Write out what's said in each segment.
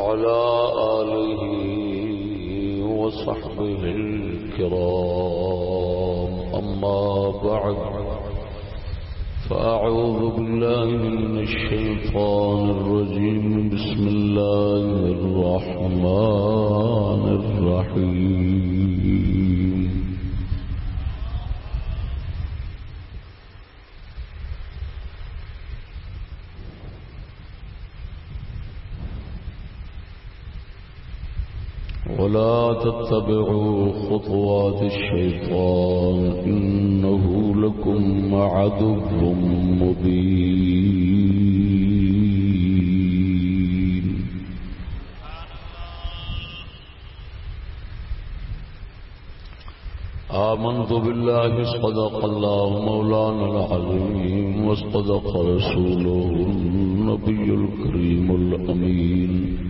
وعلى آله وصحبه الكرام. أما بعد فأعوذ بالله من الشيطان الرجيم. بسم الله الرحمن الرحيم. تتبعوا خطوات الشيطان إنه لكم عدو مبين. آمنت بالله صدق الله مولانا العظيم وصدق رسوله النبي الكريم الأمين.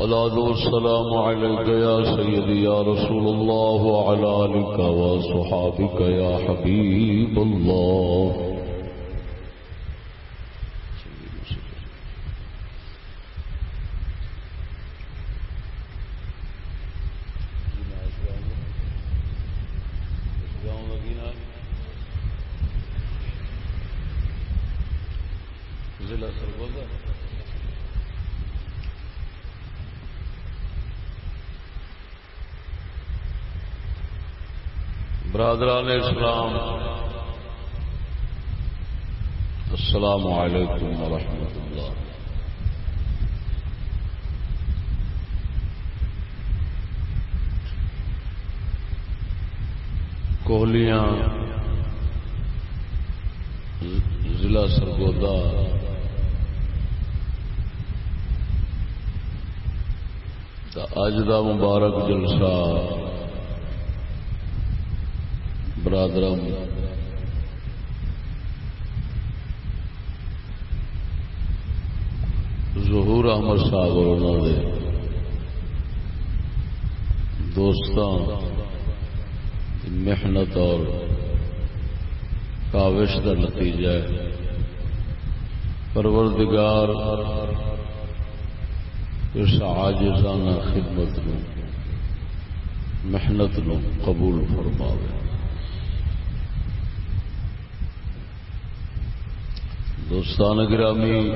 الصلاة والسلام عليك يا سيدي يا رسول الله وعلى آلك وصحابك يا حبيب الله. برادران اسلام السلام۔ علیکم ورحمۃ اللہ۔ کوہلیاں ضلع سرگودا۔ اج کا مبارک جلسہ۔ برادرم ظہور احمد صاحب اور انہوں نے دوستان محنت اور کاوش کا نتیجہ ہے۔ پروردگار اس آجزانہ خدمت نو، محنت نو قبول فرماوے۔ دوستان گرامی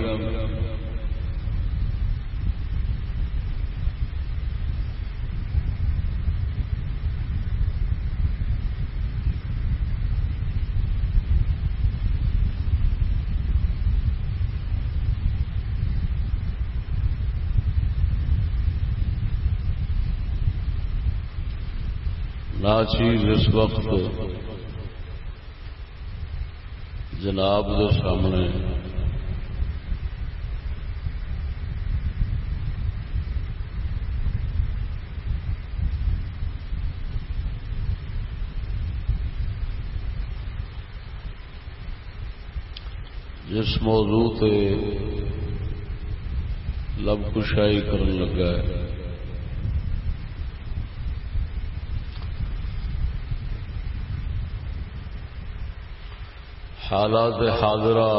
ناچیز اس وقت جناب دے سامنے۔ جس موضوع تے لب کشائی کرن لگا ہے۔ حالات حاضرہ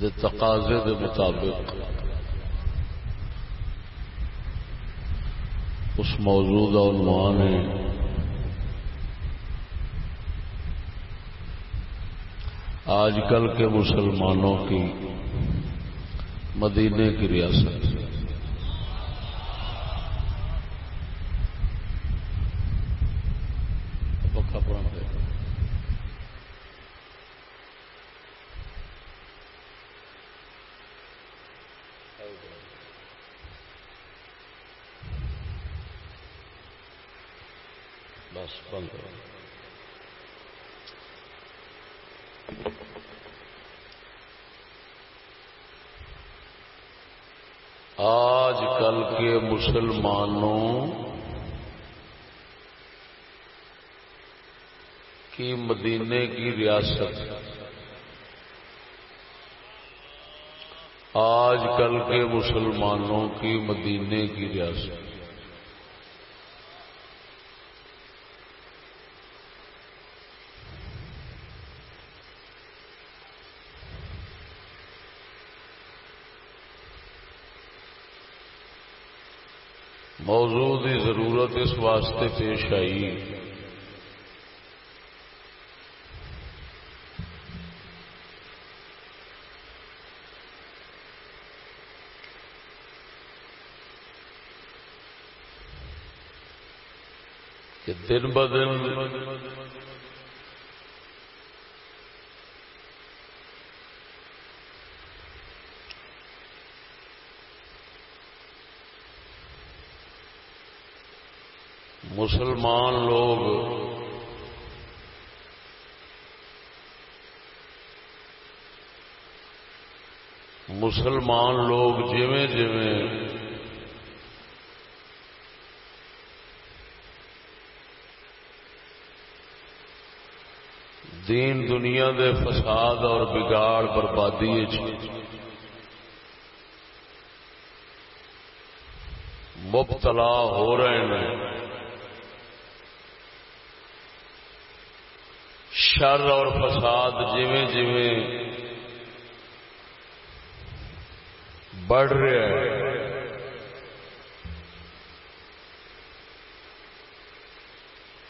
دے تقاضے دے مطابق اس موضوع کا عنوان ہے آج کل کے مسلمانوں کی مدینے کی ریاست بس بند آج کل کے مسلمانوں کی مدینے کی ریاست۔ آج کل کے مسلمانوں کی مدینے کی ریاست۔ موضوع کی ضرورت اس واسطے پیش آئی۔ کہ دن بدن مسلمان لوگ مسلمان لوگ جویں جویں دین دنیا دے فساد اور بگاڑ بربادی مبتلا ہو رہے ہیں۔ شر اور فساد جویں جویں بڑھ رہا ہے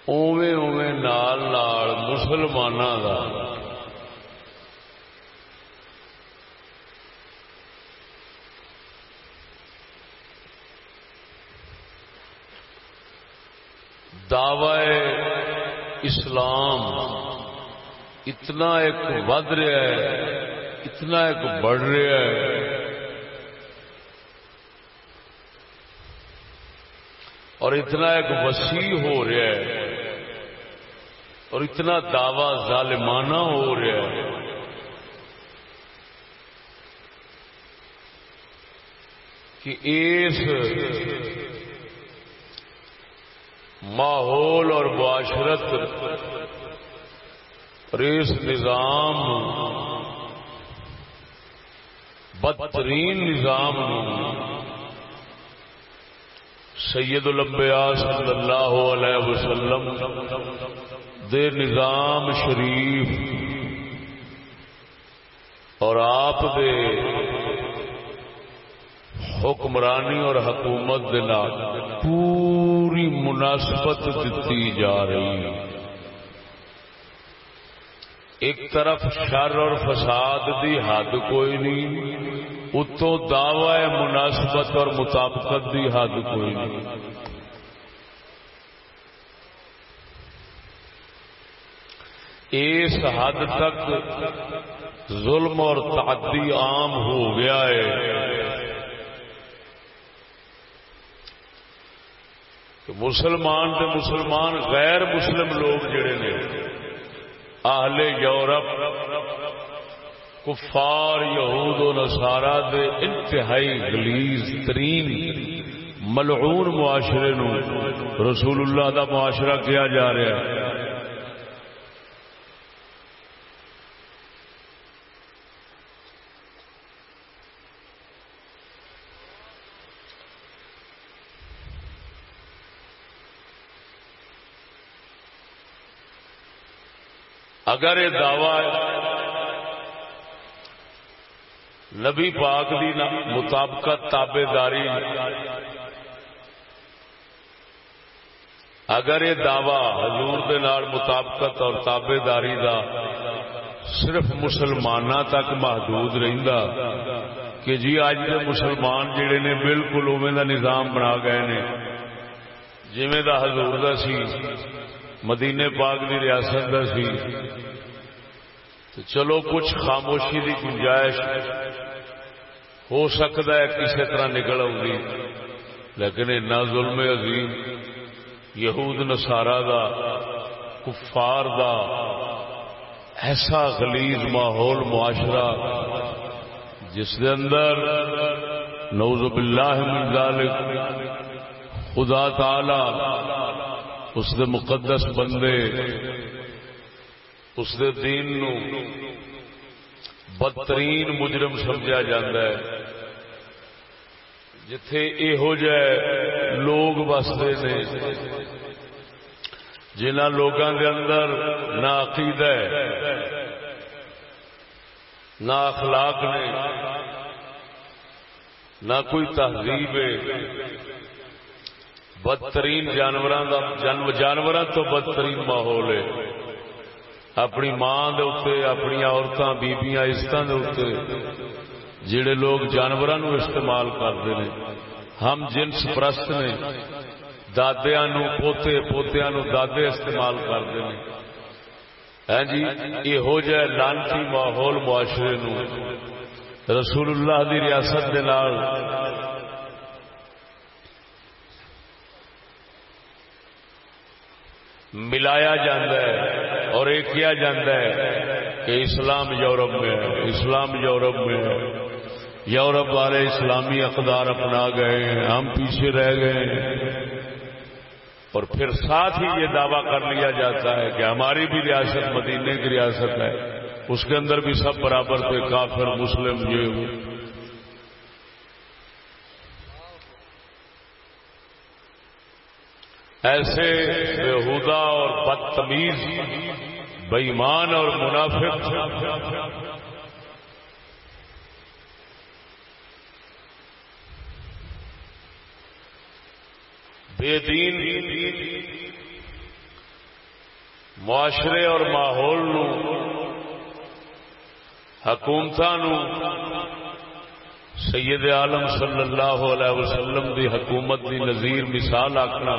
اوے اوے نال نال مسلمانوں کا دعوی اسلام اتنا ایک ود رہا ہے، اتنا ایک بڑھ رہا ہے۔ اور اتنا ایک وسیع ہو رہا ہے۔ اور اتنا دعوی ظالمانہ ہو رہا ہے۔ کہ اس ماحول اور معاشرت اور اس نظام بدترین نظام سید الانبیاء صلی اللہ علیہ وسلم دے نظام شریف اور آپ دے حکمرانی اور حکومت دے پوری مناسبت دیتی جا رہی ہے۔ ایک طرف شر اور فساد دی حد کوئی نہیں، اتوں دعوی مناسبت اور مطابقت دی حد کوئی نہیں۔ اس حد تک ظلم اور تعدی عام ہو گیا ہے۔ کہ مسلمان تے مسلمان غیر مسلم لوگ جڑے نے، اہل یورپ، کفار، یہود و نسارا دے انتہائی گلیز ترین ملعون معاشرے نو رسول اللہ دا معاشرہ کیا جا رہا ہے۔ اگر یہ دعوی نبی پاک دی مطابقت تابے داری اگر یہ دعوی حضور دے نال مطابقت اور تابے داری دا صرف مسلمانوں تک محدود رہندا، کہ جی اج کے مسلمان جڑے نے بالکل اوے دا نظام بنا گئے نے، جویں دا حضور دا سی۔ مدینے پاک دی ریاست دا سی۔ تو چلو کچھ خاموشی دی گنجائش ہو سکتا ہے کسی طرح نکل آؤں لیکن اتنا ظلم عظیم یہود نسارا دا، کفار دا، ایسا غلیظ ماحول، معاشرہ جس دے اندر نوز باللہ من ذالک خدا تعالی اس دے مقدس بندے، اس دے دین نو بدترین مجرم سمجھا جاتا ہے۔ جتھے یہو جہ لوگ بستے نے۔ جنہ لوگوں کے اندر نہ عقید ہے نہ اخلاق نے نہ کوئی تہذیب ہے بدترین جانور جانوروں تو بدترین ماحول ہے اپنی ماں دے اتے اپنی عورتوں بیبیاں عزت جڑے لوگ جانوروں استعمال کرتے ہیں ہم جنس پرست نے دادیا پوتے پوتیا دادے استعمال کرتے ہیں ہاں جی یہو جہ لانتی ماحول معاشرے نو رسول اللہ دی ریاست دے نال ملایا جاندہ ہے اور یہ کیا جاندہ ہے کہ اسلام یورپ میں ہے، اسلام یورپ میں ہے۔ یورپ والے اسلامی اقدار اپنا گئے ہیں، ہم پیچھے رہ گئے ہیں۔ اور پھر ساتھ ہی یہ دعویٰ کر لیا جاتا ہے کہ ہماری بھی ریاست مدینے کی ریاست ہے، اس کے اندر بھی سب برابر تھے، کافر، مسلم، یہ ایسے بےحدہ اور بدتمیز بےمان اور منافق۔ بے دین معاشرے اور ماحول نو حکومت سید عالم صلی اللہ علیہ وسلم دی حکومت دی نظیر مثال آخنا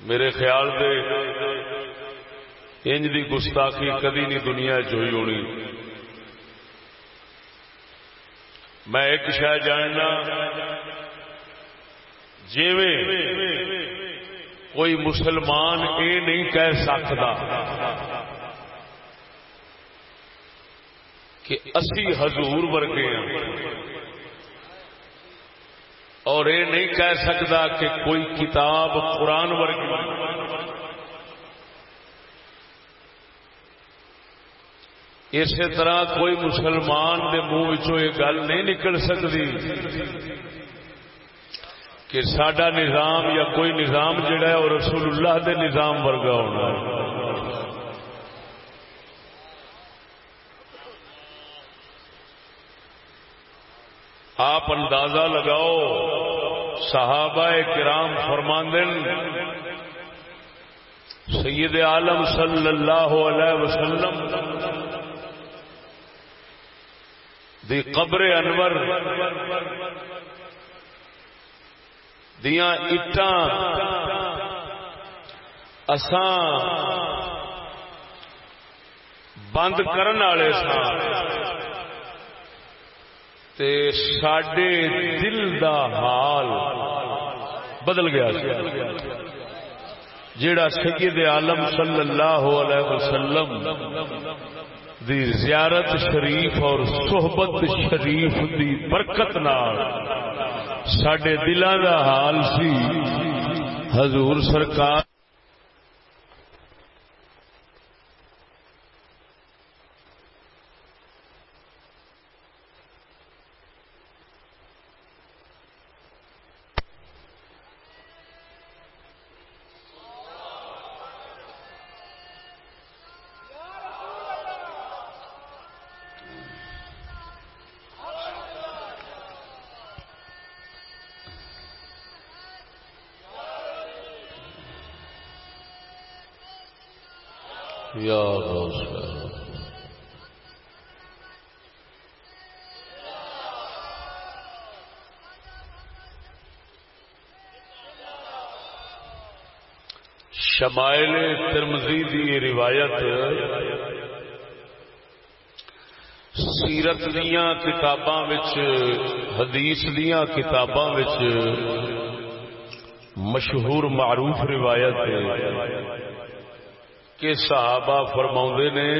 میرے خیال دے، انج دی گستاخی کدی نہیں دنیا چوئی ہونی میں ایک شہ جاننا، جیویں کوئی مسلمان یہ نہیں کہہ سکتا۔ کہ اسی حضور ورگے ہیں۔ اور یہ نہیں کہہ سکتا کہ کوئی کتاب قرآن ورگی۔ اسی طرح کوئی مسلمان کے منہ یہ گل نہیں نکل سکتی کہ سڈا نظام یا کوئی نظام جڑا ہے وہ رسول اللہ دے نظام ورگا ہونا ہے۔ آپ اندازہ لگاؤ، صحابہ کرام فرماندن، سید عالم صلی اللہ علیہ وسلم، دی قبر انور دیا اٹان اسان بند کرنے والے سن تے ساڈے دل دا حال بدل گیا جیڑا سید عالم صلی اللہ علیہ وسلم دی زیارت شریف اور صحبت شریف دی برکت نال سڈے دلان دا حال سی۔ حضور سرکار شمائل ترمزی دی روایت سیرت دیا کتاباں حدیث دیا کتاباں مشہور معروف روایت ہے کہ صحابہ فرما نے،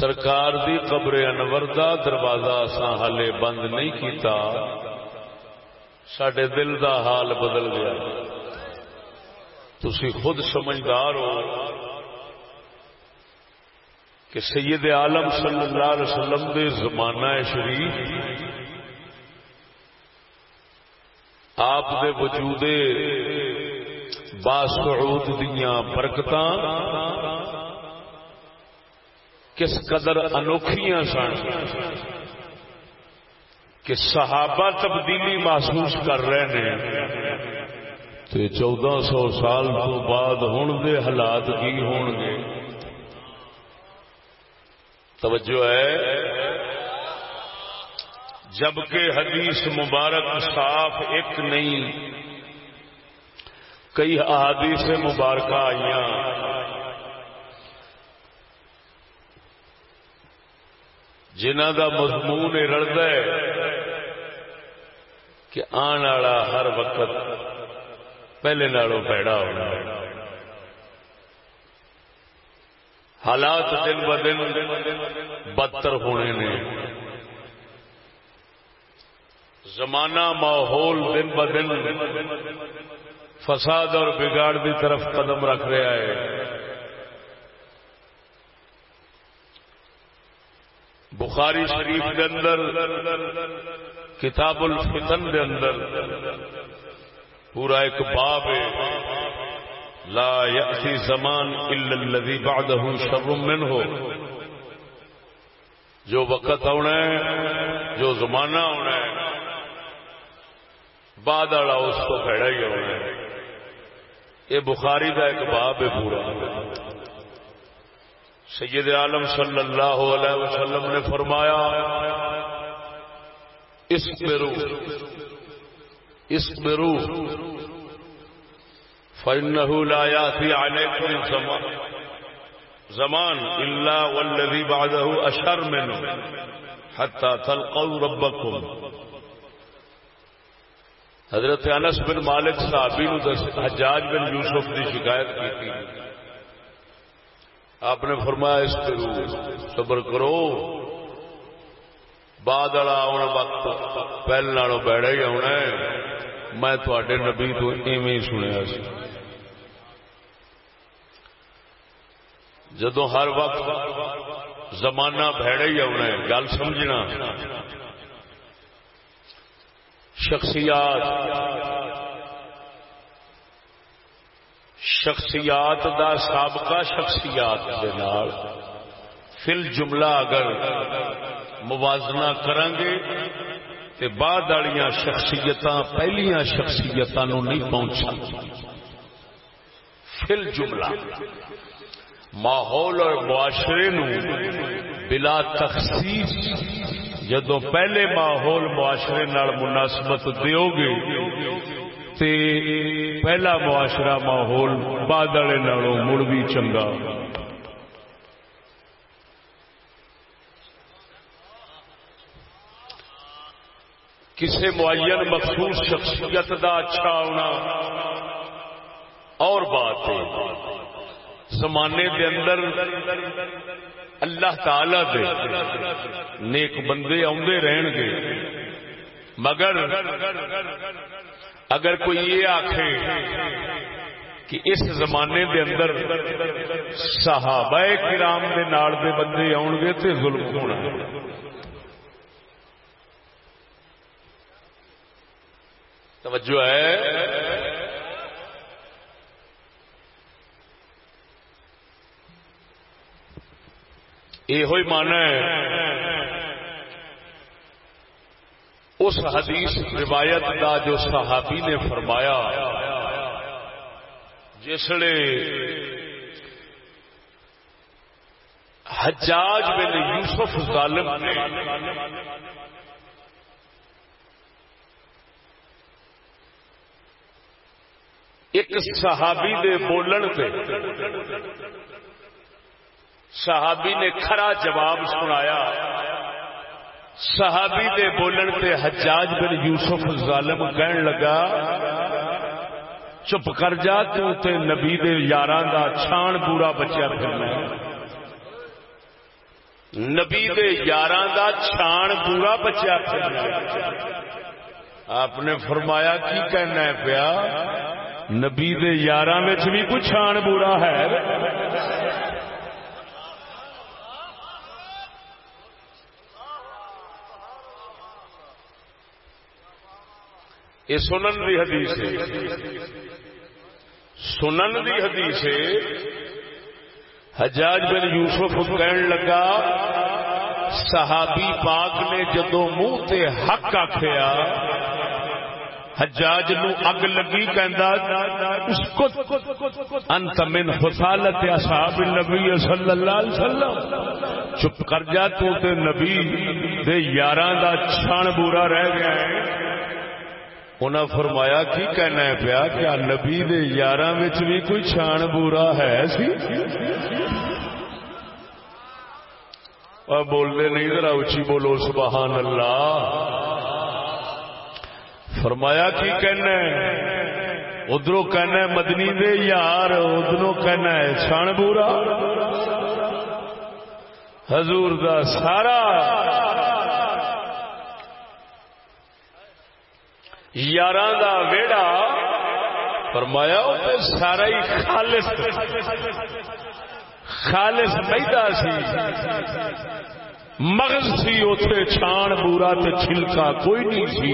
سرکار دی قبر انور دا دروازہ اساں ہلے بند نہیں کیتا سڈے دل دا حال بدل گیا۔ تسی خود سمجھدار ہو کہ سید عالم صلی اللہ علیہ وسلم دے زمانہ شریف آپ دے وجود باسعود دیاں برکتاں کس قدر انوکھیاں سن کہ صحابہ تبدیلی محسوس کر رہے ہیں تو چودہ سو سال تو بعد ہوں دے حالات کی ہون گے؟ توجہ ہے؟ جبکہ حدیث مبارک صاف ایک نہیں، کئی احادیث مبارکہ آئی جنہ کا مضمون رلد ہے کہ آن والا ہر وقت پہلے نالوں پیڑا ہونا حالات دن ب دن بدتر ہونے نے زمانہ ماحول دن ب دن فساد اور بگاڑ کی طرف قدم رکھ رہا ہے بخاری شریف کے اندر کتاب الفتن کے اندر پورا ایک باب ہے۔ لا يأتي زمان الا الذي بعده شر منه جو وقت ہونا ہے، جو زمانہ ہونا ہے، بعد والا اس کو پھیڑا ہی ہونا ہے۔ یہ بخاری کا ایک باب ہے پورا۔ سید عالم صلی اللہ علیہ وسلم نے فرمایا، اس برو اس فإنه لا يأتي عليكم زمان. زمان إلا والذي بعده أشر منه حتى تلقوا ربكم. حضرت انس بن مالک صحابی نو حجاج بن یوسف کی شکایت کی تھی آپ نے فرمایا اس کرو صبر کرو۔ بعد والا آنا وقت پہلے نالوں بیڑا ہی آنا ہے میں تھوڑے نبی تو ایویں سنیا سی جدو ہر وقت زمانہ بھڑے ہی آنا ہے گل سمجھنا شخصیات شخصیات دا سابقہ شخصیات دے نال فل جملہ اگر موازنہ کرانگے تے بعد والیاں شخصیت پہلیاں شخصیت نہیں پہنچا فل جملہ۔ ماحول اور معاشرے نو بلا تخصیص جدو پہلے ماحول معاشرے نال مناسبت دیو گے تے پہلا معاشرہ ماحول بادل نالوں مڑ بھی چنگا۔ کسی معین مخصوص شخصیت دا اچھا ہونا۔ اور بات ہے، زمانے دے اندر اللہ تعالی دے نیک بندے آدھے رہن گے۔ مگر اگر کوئی یہ آخے کہ اس زمانے دے اندر صحابہ کرام دے نال دے بندے آن گے تو ظلم ہونا۔ توجہ ہے۔ یہ مانا ہے اس حدیث روایت دا جو صحابی نے فرمایا جسے حجاج بن یوسف ظالم نے ایک صحابی دے بولن پہ صحابی نے کھرا جواب سنایا۔ صحابی دے بولن تے حجاج بن یوسف ظالم کہن لگا، چپ کر جا، تو تے نبی دے یاراں دا چھان پورا بچیا پھرنا نبی دے یاراں دا چھان پورا بچیا آپ نے فرمایا، کی کہنا ہے پیا؟ نبی دے یاراں وچ بھی کچھ چھان برا ہے۔ یہ سنن دی حدیث ہے۔ سنن دی حدیث ہے۔ حجاج بن یوسف کہن لگا، صحابی پاک نے جدو منہ تے حق آخیا حجاج نو اگ لگی کہندا اس کو انت من خصالت اصحاب النبی صلی اللہ علیہ وسلم۔ چپ کر جا تو تے نبی دے یاراں دا چھان بورا رہ گیا ہے۔ انہاں فرمایا، کی کہنا ہے پیا کیا نبی دے یاراں وچ بھی کوئی چھان بورا ہے سی؟ اور بولنے نہیں، ذرا اچھی بولو، سبحان اللہ۔ فرمایا، کی کہنا ادھر کہنا مدنی دے یار ادھر کہنا ہے، چھان بورا۔ حضور دا سارا۔ یار دا ویڑا۔ فرمایا سارا ہی خالص۔ خالص میدا سی۔ مغز سی اتے چھان، بورا تے چھلکا، کوئی نہیں سی۔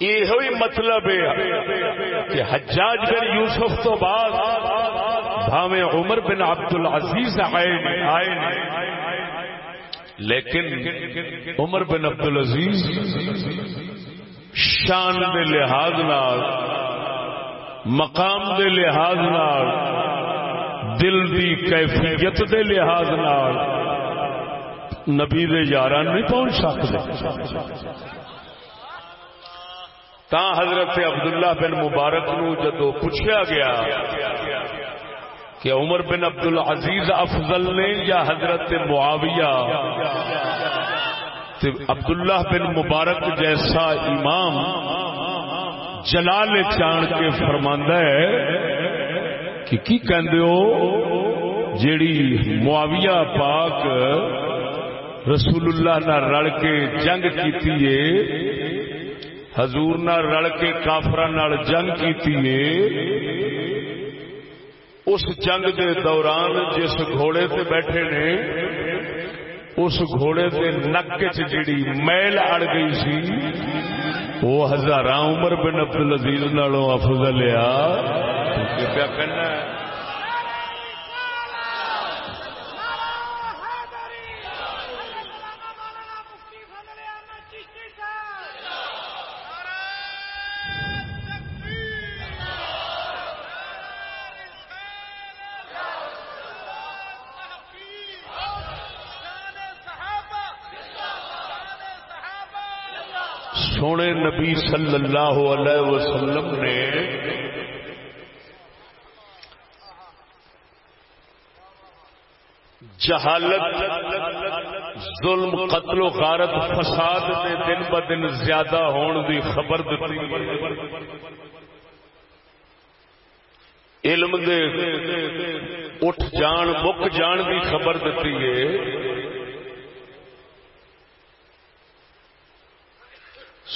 یہ مطلب ہے کہ حجاج بن یوسف تو بعد بھاویں عمر بن عبد العزیز آئے لیکن عمر بن عبد العزیز شان کے لحاظ مقام دے لحاظ نال دل دی کیفیت دے لحاظ نال نبی دے یاران نہیں پہنچ سکتے تا حضرت عبداللہ بن مبارک نو جدو پوچھا گیا کہ عمر بن عبد العزیز افضل نے یا حضرت معاویہ؟ عبداللہ بن مبارک جیسا امام جلال چان کے فرماندہ ہے کہ کی کہندے ہو؟ جیڑی معاویہ پاک رسول اللہ نہ رل کے جنگ کیتی ہے، حضور نہ رل کے کافر جنگ کیتی ہے، اس جنگ دے دوران جس گھوڑے تے بیٹھے نے، اس گھوڑے کے نک چیڑی میل اڑ گئی سی، وہ ہزار عمر بن عبد العزیز نالوں افضل آ۔ کیا کرنا ہے؟ سونے نبی صلی اللہ علیہ وسلم نے جہالت، ظلم، قتل و غارت، فساد دے دن ب دن زیادہ ہون دی خبر دیتی علم دے اٹھ جان، مک جان دی خبر دیتی ہے۔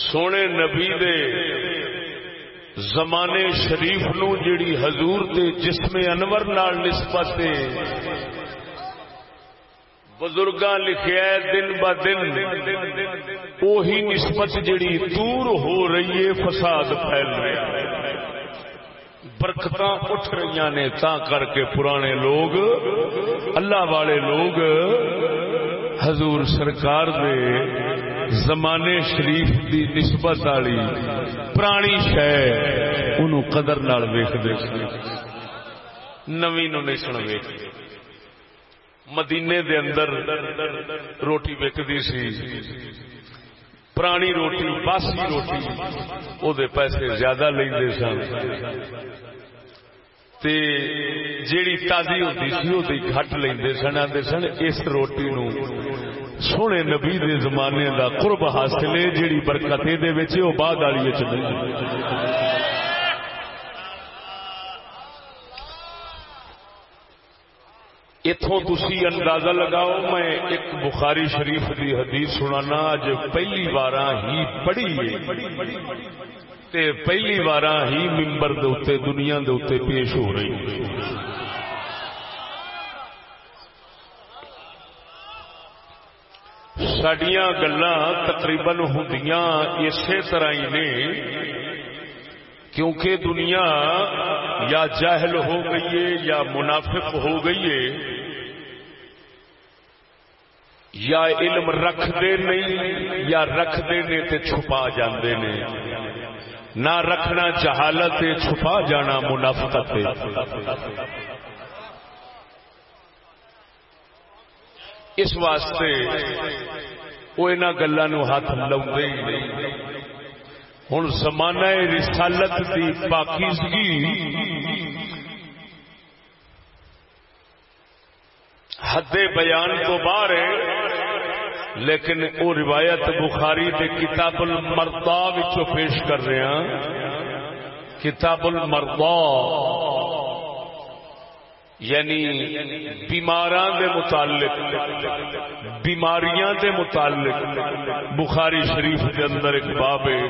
سونے نبی دے زمانے شریف نو جیڑی حضور دے جسم انور نال نسبت بزرگ لکھیا ہے دن ب دن۔ وہی نسبت جیڑی دور ہو رہی ہے، فساد پھیل رہا ہے۔ برکت اٹھ رہی نے تا کر کے پرانے لوگ، اللہ والے لوگ۔ حضور سرکار دے زمانے شریف دی نسبت والی پرانی شہ ان قدر نال ویختے نوی نو نہیں سن ویخ مدینے دے اندر روٹی وکتی سی۔ پرانی روٹی، باسی روٹی او دے پیسے زیادہ لے سن۔ تے جیڑی تازی ہوتی سی وہ گھٹ لے سن آتے سن، اس روٹی نو سونے نبی دے زمانے دا قرب حاصل ہے، جیڑی برکت دے وچ او بعد والی وچ نہیں۔ اتوں تھی اندازہ لگاؤ، میں ایک بخاری شریف کی حدیث سنانا اج پہلی بار ہی پڑھی تے پہلی بار ہی ممبر دے دنیا دے پیش ہو رہی سڈیا گلا تقریباً ہوں اسی طرح ہی نے۔ کیونکہ دنیا یا جاہل ہو گئی ہے یا منافق ہو گئی ہے، یا علم رکھ دے نہیں، یا رکھتے نے تے چھپا جاندے نے۔ نہ رکھنا جہالت چھپا جانا منافقت اس واسطے وہ ان گلوں ہاتھ لاؤ ہوں زمانہ رسالت دی پاکیزگی حد بیان تو باہر ہے، لیکن وہ روایت بخاری کے کتاب المردا پیش کر رہے ہیں۔ کتاب المردا یعنی بیماران دے متعلق، بیماریاں دے متعلق، بخاری شریف کے اندر ایک باب ہے،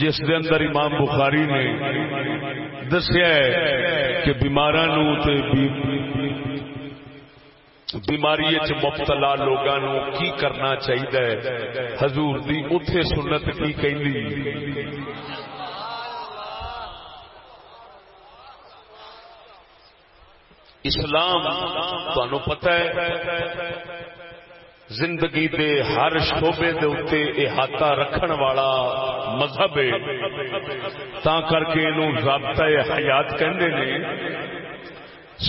جس دے اندر امام بخاری نے دسیا ہے کہ بیماروں بیماری چ مبتلا لوگوں کی کرنا چاہیے حضور دی اتے سنت کی کہ اسلام تمہیں پتا ہے۔ زندگی دے ہر شعبے دے اتنے احاطہ رکھن والا مذہب ہے۔ تا کر کے ضابطہ حیات کہندے نے۔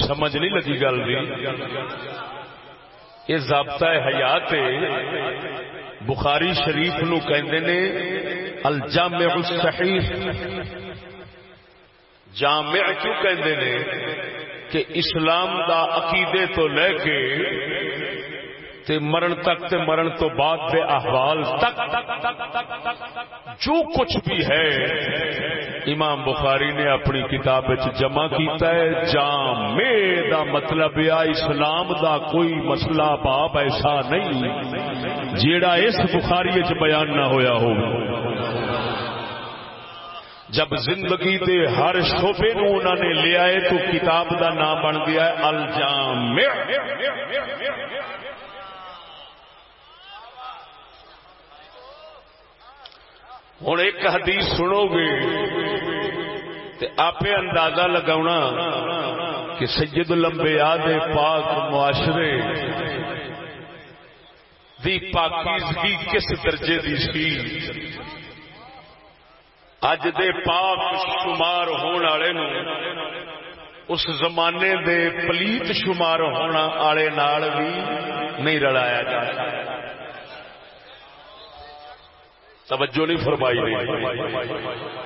سمجھ نہیں لگی گل یہ ضابطہ حیات ہے بخاری شریف نو کہندے نے، الجامع الصحیح۔ جامع کیوں کہندے نے؟ کہ اسلام دا عقیدے تو لے کے تے مرن تک تے مرن تو بعد دے احوال تک جو کچھ بھی ہے، امام بخاری نے اپنی کتاب جمع کیتا ہے، جامع دا مطلب یا اسلام دا کوئی مسئلہ باب ایسا نہیں جیڑا اس بخاری بیان نہ ہویا ہو۔ جب زندگی دے ہر شعبے نو انہوں نے لیا ہے تو کتاب دا نام بن گیا ہے الجامع۔ ہوں ایک حدیث سنو گے آپ اندازہ لگا کہ سید لمبے آدھے پاک معاشرے دی پاکیزگی کس درجے دی سی؟ اج دے پاک شمار ہونے والے اس زمانے دے پلیت شمار ہونے والے بھی نہیں رلایا جا توجہ نہیں فرمائی نہیں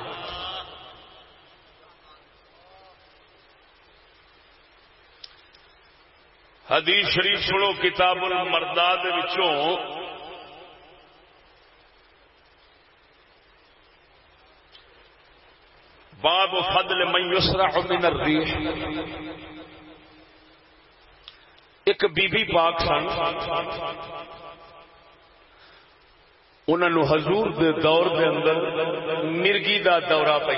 حدیث شریف سنو کتاب المرداد وچوں باب فضل من یسرح من الریح ایک بی بی پاک سن انہوں نے حضور دے دور دے اندر مرگی دا دورہ پہ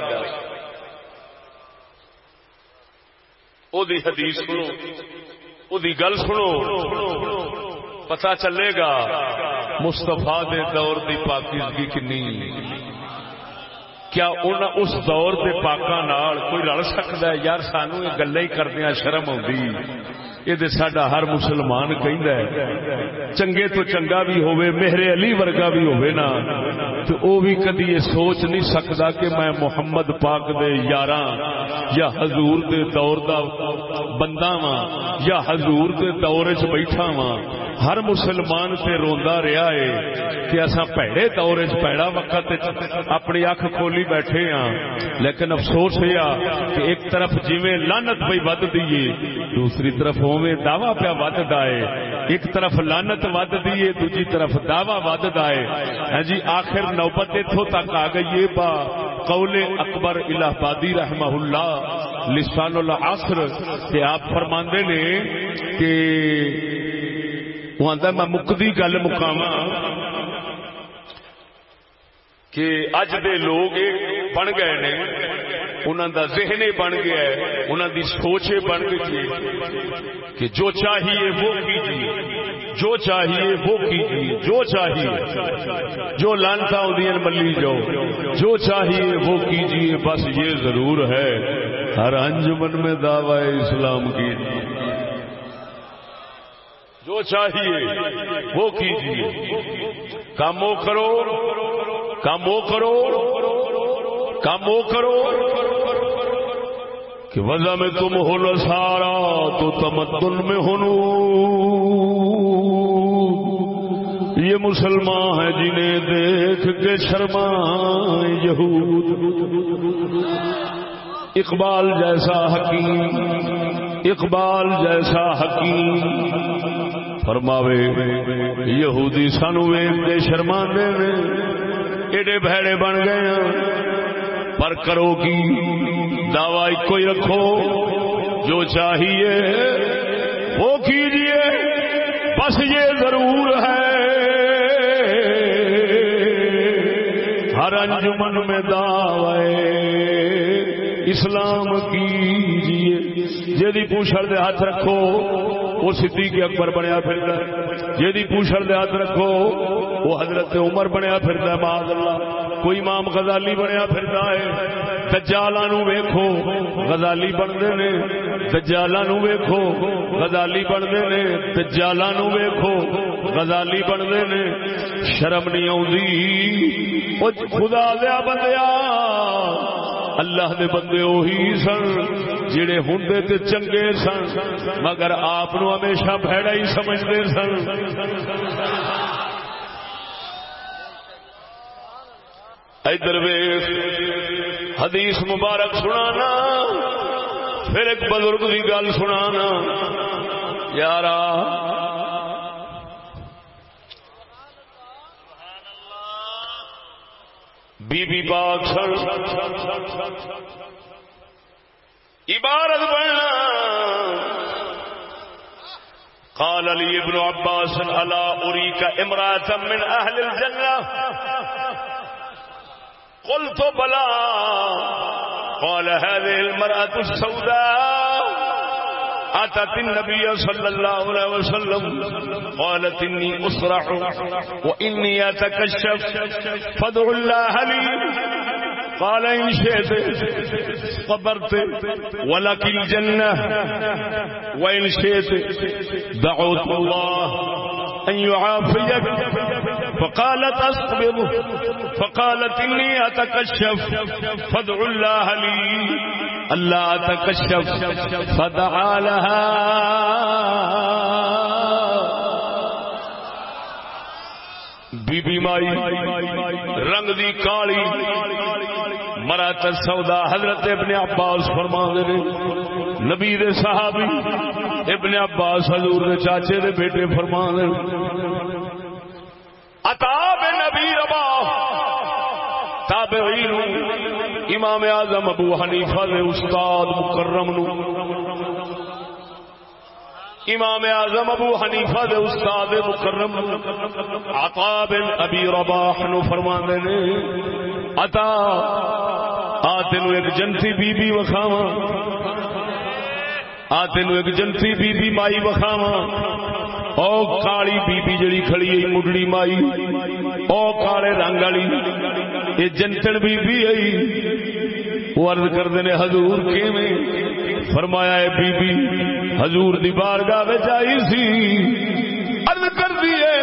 او دی حدیث سنو، او دی گل سنو پتا چلے گا مستفا دے دور دی پاکیزگی کنی۔ کیا ان اس دور دے پاکاں نال کوئی رل سکتا ہے؟ یار سانو یہ گلے ہی کردیا شرم آتی یہ سڈا ہر مسلمان کہ چنگے تو چنگا بھی ہوئے میرے علی ورگا بھی ہوئے نا تو او بھی کدی یہ سوچ نہیں سکتا کہ میں محمد پاک دے یاراں یا حضور دے دور دا بندہ وا یا حضور دے دور چ بیٹھا وا ہر مسلمان سے روندا رہا ہے کہ اصا پیڑے دور پیڑا وقت اپنی اکھ کھولی بیٹھے ہاں۔ لیکن افسوس یہ کہ ایک طرف جی لانت پہ ود دیے دوسری طرف اوے دعوی پیا ود دائے ایک طرف لانت ود دیے دوجی طرف دعوی ود دائے ہاں جی آخر نوبت اتوں تک آ گئی با قول اکبر الہ آبادی رحمہ اللہ لسان العصر کہ آپ فرماندے نے کہ وہ آتا میں مکدی گل مقاما کہ اج دے لوگ بن گئے نے انہوں دا ذہن بن گیا ہے انہوں دی سوچ بن گئی ہے کہ جو چاہیے وہ کیجیے، جو چاہیے وہ کیجیے، جو چاہیے، جو لانتا ادین ملی جاؤ جو چاہیے وہ کیجیے، بس یہ ضرور ہے۔ ہر انجمن میں دعوی اسلام کیجیے جو چاہیے وہ کیجیے۔ کامو کرو کامو کرو۔ کامو کرو کہ وجہ میں تم ہو نہ سارا، تو تمدن میں ہنو یہ مسلمان ہیں جنہیں دیکھ کے شرما یہود۔ اقبال جیسا حکیم، اقبال جیسا حکیم۔ فرماوے، یہودی سانو ویگ شرما دے ایڈے بھڑے بن گئے پر کرو کی دعوی کوئی رکھو۔ جو چاہیے وہ کیجیے بس یہ ضرور ہے۔ ہر انجمن میں دعوے اسلام کیجیے جی پوچھڑ دے ہاتھ رکھو۔ وہ صدیق اکبر بنیا پھر جی پوچھڑ دے ہاتھ رکھو۔ وہ حضرت عمر بنیا پھر معاذ اللہ۔ کوئی امام غزالی بنیا پھر ہے دجالا ویکھو، غزالی بنتے نے دجالا ویکھو، غزالی بنتے نے دجالا ویکھو، غزالی بنتے نے، شرم نہیں آتی خدا دیا بندیا اللہ دے بندے وہی سن جڑے ہوں تے چنگے سن، مگر آپ ہمیشہ بھڑا ہی سمجھتے سن۔ ادھر حدیث مبارک سنانا، پھر ایک بزرگ کی گل سنانا۔ یار بی بی پاک سن، عبارت بنا قال لي ابن عباس، الا اريك امراه من اهل الجنه قلت بلى. قال هذه المرأة السوداء أتت النبي صلى الله عليه وسلم. قالت إني أسرع وإني أتكشف. فادع الله لي. قال إن شئت صبرت ولك الجنة. وإن شئت دعوت الله أن يعافيك. فقالت اصبر فقالت اني اتكشف فادع الله لي. اللہ تکشف فدعا لها. بی بی مائی رنگ دی کالی. مرات سودا حضرت ابن عباس فرما دے نبی دے صحابی. ابن عباس حضور دے چاچے دے بیٹے فرما دے عطا نبی ربا. تابعین امام اعظم ابو حنیفہ دے استاد مکرم نو. امام اعظم ابو حنیفہ دے استاد مکرم عطا بن ابی رباح نو فرماندے نے، عطا، آ تینو ایک جنتی بی بی وکھاواں. آ، تینو ایک جنتی بی بی مائی وکھاواں۔ او کالی بی بی جڑی کھڑی ہے مڈڑی مائی۔ او کالے رنگ والی۔ یہ جنتن بی بی آئی۔ وہ عرض کرتے ہیں حضور کیویں؟ فرمایا ہے بی بی حضور دی بارگاہ وچ آئی سی۔ عرض کر دیے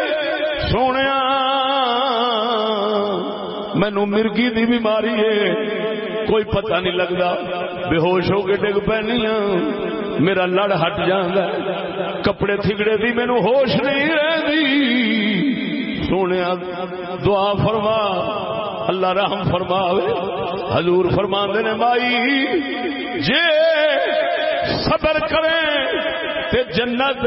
سونے مینو مرگی دی بیماری ہے۔ کوئی پتہ نہیں لگتا بے ہوش ہو کے ڈگ پینی ہاں۔ میرا لڑ ہٹ جانا کپڑے تھگڑے دی مینو ہوش نہیں رہی سونے دعا فرما۔ اللہ رحم فرماوے۔ حضور فرما نے، مائی، جے صبر کریں تے جنت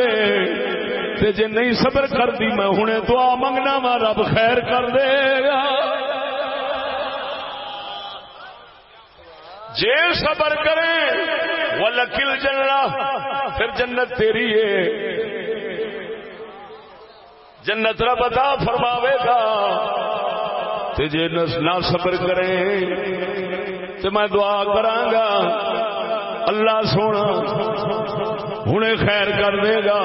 تے جے نہیں صبر کر دی میں ہوں دعا منگنا وا، رب خیر کر دے گا۔ جے صبر کریں وہ لکل پھر جنت تیری ہے۔ جنت رب عطا فرماوے گا۔ تے جے نہ صبر کرے، تے میں دعا کرانگا اللہ سونا، ہنے خیر کر دے گا۔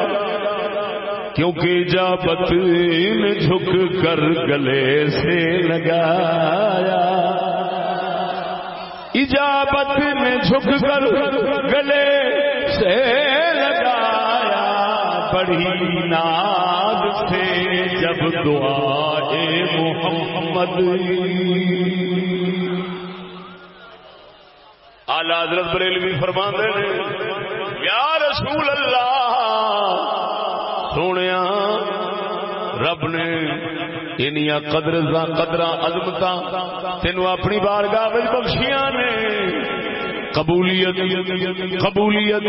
کیونکہ اجابت نے جھک کر گلے سے لگایا۔ اجابت نے جھک کر گلے سے لگایا۔ بڑی ناد سے جب دعا محمد۔ آلہ حضرت بریلوی فرما یا رسول اللہ سونے رب نے انیا قدر قدر عظمت تینو اپنی بارگاہ بخشیاں نے۔ قبولیت قبولیت،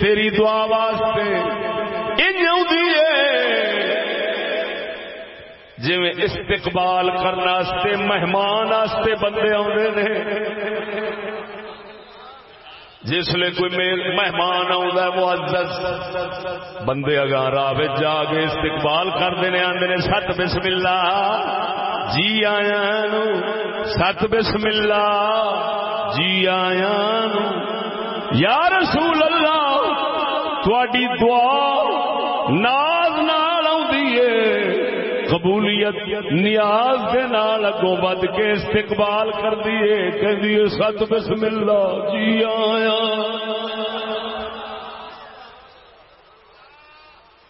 تیری دعا واسطے۔ جی استقبال کرنے مہمان بندے آدھے نے۔ جسے کوئی مہمان آ بندے اگاں راہ جا کے استقبال کرتے ہیں آدھے نے، ست بسم اللہ جی آیا ست بسم اللہ جی آیا یا رسول اللہ تھوڑی دعا نہ قبولیت نیاز دے نال اگوں بد کے استقبال کر دیے کہ دیے ست بسم اللہ جی آیا۔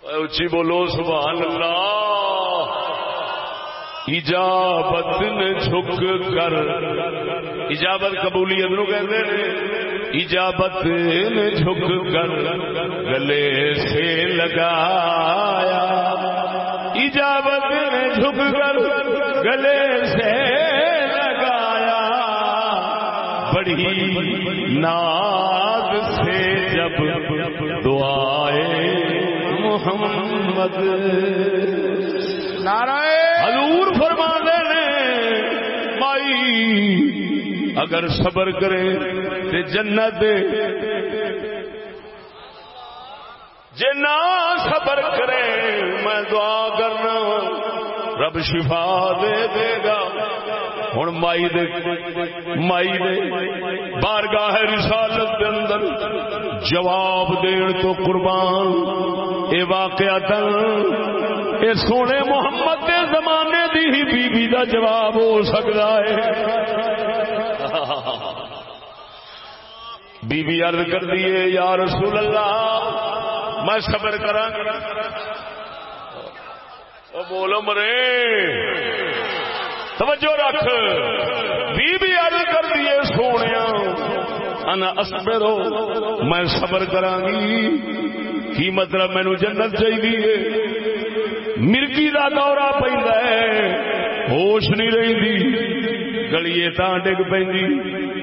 اچھی بولو، سبحان اللہ۔ اجابت نے جھک کر۔ اجابت قبولیت نو کہتے ہیں اجابت نے جھک کر۔ گلے سے لگایا۔ اجابت نے جھک کر گلے سے لگایا بڑی ناد سے جب دعائے محمد نارائ حضور فرما نے مائی اگر صبر کرے تے جنت جے نہ صبر کرے، میں دعا کرنا، رب شفا دے دے گا۔ ہوں مائی دے مائی دے۔ بارگاہ رسالت دے اندر جواب دین تو قربان۔ اے واقعہ اے سونے محمد دے زمانے دی ہی بی بی دا جواب ہو سکتا ہے۔ بی بی عرض کر دیے یا رسول اللہ میں صبر کرا بولو مرے۔ توجہ رکھ۔ بی بی عرض کر دیے سونے انا اصبر میں صبر کرا گی۔ کی مطلب مینو جنت چاہیے مرگی کا دورہ پہ ہوش نہیں رہی گلیے تا ڈگ پہ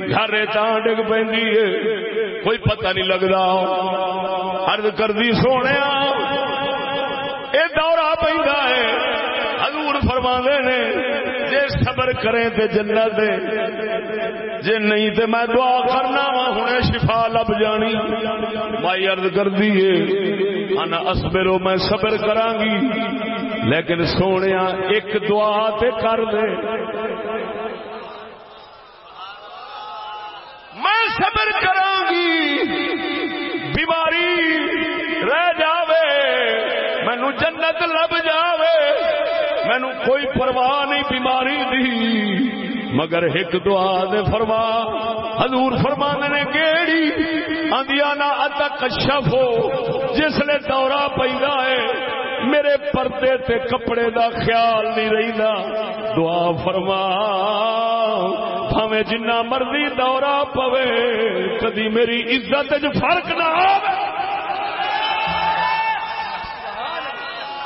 گھر تاں ڈگ پہ کوئی پتہ نہیں لگتا ارد کردی سونے یہ دورہ پہ حضور فرما نے، جے صبر کرے تے جنت دے۔ جے نہیں تے میں دعا کرنا وا، ہنے شفا لب جانی۔ مائی عرض کر دیے انا اصبرو، میں صبر کراں گی لیکن سونیا، ایک دعا تے کر دے۔ میں صبر کروں گی بیماری رہ جاوے، مینو جنت لب جاوے، مینو کوئی پرواہ نہیں بیماری دی۔ مگر ایک دعا دے فرما، حضور فرما نے گیڑی آدیا نہ اتک کشف ہو، جس دورہ پہ ہے میرے پردے تے کپڑے دا خیال نہیں رہتا دعا فرما۔ جنا مرضی دورہ پوے، کدی میری عزت فرق نہ آوے۔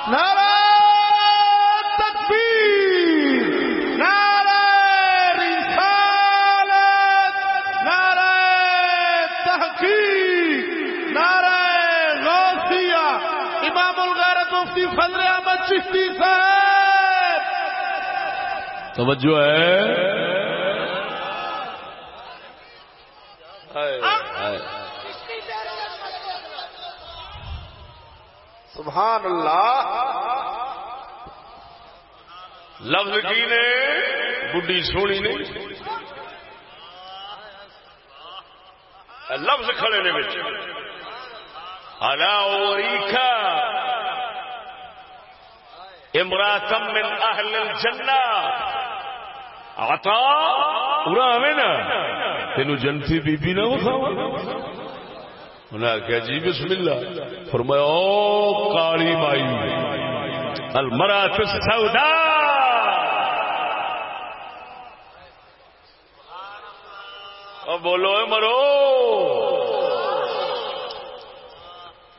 نعرہ! چشتی صاحب۔ توجہ ہے۔ سبحان اللہ۔ لفظ کی نے؟ بڈی سونی نے۔ لفظ کھڑے نے بچ الاوریکا امراتم من اہل الجنہ. عطا؟ پورا آوے نا. تینو جنتی بی بی نہ وکھاوا. انہیں آخیا جی بسم اللہ. فرمایا، او کالی مائی. المرات السودا او بولو، اے مرو.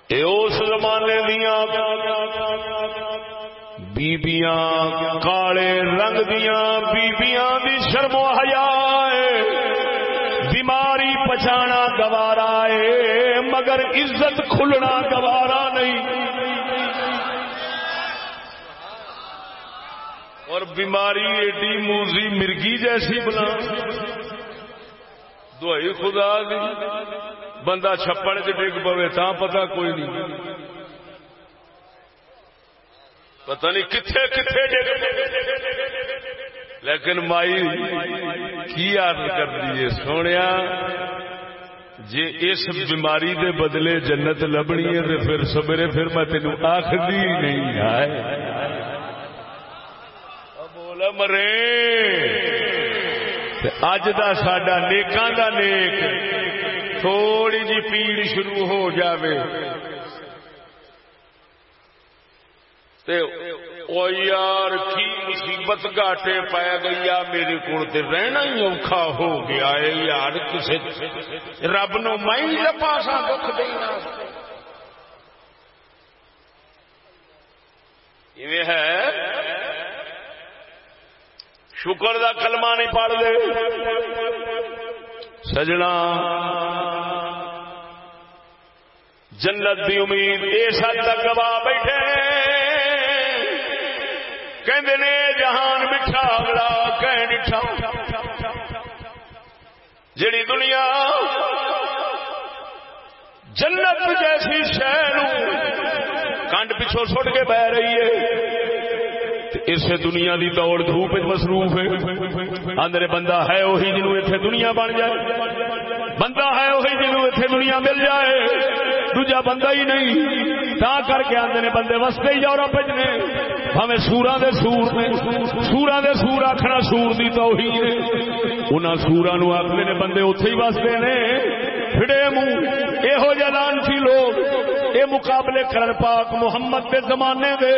اے اس زمانے دیاں بیبیاں کالے رنگ دیاں بیبیاں دی شرم و حیا بیماری پچھانا گوارا ہے مگر عزت کھلنا گوارا نہیں۔ اور بیماری ایڈی موزی مرگی جیسی بنا۔ دوائی خدا دی، بندہ چھپڑ چ ڈگ پوے تا پتا کوئی نہیں۔ پتہ نہیں کتنے کتنے ڈگ لیکن مائی، کی عادت کر دیے سونے جی اس بیماری دے بدلے جنت لبنی ہے تو پھر سویرے پھر میں تینوں آخری نہیں آئے۔ بولا مرے۔ اج دا ساڈا نیکاں دا نیک، تھوڑی جی پیڑ شروع ہو جاوے۔ تے او یار کی مصیبت گاٹے پایا گئی میرے کو رہنا ہی اوکھا ہو گیا ہے یار کسی رب نو میں پاسا دکھ دینا۔ ہے؟ شکر دا کلمہ نہیں پڑھ دے۔ سجنا۔ جنت دی امید اس حد تک گواہ بیٹھے۔ کہندے نے جہان میٹھا اگلا کہ ڈٹھا جڑی دنیا جنت جیسی شہر کنڈ پچھوں سٹ کے بہ رہی ہے۔ اسے دنیا دی دوڑ دھوپ مصروف ہے۔ آدھے بندہ ہے وہی جنو اتنے دنیا بن جائے۔ بندہ ہے وہی جنو اتنے دنیا مل جائے۔ دوجا بندہ ہی نہیں۔ تا کر کے آدھے نے بندے وستے ہی یورپ نے۔ ہمیں سورا دے سور نے۔ سورا دے سور آخنا سور دی تو ہی انہاں سورا نو آخر نے بندے اتے ہی وستے نے۔ پھڑے منہ۔ یہو جلان سی لوگ، اے مقابلے کرن پاک محمد دے زمانے دے،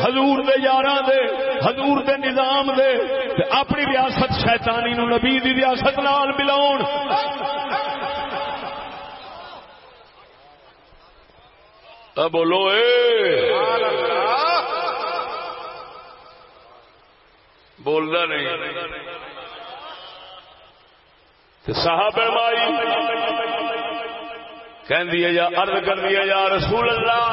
حضور دے یاراں دے، حضور دے نظام دے، تے اپنی ریاست شیطانی نو نبی دی ریاست نال ملاون۔ بولو اے۔ بولنا نہیں۔ صاحب مائی کہہ دیا یا ارد کر دیا یا رسول اللہ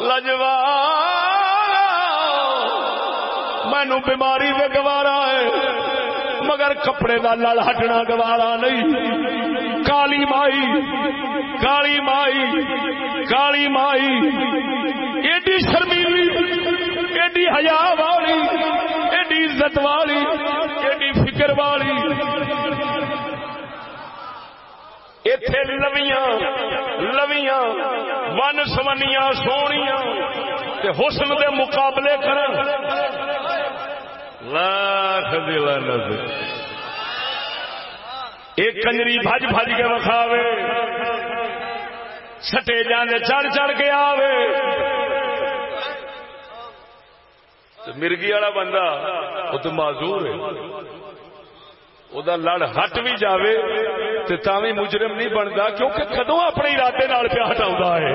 لجوا مینو بیماری سے گوارا ہے، مگر کپڑے کا لڑ ہٹنا گوارا نہیں۔ کالی مائی کالی مائی کالی مائی، ایڈی شرمیلی، ایڈی حیا والی، ایڈی عزت والی، ایڈی فکر والی اتے لویاں لویاں ون سمنیاں سونیاں حسن دے مقابلے کرن لاکھ دل ایک کنجری بج بج کے وکھاوے سٹے جانے چڑھ چڑھ کے آوے مرگی والا بندہ وہ تو معذور ہے وہ لڑ ہٹ بھی جاوے تو تاوی مجرم نہیں بنتا کیونکہ کدو اپنے ارادے نال پیا ہٹا ہے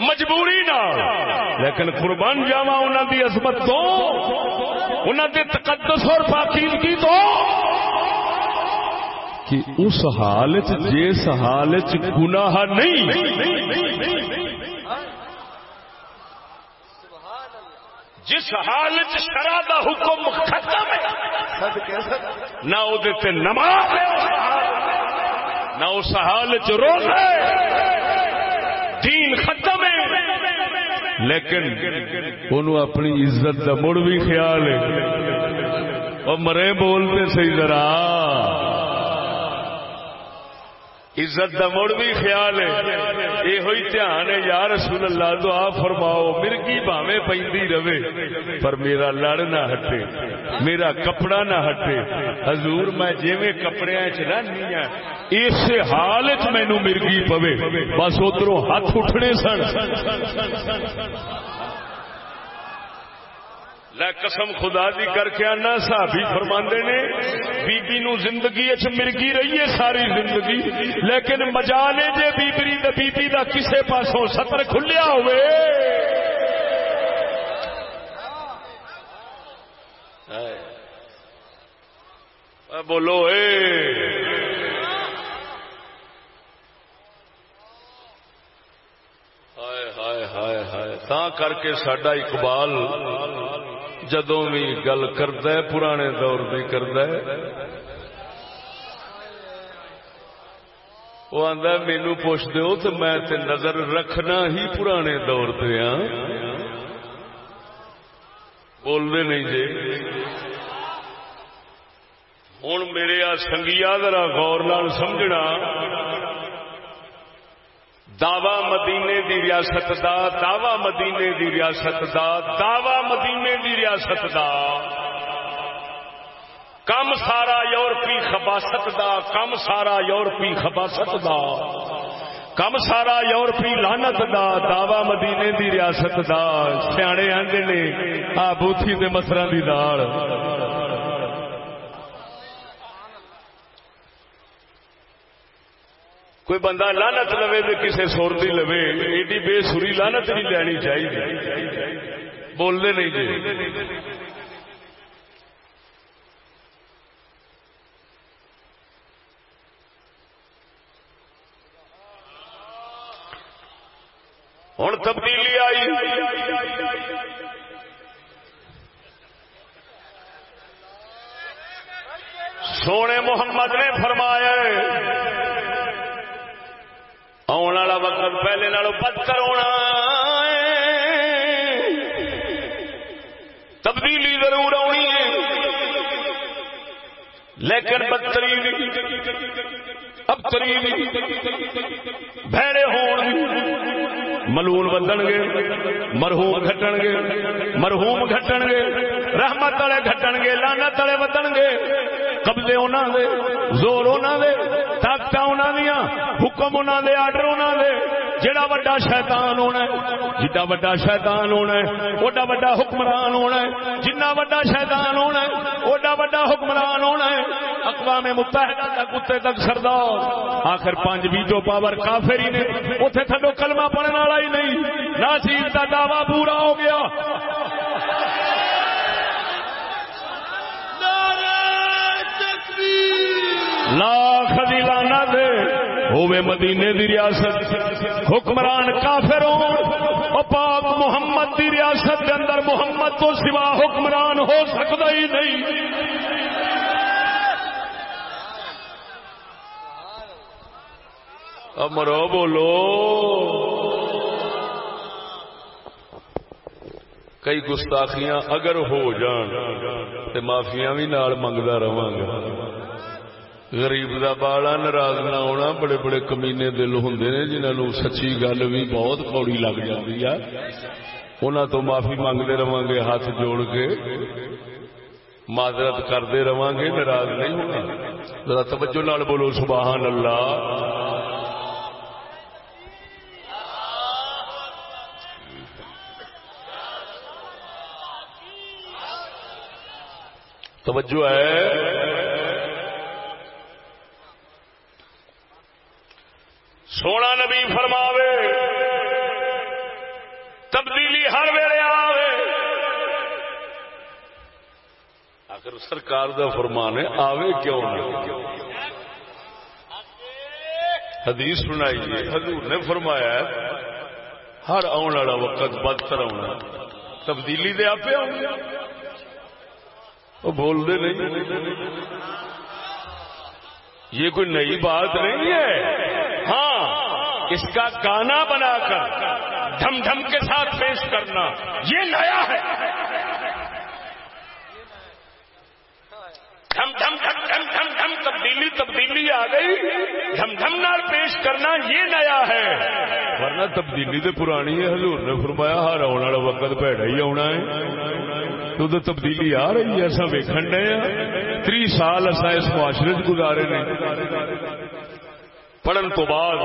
مجبوری نہ لیکن قربان جاوا انہوں دی عظمت تو انہوں دے تقدس اور پاکیزگی تو کہ اس حال جس حال گناہ نہیں جس حال شرع دا حکم ختم ہے، نہ وہ نماز نہ اس حال چ روز دین ختم ہے۔ لیکن انہوں اپنی عزت دا مڑ بھی خیال ہے۔ اور مرے بولتے صحیح ذرا۔ عزت دا مڑ بھی خیال ہے۔ یہ ہوئی دھیان ہے، یا رسول اللہ، دعا فرماؤ، مرگی باوے پی رہے، پر میرا لڑ نہ ہٹے، میرا کپڑا نہ ہٹے۔ حضور، میں جیویں کپڑے چلانی ہوں اس حال چ مینو مرگی پوے۔ بس ادھر ہاتھ اٹھنے سن۔ قسم خدا دی کر کے آنا، صحابی فرماندے نے بی بی نو زندگی اچ مرگی رہی ہے، ساری زندگی۔ لیکن مجالے جے بی بی دا بی بی دا کسے پاسوں سطر کھلیا ہوئے۔ بولو، اے۔ تا کر کے سڈا اقبال جدو بھی گل کرد پرانے دور کی کرد وہ آدھا مینو پوچھ دو تو میں تے نظر رکھنا ہی پرانے دور سے ہاں۔ بولتے نہیں جی ہوں میرے آ سنگیا ذرا غور لال سمجھنا۔ دعوی مدینے دی ریاست دا، دعوی مدینے دی ریاست دا، دعوی مدینے دی ریاست دا۔ کم سارا یورپی خباست دا، کم سارا یورپی خباست دا۔ کم سارا یورپی لانت دا، دعوی مدینے دی ریاست دا۔ سیانے آدھے نے، آ بوتھی دے مسرا دی دال۔ کوئی بندہ لانت لوے تو کسی سور کی لوے، ایڈی بے سری لانت نہیں لینی چاہیے۔ بولنے نہیں جی۔ ہوں تبدیلی آئی۔ سونے محمد نے فرمایا آنے والا وقت پہلے نالوں بدتر ہونا تبدیلی ضرور آنی ہے لیکن بدترین ابترین بھڑے ہون ملون بدن گے مرحوم گھٹن گے مرحوم گھٹن گے رحمت والے گھٹن گے لانت والے ودن گے قبضے انہوں دے، زور انہوں دے طاقت انہوں دیا حکم انہوں دے، آرڈر دے جڑا وڈا شیطان ہونا ہے جڈا وڈا شیطان ہونا ہے، اوڈا وڈا حکمران ہونا ہے، جنہ وڈا شیطان ہونا ہے، اوڈا وڈا حکمران ہونا ہے، اقوام متحدہ تک اتنے تک سردار، آخر پانچ ویٹو پاور کافر ہی نے اتنے تھڈو کلمہ پڑھنے والا ہی نہیں۔ ناصیر کا دعوی پورا ہو گیا۔ لاکھ لانا دے۔ ہوے مدینے دی ریاست۔ حکمران کافر پاک محمد دی ریاست کے اندر محمد تو سوا حکمران ہو سکتا ہی نہیں۔ امرو بولو۔ کئی گستاخیاں اگر ہو جان تو معافیاں بھی نال منگتا رہا گا۔ غریب دا بالا ناراض نہ ہونا، بڑے بڑے کمینے دل ہوں نے جنہوں سچی گل بھی بہت کوڑی لگ جاتی ہے انہوں تو معافی منگتے رہا گے، ہاتھ جوڑ کے معذرت کرتے رہا گے، ناراض نہیں ہونا۔ ذرا توجہ نال بولو، سبحان اللہ۔ توجہ ہے۔ سونا نبی فرماوے، تبدیلی ہر ویلے آوے۔ اگر سرکار دا فرمان ہے، آوے کیوں نہ؟ حدیث سنائیے۔ حضور نے فرمایا ہر آنے والا وقت بدتر آنا تبدیلی دے آپ وہ بولتے نہیں۔ یہ کوئی نئی بات نہیں ہے۔ ہاں اس کا گانا بنا کر دھم دھم کے ساتھ پیش کرنا، یہ نیا ہے۔ دھم دھم دھم دھم دھم تبدیلی تبدیلی آ گئی۔ دھم دھم نال پیش کرنا یہ نیا ہے۔ ورنہ تبدیلی تو پرانی ہے، حضور نے فرمایا، ہر آنے والا وقت پیڑا ہی آنا ہے۔ تو تبدیلی آ رہی ہے اصا ویکن ڈے تری سال اصا اس معاشرے گزارے نے۔ پڑھن تو بعد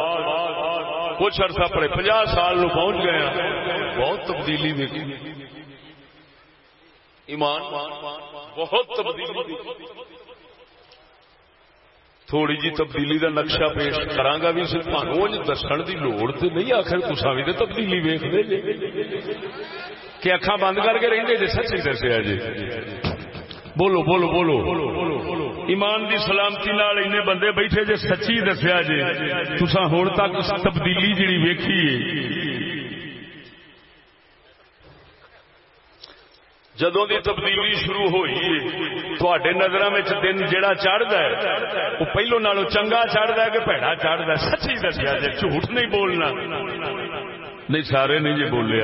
کچھ عرصہ پڑے پناہ سال نو پہنچ گئے بہت تبدیلی دیکھی ایمان بہت تبدیلی تھوڑی جی تبدیلی دا نقشہ پیش کرا بھی تمہوں دسن کی لوڑ تو نہیں آخر کسا بھی تو تبدیلی ویخ دے جی۔ کہ اکھا بند کر کے رہتے جی سچی دسیا جی بولو بولو بولو۔ ایمان دی سلامتی نال اینے بندے بیٹھے جی سچی دسیا جی تسا ہوں تک تبدیلی جی ویکھی جدو دی تبدیلی شروع ہوئی تھوڑے نظر دن جڑا چڑھتا ہے وہ پہلو نالو چنگا چڑھتا ہے کہ پیڑا چڑھتا ہے سچی دسیا جی جھوٹ نہیں بولنا۔ نہیں، سارے نہیں جی بولے۔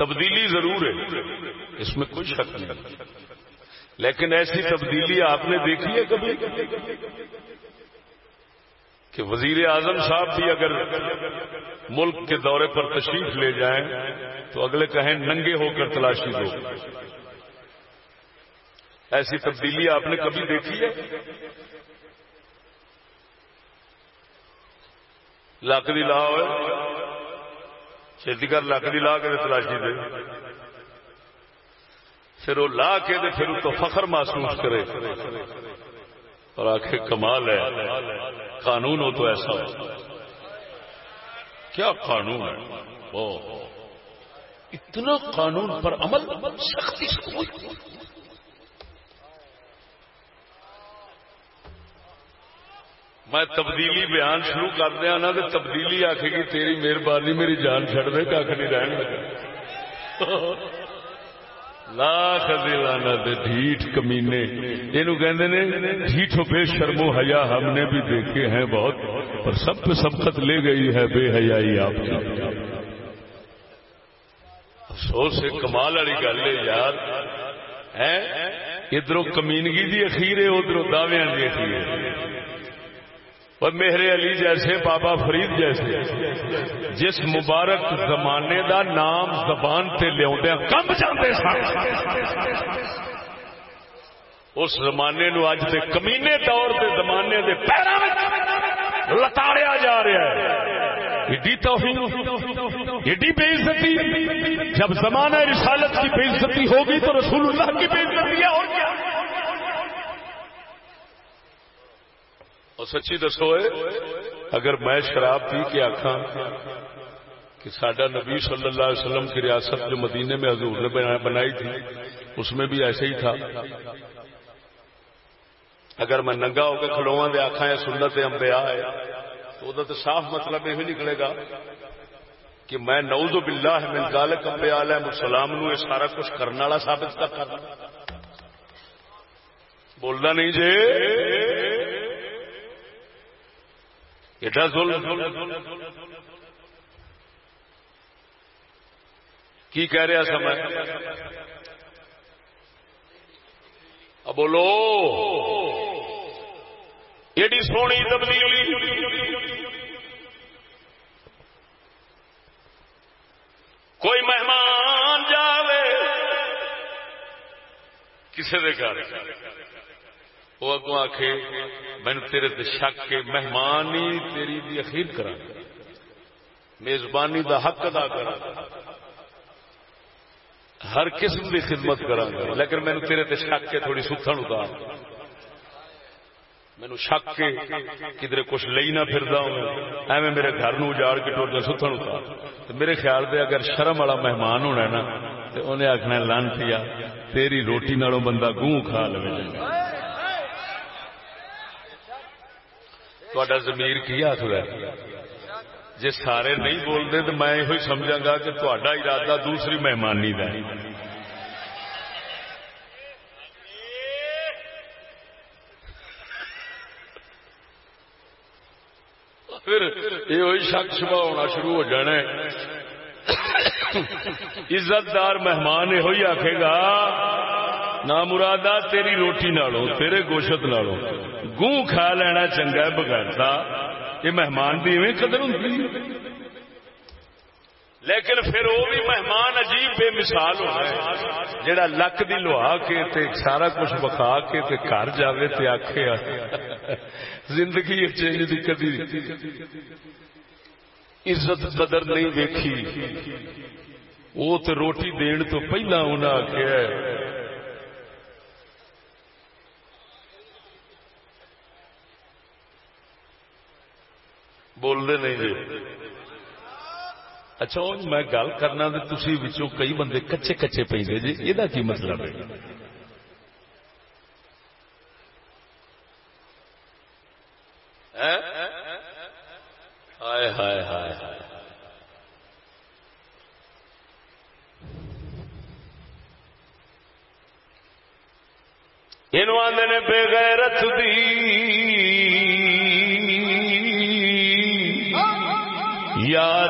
تبدیلی ضرور ہے۔ اس میں کوئی شک نہیں۔ لیکن ایسی تبدیلی آپ نے دیکھی ہے کبھی؟ کہ وزیر اعظم صاحب بھی اگر ملک کے دورے پر تشریف لے جائیں تو اگلے کہیں ننگے ہو کر تلاشی دو۔ ایسی تبدیلی آپ نے کبھی دیکھی ہے؟ لاکڑی لا چھتی کر لاکڑی لا کے تلاشی دے۔ پھر وہ لا کے دے پھر تو فخر محسوس کرے۔ اور آخر کمال ہے۔ قانون ہو تو ایسا ہو کیا قانون ہے؟ اتنا قانون پر عمل سختی میں تبدیلی بیان شروع کر دیا نا تو تبدیلی آخے گی، تیری مہربانی میری جان چڑ دے کھ نہیں رہن لاکھ دلانا ڈھیٹ کمینے۔ یہ کہندے نے ڈھیٹو بے شرم و حیا ہم نے بھی دیکھے ہیں بہت، پر سب پہ سبقت لے گئی ہے بے حیائی آپ کی۔ افسوس ہے کمال والی گل ہے یار۔ ادھر کمینگی دی اخیر ہے، ادھر دعوے دی اخیر ہے۔ اور مہر علی جیسے، بابا فرید جیسے۔ جس مبارک زمانے دا نام زبان سے لیا کم جاتے اس زمانے نو اج دے کمینے دور دے زمانے دے پیروں لتاڑیا جا رہا ہے۔ ایڈی توہین، ایڈی بے عزتی جب زمانہ رسالت کی بے عزتی ہوگی تو رسول اللہ کی بے عزتی ہے اور کیا اور سچی دسو اگر میں شراب پی کے آخا کہ سڈا نبی صلی اللہ علیہ وسلم کی ریاست جو مدینے میں حضور نے بنائی تھی، اس میں بھی ایسے ہی تھا۔ اگر میں ننگا ہو کے کھلوا دے آخا یا سنت امبیا ہے، تو وہ تو صاف مطلب یہ نکلے گا کہ میں نوز باللہ من ذالک انبیاء علیہ السلام نو یہ سارا کچھ کرنے والا ثابت کر بولنا نہیں جی۔ ایڈا ظلم کی کہہ رہا سا میں اب بولو ایڈی سونی تبدیلی کوئی مہمان جاوے کسی دے گھر وہ اگو آخ میں تیرے تے شک کے مہمانی تیری دی اخیر کرا میزبانی دا حق ادا کرا ہر قسم دی خدمت کرا لیکن مینو تیرے تے شک کے تھوڑی ستھن اتار۔ مینو شک کے کدھر کچھ لئی نہ پھر ایویں میرے گھر نو اجاڑ کے ٹوٹ ستھن اتار۔ میرے خیال دے اگر شرم والا مہمان ہونا نا تو انہیں آخنا لان تیری روٹی نالوں بندہ گوں کھا لے تا زمیر کی آخر ہے جی سارے نہیں بولتے تو میں یہ سمجھا گا کہ تا ارادہ دوسری مہمانی کا پھر یہ شک شبہ ہونا شروع ہو جانا عزت دار مہمان یہ آخے گا نہ مرادہ تیری روٹی نالوں، تیرے گوشت نالوں۔ گوں کھا لینا چنگا ہے بغیرتا یہ مہمان بھی ایویں قدر ہوں۔ لیکن پھر وہ بھی مہمان عجیب بے مثال ہونا ہے جڑا لک دی لوا کے تے سارا کچھ بکھا کے تے گھر جاوے تے آکھے زندگی چینج دی کدی عزت قدر نہیں دیکھی وہ تے روٹی دین تو پہلا انہیں آخیا بولتے نہیں جی اچھا میں گل کرنا تھی کئی بندے کچے کچے پہ جی یہ کی مطلب ہے ہائے ہائے ہائے ہائے یہ آدھے نے بے غیرت دی یا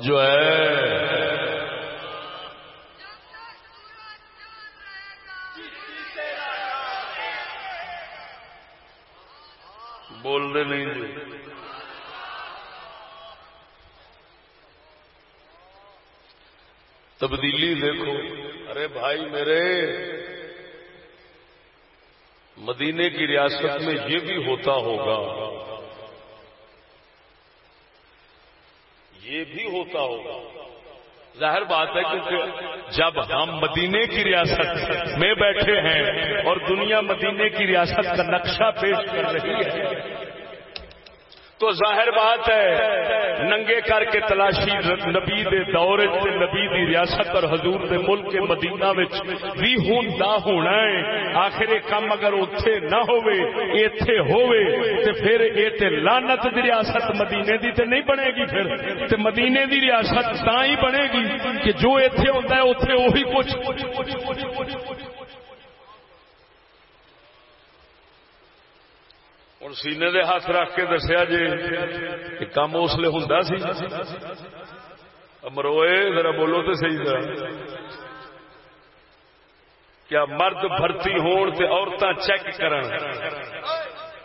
توجہ ہے۔ بولنے نہیں جی تبدیلی دیکھو۔ ارے بھائی میرے، مدینے کی ریاست میں یہ بھی ہوتا ہوگا یہ بھی ہوتا ہوگا ظاہر بات ہے کیونکہ جب ہم مدینے کی ریاست میں بیٹھے ہیں اور دنیا مدینے کی ریاست کا نقشہ پیش کر رہی ہے تو ظاہر بات ہے، ننگے کر کے تلاشی نبی دے دور نبی دی ریاست اور حضور دے ملک کے مدینہ وچ بھی ہون دا ہونا ہے۔ آخر کم اگر اوتھے نہ ہوئے ایتھے ہوئے تے پھر اے تے لعنت دی ریاست مدینے دی تے نہیں بنے گی پھر۔ تے مدینے دی ریاست تاں ہی بنے گی کہ جو ایتھے ہوندا ہے، اوتھے وہی کچھ۔ ہوں سینے دے ہاتھ رکھ کے دسیا جی کہ کام اس لیے ہوں سی مروئے ذرا بولو تو صحیح ذرا کیا مرد بھرتی ہون تے عورتاں چیک کرن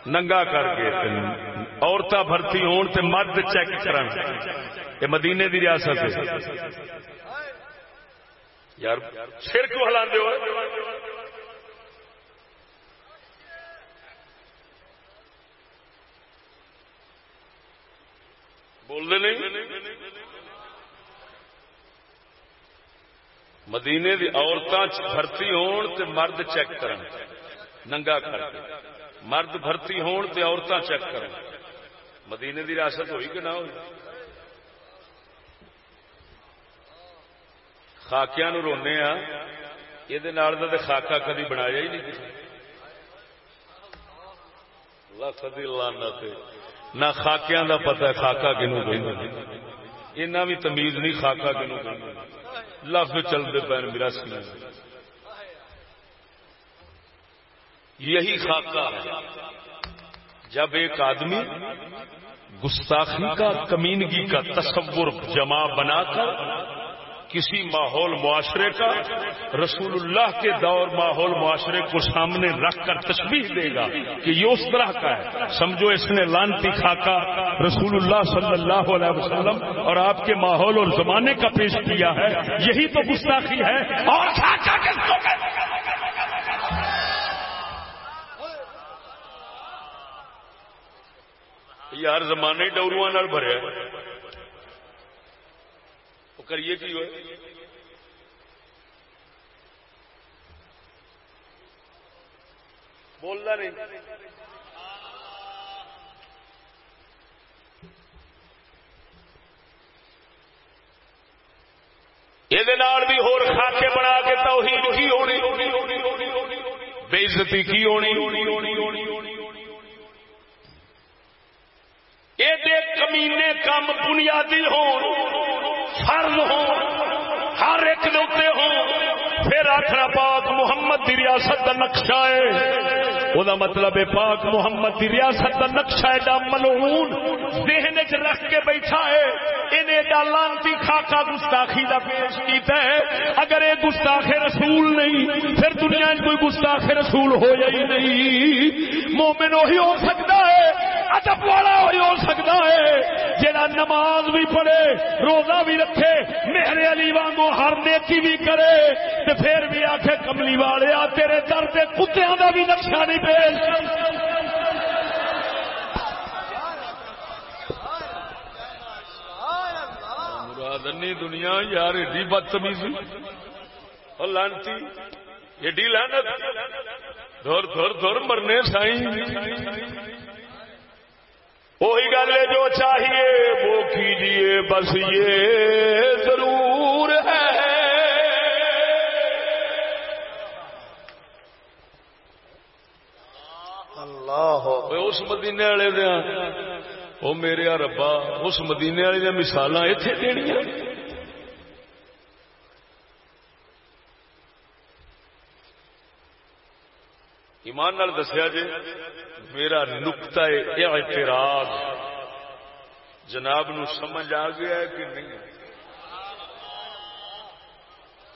ننگا کر کے عورتاں بھرتی ہون تے مرد چیک کرن یہ مدینے دی ریاست ہے یار سر کیوں ہلا بولتے نہیں؟ مدینے دی عورتاں بھرتی ہون تے مرد چیک کرن۔ ننگا کر کے۔ مرد بھرتی ہون تے عورتاں چیک کرن۔ مدینے دی ریاست ہوئی کہ نہ ہوئی؟ خاکیا نو رونے آ۔ یہ خاکا کدی بنایا ہی نہیں کسی۔ لکھ لانا نہ خاکیا کا پتا خاکا کنو کہ بھی تمیز نہیں خاکا کنو لفظ چلتے پے میرا سنا یہی خاکہ۔ ہے جب ایک آدمی گستاخی کا، کمینگی کا تصور جمع بنا کر کسی ماحول معاشرے کا، رسول اللہ کے دور ماحول معاشرے کو سامنے رکھ کر تشبیح دے گا کہ یہ اس طرح کا ہے۔ سمجھو اس نے لانتی خاکہ رسول اللہ صلی اللہ علیہ وسلم اور آپ کے ماحول اور زمانے کا پیش کیا ہے۔ یہی تو گستاخی ہے۔ اور یار زمانے ڈورو بھریا وہ کریے کی ہوئے بولنا نہیں۔ یہ ہور خاکے بنا کے توحید کی ہونی۔ بےزتی کی ہونی۔ یہ کمینے کم بنیادی ہو فرض ہو ہر ایک دے ہو پھر آخر پاک محمد دی ریاست کا نقشہ ہے۔ وہ مطلب ہے پاک محمد دی ریاست کا نقشہ ایڈا ملعون ذہن چ رکھ کے بیٹھا ہے۔ انہیں ایڈا لانتی خاکا گستاخی دا پیش کیتا ہے۔ اگر یہ گستاخ رسول نہیں، پھر دنیا کوئی گستاخ رسول ہو جائی نہیں۔ مومن وہی ہو سکتا ہے ادب والا وہی ہو سکتا ہے۔ جہاں نماز بھی پڑھے، روزہ بھی رکھے، میرے علی وانگو ہر نیکی بھی کرے تو پھر بھی آخے کملی والے، آ تیرے درد کتوں کا بھی نقشہ نہیں پیش۔ دنیا، یار، ایڈی بدتمیزی اور لانتی، ایڈی لانت دور دور دور مرنے سائیں۔ وہی گل ہے جو چاہیے وہ کیجیے بس یہ ضرور ہے۔ اللہ اس مدینے والے دیا۔ وہ میرے ربا اس مدینے والے دیا مثال اتنے دنیا ایمان نال دسیا جی میرا نقطہ اعتراض جناب نو سمجھ آ گیا ہے کہ نہیں؟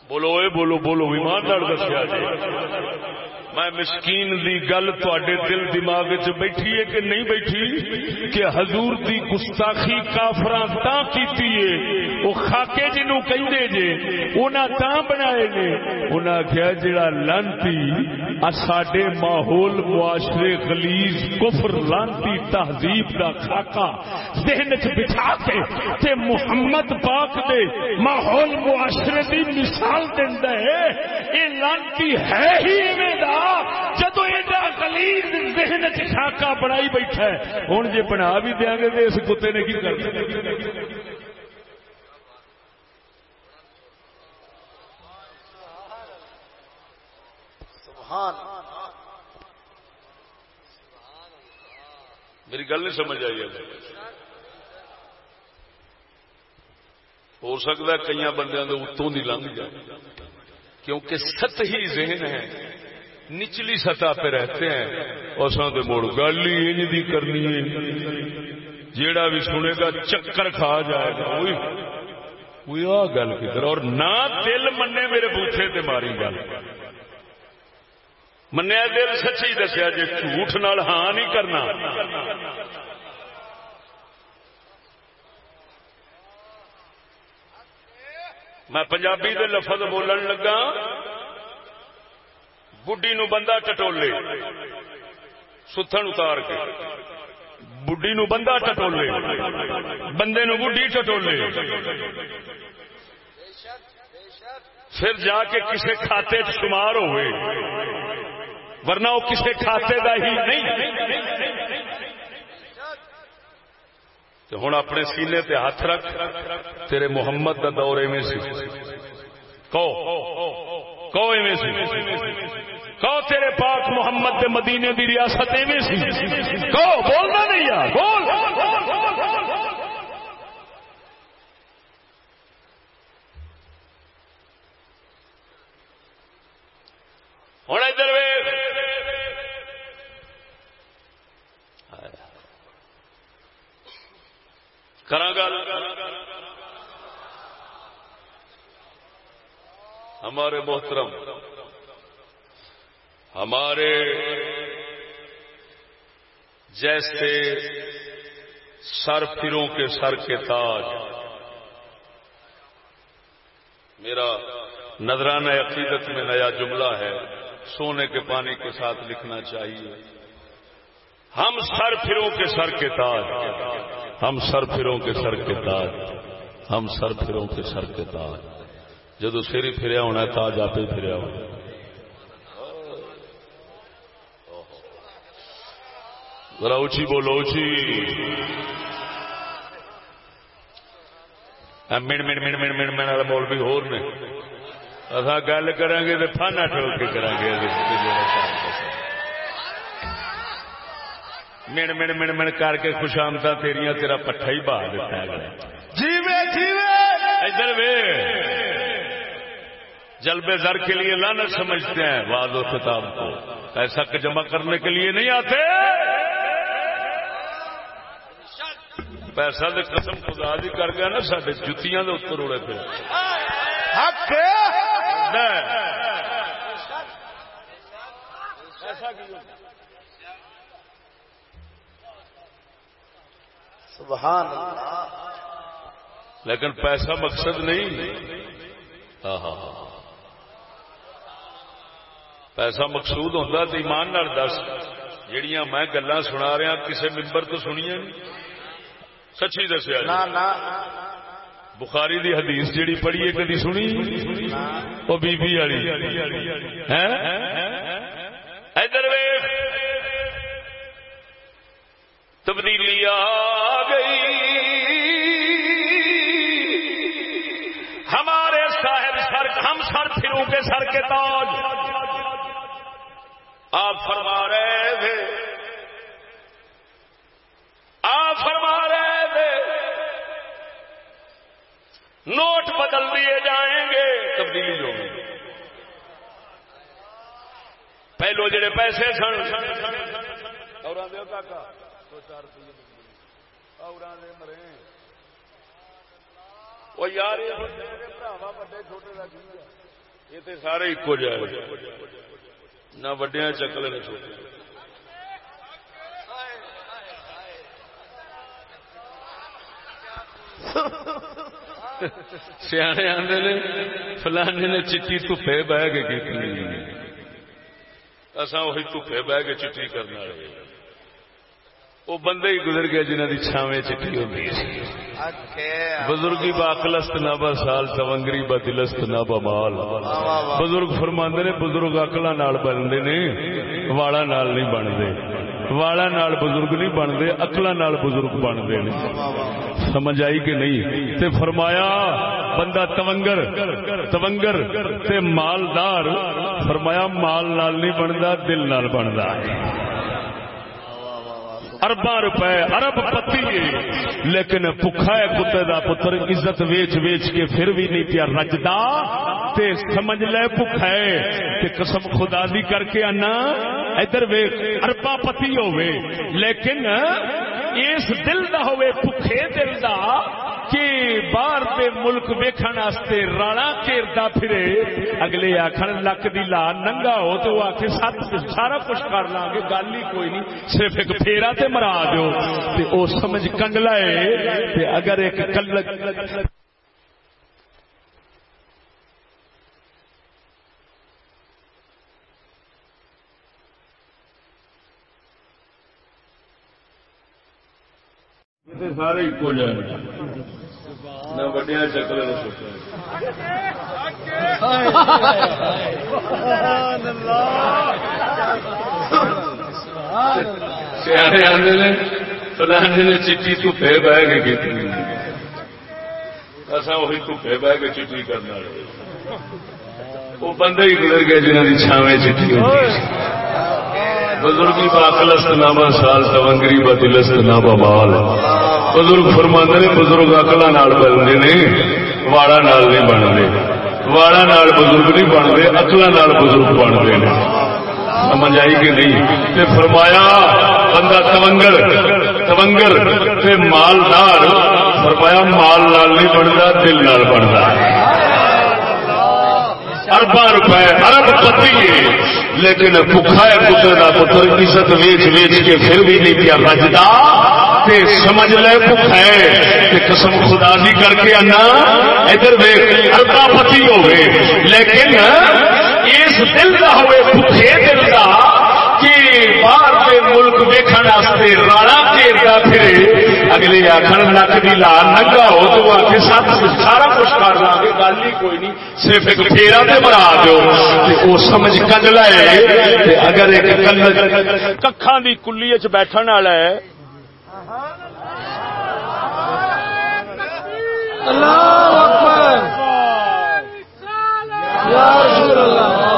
بولو، اے بولو بولو، ایمان نال دسیا جی۔ میں مسکین دی گل تے دل دماغ بیٹھی ہے کہ نہیں بیٹھی؟ کہ حضور دی گستاخی کافران تا کیتی ہے وہ خاکے جی جنو کہندے جے انہاں تا بنائے نے انہاں کہیا جڑا لانتی اساڈے ماحول، معاشرے، غلیظ، کفر، لانتی، تہذیب دا خاکا ذہن چ بٹھا کے تے محمد پاک دے ماحول، معاشرے دی مثال دیندا ہے۔ اے لانتی ہے ہی ایویں دا جدو ایڈا کلیل ذہن چاکا بنائی بیٹھا ہے۔ ہوں جی بنا بھی دیا گے تو اس کتے نے کی کرنا کر میری گل نہیں سمجھ آئی ہو سکتا ہے کئی بندیاں اتوں کی لنگ جائے۔ کیونکہ ست ہی ذہن ہے۔ نچلی سطح پہ رہتے ہیں۔ اور ساتھ موڑ گل ہی انج دی کرنی ہے۔ جیڑا بھی سنے گا چکر کھا جائے گا۔ گل کدھر۔ اور نہ دل منے میرے بوٹے تے ماری گل۔ منیا دل سچی دسیا جی جھوٹ نال ہاں نہیں کرنا میں پنجابی دے لفظ بولن لگا بڈی نو بندہ ٹٹولے ستن اتار کے بڈی نو بندہ ٹٹولے بندے نو بڈی ٹٹولے پھر جا کے کسی کھاتے شمار ہوئے ورنہ وہ کسی کھاتے کا ہی نہیں۔ تو ہوں اپنے سینے تے ہاتھ رکھ، تیرے محمد کا دور ایویں سی۔ کہو ایویں سی۔ کہو تیرے پاک محمد دے مدینے دی ریاست ایویں سی۔ کہو، بولنا نہیں یار، بول۔ ہوں ادھر کرا گل؟ ہمارے محترم، ہمارے جیسے سر پھروں کے سر کے تاج۔ میرا نذرانہ عقیدت میں نیا جملہ ہے۔ سونے کے پانی کے ساتھ لکھنا چاہیے ہم سر پھروں کے سر کے تاج ہم سر پھروں کے سر کے تاج ہم سر پھروں کے سر کے تاج جدو سر ہی پھریا ہونا تاج آپ ہی پھریا ہونا ذرا اچھی بولو اچھی من من من من من من والا بول بھی ہور نے اصا گل کریں گے تو فانا ٹول کے کریں گے من من من من کر کے خوش آمدہ تیریاں تیرا پٹھا ہی بہا دیتا ہے۔ جیوے جیوے! ادھر وے۔ جلبے زر کے لیے لانا سمجھتے ہیں۔ واد و خطاب کو۔ پیسہ جمع کرنے کے لیے نہیں آتے۔ پیسہ دے قسم خدا دی کر گیا نا سارے جتیاں دے اتر اڑے پہ حق سبحان اللہ۔ لیکن پیسہ مقصد نہیں۔ ہاں ہاں ہاں پیسہ مقصود ہوتا تو ایمان نال دس۔ جہیا میں گلا سنا رہا کسی ممبر تو سنیا نہیں۔ سچی دسیا نہ بخاری دی حدیث جیڑی پڑھی ہے، کدی سنی؟ وہ بی بی والی ادھر تبدیلی آ گئی۔ ہمارے صاحب سر ہم سر پھروں کے سر کے تاج۔ آپ فرما رہے تھے آپ فرما رہے تھے نوٹ بدل دیے جائیں گے تبدیلی ہوگی۔ پہلو جڑے پیسے سن۔ وہ یار یہ تو سارے جائے نہ وڈیا چکلے نہ چھوٹے۔ سیانے آدھے نے، فلانے نے چٹی دھوپے بہ کے کی اصا وہی دھوپے بہ کے چٹی کرنا رہے وہ بندے ہی گزر گئے جنہ کی چھاویں چٹی ہوتی بزرگی باقلست نہ با سال تونگری با دلست نہ با مال۔ بزرگ فرماندے نے، بزرگ اکلا نال بنتے نے والا نال نہیں بنتے والا نال بزرگ نہیں بنتے اکلا نال بزرگ بنتے نے۔ سمجھ آئی کہ نہیں؟ تے فرمایا، بندہ تونگر تونگر تے مالدار، فرمایا مال نال نہیں بنتا دل نال بنتا ہے۔ اربا روپے ارب پتی لیکن بکھا ہے کتے دا پتر، عزت ویچ ویچ کے پھر بھی نہیں پیا رجدا۔ تے سمجھ لے بکھا ہے کہ قسم خدا دی کر کے انا، ادھر ویخ اربا پتی ہوے لیکن اس دل دا ہوے بکھے دل دا کہ باہر دے ملک ویکھن واسطے رانا کھیرتا پھرے، اگلے آخر لک دی لا ننگا ہو تو وہ آخر سات سارا کچھ کر لاں گے، گل ہی کوئی نہیں، صرف ایک پھیرا تے مرا دو تے او سمجھ کنگلا ہے تے اگر ایک کل سارے ایک جائے۔ نہ وڈیا چکر سیانے آدھے نے، فلانے نے چٹی دھوپے بہ کے کی اصا وہی دھوپے بہ کے چٹی کرنا۔ وہ بندے ہی گزر گئے جنہوں کی چھاویں چٹھی ہوتی۔ بزرگی باخلست نامہ سال تونگری بدلست نامہ مال بزرگ فرماندے نے بزرگ اکلا نال بنتے نے، واڑا نال نہیں بنتے واڑا نال بزرگ نہیں بنتے اکلا نال بزرگ بنتے ہیں سمجھ آئی کہ نہیں؟ تے فرمایا، بندہ تونگر تونگر تے مالدار، فرمایا مال نال نہیں بنتا دل نال بنتا اربا روپے ارب پتی ہے۔ لیکن بکھا ہے پتر کا پتر عزت ویچ ویچ کے پھر بھی نہیں کیا بجتا سمجھ لے بکھا ہے۔ قسم خدا دی کر کے انا، ادھر ویخ اربا پتی ہوئے لیکن اس دل کا ہوئے بکھے دل کا کہ باہر کے ملک ویکن راڑا گھیرتا پھر اگلے آخر نک بھی لا نگا ہو تو آ کے سب سارا کچھ کر لا گے گل ہی کوئی نہیں صرف ایک پھیرا تے مرا دو وہ سمجھ کنجلا ہے اگر ایک ککھان کی کلی چ بیٹھن والا ہے۔ اللہ اکبر۔ یا رسول اللہ۔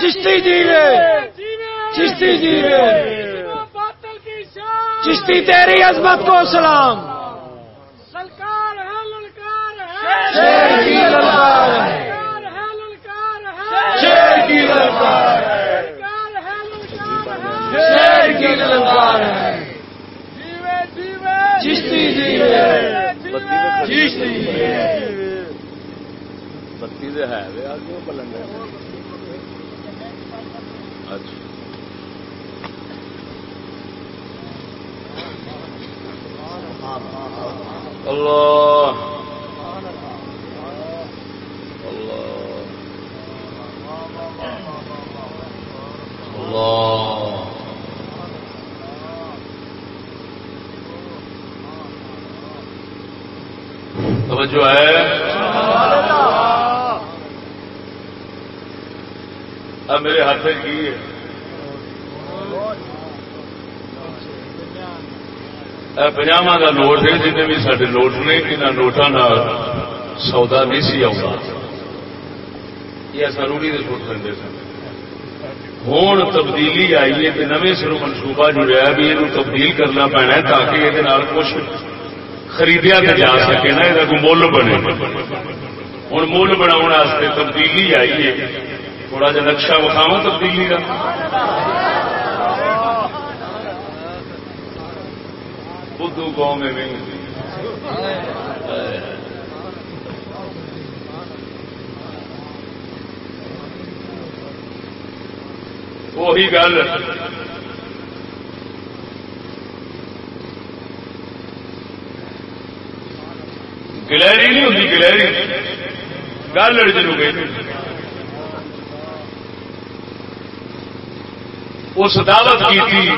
چشتی جیوے چشتی جیوے چشتی تیری عظمت کو سلام! شیر کی للکار ہے! شیر کی للکار ہے! شیر کی للکار ہے! چشتی جیوے چشتی جیوے بتی تو ہے بلنگ اچھا اللہ اللہ توجہ ہے اب میرے ہاتھ کی پجاما کا نوٹ ہے جن بھی سارے نوٹ نے ان نوٹان سودا نہیں سی آتا یہ ضروری کے سوٹ دیں سن۔ ہوں تبدیلی آئی ہے کہ نویں سرو منصوبہ جڑیا بھی یہ تبدیل کرنا پینا ہے تاکہ یہ کچھ خریدیا جا سکے نا، یہ مل بنے۔ ہوں مل بنا تبدیلی آئی ہے۔ تھوڑا جا نقشہ وکھاوا تبدیلی کا۔ بدھو گاؤں میں نہیں وہی گل۔ گلری نہیں ہوتی گلری گل جنوب گئی اس دعوت کی تھی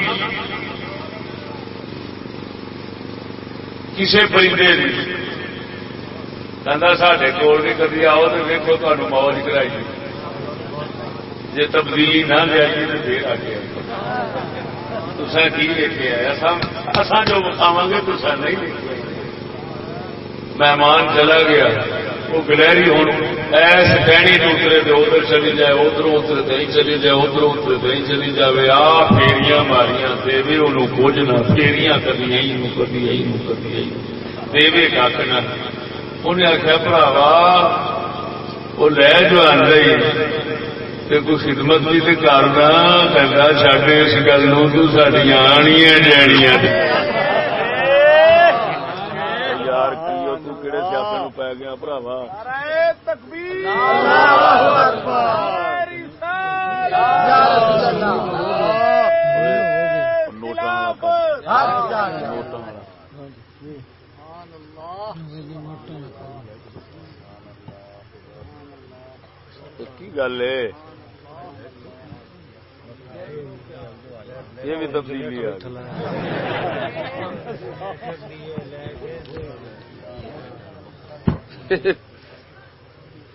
کسی پرندے کہنا سڈے کول نہیں کدی آؤ تو ویکو تمہیں موج کرائی جی تبدیلی نہ لیا جی تو پھر آ گیا۔ تصا کی لے کے آیا اصا جو بتاو گے تو نہیں لے کے مہمان چلا گیا۔ وہ گلہری ہوں۔ ایس ٹہنی تو اترے تو ادھر چلی جائے ادھر اتر دہی چلی جائے ادھر اتر دہی چلی جائے آ پھیریاں ماریاں دے انہوں کچھ کھوجنا پھیریاں کدی کدی کدی دے کھ نہ۔ انہیں آخیا براوا وہ لے جو آئی کوئی خدمت بھی تو کرنا کہنا چڈ اس گل تو سڈیا آنیا جانیا پی گیا براوا کی گل ہے یہ بھی تبدیلی ہے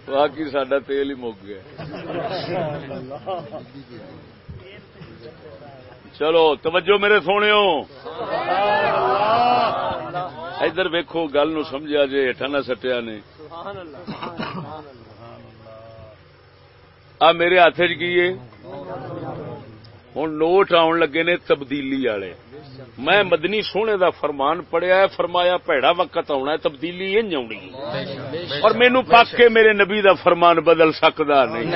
باقی سڈا تیل ہی مک گیا۔ چلو، توجہ میرے سونے ادھر ویکو گل نو سمجھا جی ہٹا نہ سٹیا نے۔ آ میرے ہاتھ چ کی ہوں نوٹ آن لگے نے تبدیلی والے۔ میں مدنی سونے دا فرمان پڑھیا فرمایا پیڑا وقت آنا تبدیلی ان آنی اور مینو پک کے میرے نبی دا فرمان بدل سکتا نہیں۔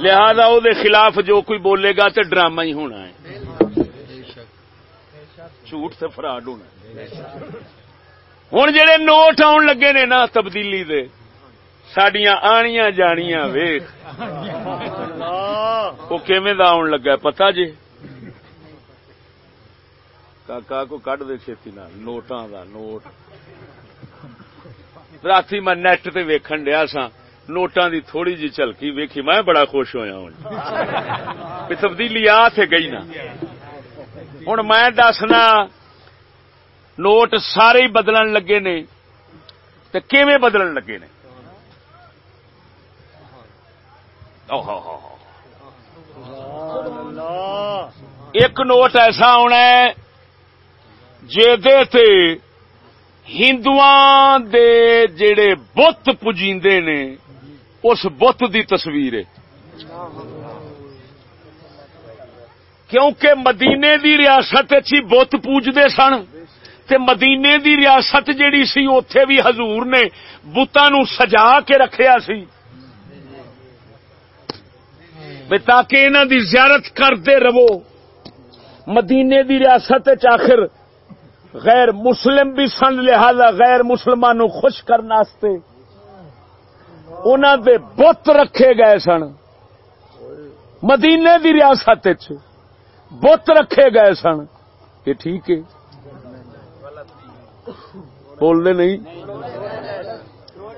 لہذا او دے خلاف جو کوئی بولے گا تو ڈرامہ ہی ہونا ہے۔ جھوٹ سے فراڈ ہونا ہوں جڑے نوٹ آن لگے نے نا تبدیلی دے سڈیا آنیاں جانیاں ویخ وہ کیویں آن لگا پتا جی کاکا کو کڈ دے چھتی نال نوٹاں دا نوٹ رات میں نیٹ تے ویکھن ڈیا سا نوٹاں دی تھوڑی جی چلکی ویکھی میں بڑا خوش ہویا ہوں تبدیلی آ تھے گئی نا ہوں میں دسنا نوٹ سارے ہی بدلن لگے نے تے کیویں بدلن لگے نے ایک نوٹ ایسا ہونا ہے ہندو جڑے بت پجیندے نے اس بت دی تصویر ہے کیونکہ مدینے دی ریاست چی بت پوجتے سن تے مدینے دی ریاست جیڑی سی اتے بھی حضور نے بتان سجا کے رکھیا سی تاکہ انہوں دی زیارت کرتے رہو۔ مدینے دی ریاست آخر غیر مسلم بھی سن، لہذا غیر مسلمان خوش کرنے انہوں دے بت رکھے گئے سن۔ مدینے دی ریاست بت رکھے گئے سن۔ یہ ٹھیک ہے۔ بولنے نہیں۔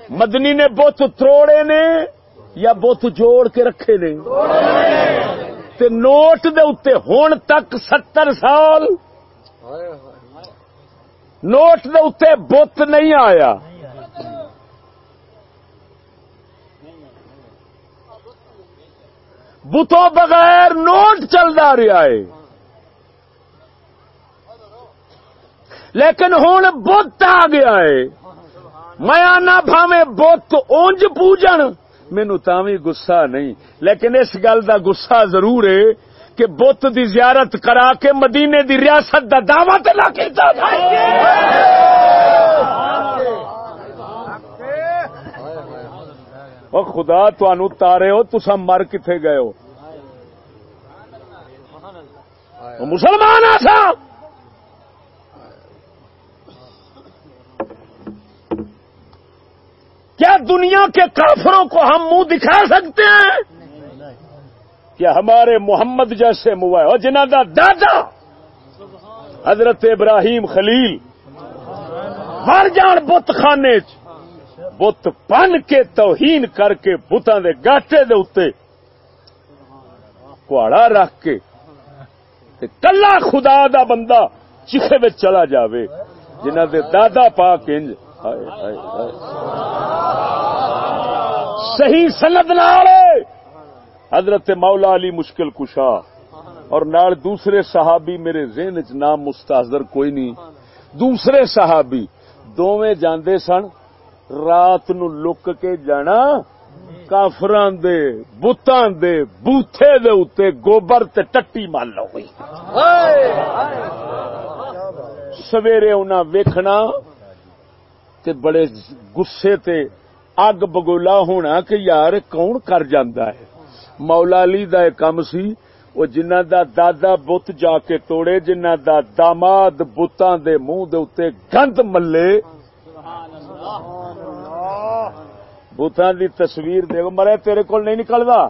مدنی نے بت تروڑے نے۔ یا بت جوڑ کے رکھے نے؟ نوٹ دے اتنے ہون تک ستر سال۔ نوٹ دے اتنے بت نہیں آیا۔ بتوں بغیر نوٹ چلتا رہا ہے۔ لیکن ہوں بت آ گیا ہے۔ میں آنا بھاوے بت اونج پوجن۔ مینو تھی گسا نہیں۔ لیکن اس گل کا گسا ضرور ہے کہ بت دی زیارت کرا کے مدینے دی ریاست دا دعوت نہ کیتا او خدا تنوع تارے ہو تسا مر کتنے گئے ہو۔ مسلمان آسا! کیا دنیا کے کافروں کو ہم منہ دکھا سکتے ہیں؟ کہ ہمارے محمد جیسے اور جنہ دا دادا حضرت ابراہیم خلیل ہر جان بت خانے بت پن کے توہین کر کے بتان دے گاٹے دے اتنے کہاڑا رکھ کے کلا خدا دا بندہ چیخے چلا جاوے جنہ دے دادا پا کنج صحیح سند نال حضرت مولا علی مشکل کشا اور نال دوسرے صحابی میرے ذہن چ نام مستحضر کوئی نہیں۔ دوسرے صحابی دونوں جاندے سن رات نو لک کے جانا کافران دے بتان دے بوتھے دے اتے گوبر تے ٹٹی مال لو گئی۔ سویرے انہاں ویکھنا تے بڑے گسے تے اگ بگولا ہونا کہ یار کون کر جاندہ ہے۔ مولا علی دا ایک کم سی، وہ جنہ دا دادا بت جا کے توڑے، جنہ دا داماد بتان دے منہ دے اتے گند ملے۔ بتان دی تصویر دے مرے تیرے کول نہیں نکلدا۔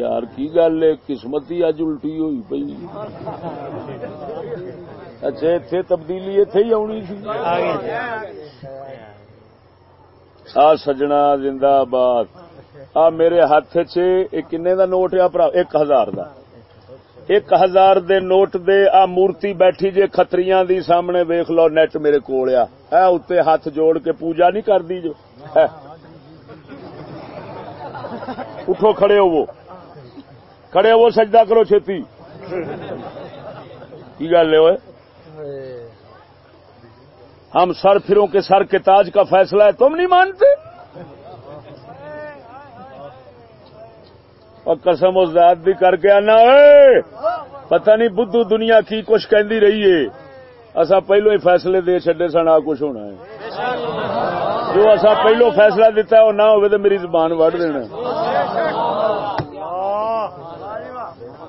یار کی گل ہے، قسمت ہی اج الٹی ہوئی پی اچھا اتے تبدیلی اتے ہی آنی تھی آ سجنا زندہ باد آ میرے ہاتھ چنے دا نوٹ پرا؟ ایک ہزار دا۔ ایک ہزار دے نوٹ دے آ مورتی بیٹھی جے کتریاں دی سامنے ویخ لو نیٹ میرے کو اتنے ہاتھ جوڑ کے پوجا نہیں کر دی جو اٹھو کھڑے ہو وہ۔ کھڑے وہ سجدہ کرو چھتی۔ کی گل ہے ہم سر پھروں کے سر کے تاج کا فیصلہ ہے، تم نہیں مانتے؟ اور قسم و ذات بھی کر کے آنا ہے پتہ نہیں بدھو دنیا کی کچھ کہندی رہی ہے۔ اصا پہلو ہی فیصلے دے چڈے سن، آ کچھ ہونا ہے۔ جو اصا پہلو فیصلہ دیتا ہے، وہ نہ ہوئے تو میری زبان وڑ دینا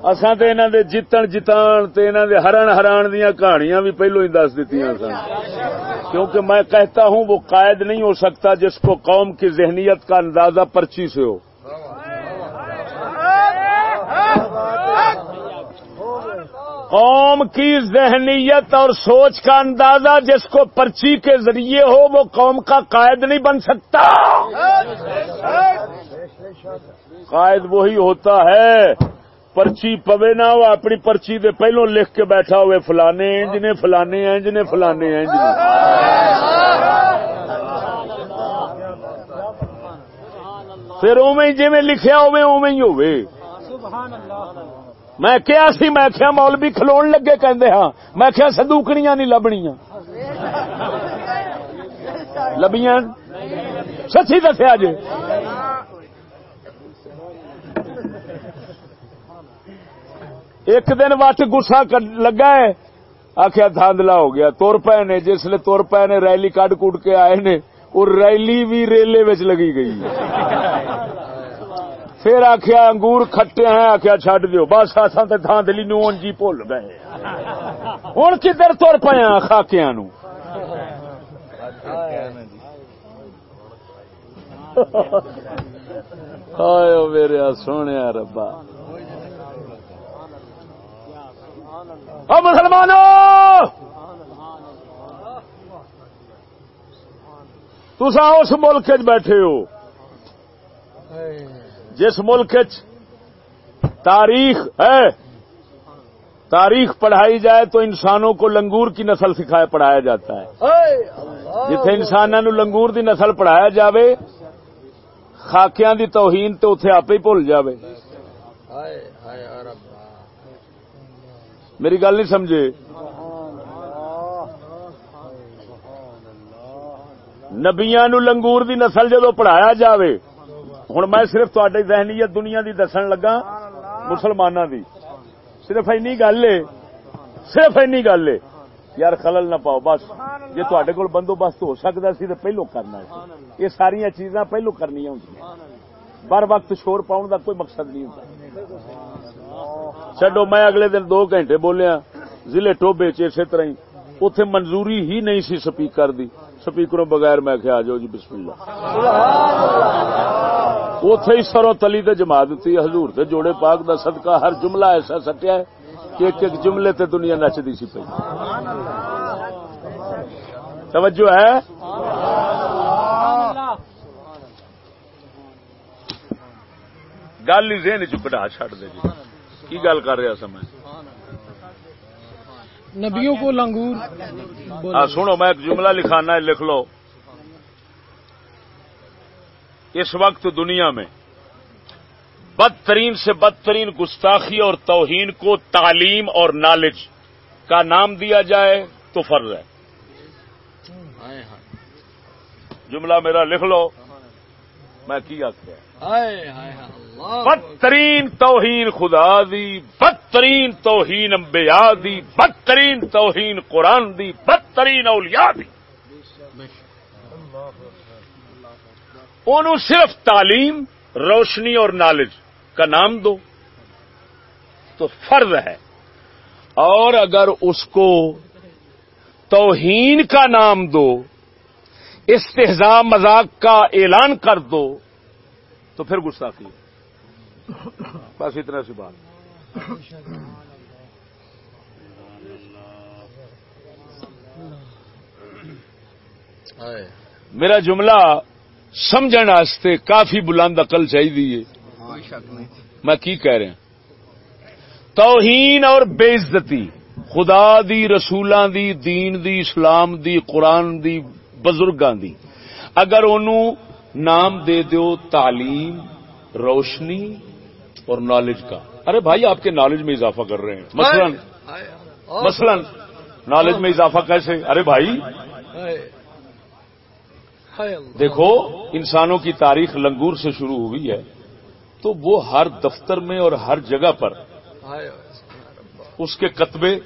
اساں تے انہاں دے جتن جتان تے انہاں دے ہرن ہران دیاں کہانیاں بھی پہلو ہی دس دیتیاں سن۔ کیونکہ میں کہتا ہوں وہ قائد نہیں ہو سکتا جس کو قوم کی ذہنیت کا اندازہ پرچی سے ہو۔ قوم کی ذہنیت اور سوچ کا اندازہ جس کو پرچی کے ذریعے ہو وہ قوم کا قائد نہیں بن سکتا۔ قائد وہی ہوتا ہے پرچی پوے نہ ہو، اپنی پرچی دے پہلو لکھ کے بیٹھا ہوئے، فلانے انجنے فلانے انجنے فلانے انجنے پھر اوے جی لکھیا ہوئے اوے ہی ہوئے میں کیا سی، میں کیا مولوی کھلو لگے کہندے ہاں۔ میں کیا سدوکڑیاں نہیں لبنیاں۔ لبیاں؟ سچی دسیا جی۔ ایک دن وٹ گسا لگا ہے۔ آخیا دھاندلا ہو گیا، تر پے نے جسل تر پے نے ریلی کڈ کڈ کے آئے نے اور ریلی بھی ریلے لگی گئی۔ پھر آخیا انگور کھٹے ہیں آخیا چڈ دو بس اصا تو دھاندلی نو جی بھول گئے۔ ہوں کدھر تر پے خاکیا نو میرے سونے ربا۔ مسلمانوں تسا اس ملک بیٹھے ہو۔ جس ملک تاریخ ہے، تاریخ پڑھائی جائے تو انسانوں کو لنگور کی نسل سکھایا، پڑھایا جاتا ہے۔ جتھے انسانوں لنگور دی نسل پڑھایا جاوے، خاکیاں دی توہین تو اتے آپ ہی بھول جائے میری گل نہیں سمجھے؟ نبیا نو لنگور دی نسل جدو پڑھایا جاوے ہوں میں صرف تھی ذہنیت دنیا دی دسن لگا مسلمانوں دی۔ صرف اینی گل ہے صرف اینی گل ہے یار خلل نہ پاؤ، بس۔ جی تے کول بندوبست ہو سکتا سی تو پہلو کرنا یہ ساری چیزاں پہلو کرنی ہوں بر وقت شور پاؤن کا کوئی مقصد نہیں ہوتا چڈو میں اگلے دن دو گھنٹے بولیا، ضلع ٹوبے چ اسی طرح اتے منظوری ہی نہیں سی سپیکر دی۔ سپیکروں بغیر میں آ جاؤ جی بسم اللہ اتے ہی سروں تلی تے جما دیتی حضور تے جوڑے پاک دا صدقہ، ہر جملہ ایسا سٹیا ہے کہ ایک ایک جملے تے دنیا نچتی سی پی توجہ ہے؟ گل ہی ذہن چ کٹا چڈ دے جی۔ کی گل کر رہا سا میں؟ نبیوں کو لنگور ہاں سنو میں ایک جملہ لکھانا ہے لکھ لو۔ اس وقت دنیا میں بدترین سے بدترین گستاخی اور توہین کو تعلیم اور نالج کا نام دیا جائے تو فرض ہے۔ جملہ میرا لکھ لو۔ میں کیا بدترین توہین خدا دی، بدترین توہین انبیاء دی، بدترین توہین قرآن دی، بدترین اولیاء دی۔ انہوں صرف تعلیم، روشنی اور نالج کا نام دو، تو فرض ہے۔ اور اگر اس کو توہین کا نام دو استحزام مذاق کا اعلان کر دو، تو پھر گستاخی۔ بس اتنا سی بات۔ میرا جملہ سمجھنے کافی بلند عقل چاہیے۔ میں کی کہہ رہا توہین اور بے عزتی خدا دی رسولاں دی دین دی اسلام دی قرآن دی بزرگاں دی۔ اگر انہوں نام دے دیو تعلیم روشنی اور نالج کا۔ ارے بھائی، آپ کے نالج میں اضافہ کر رہے ہیں۔ مثلا مثلا نالج میں اضافہ کیسے؟ ارے بھائی، دیکھو، انسانوں کی تاریخ لنگور سے شروع ہوئی ہے، تو وہ ہر دفتر میں اور ہر جگہ پر اس کے کتبے،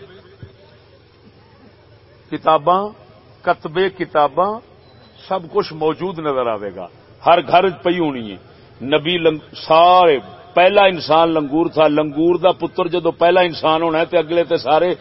کتاباں کتبے، کتاباں، سب کچھ موجود نظر آئے گا۔ ہر گھر پی ہونی ہے۔ نبی لنگ، سارے پہلا انسان لنگور تھا لنگور دا پتر جدو پہلا انسان ہونا ہے تے اگلے تے سارے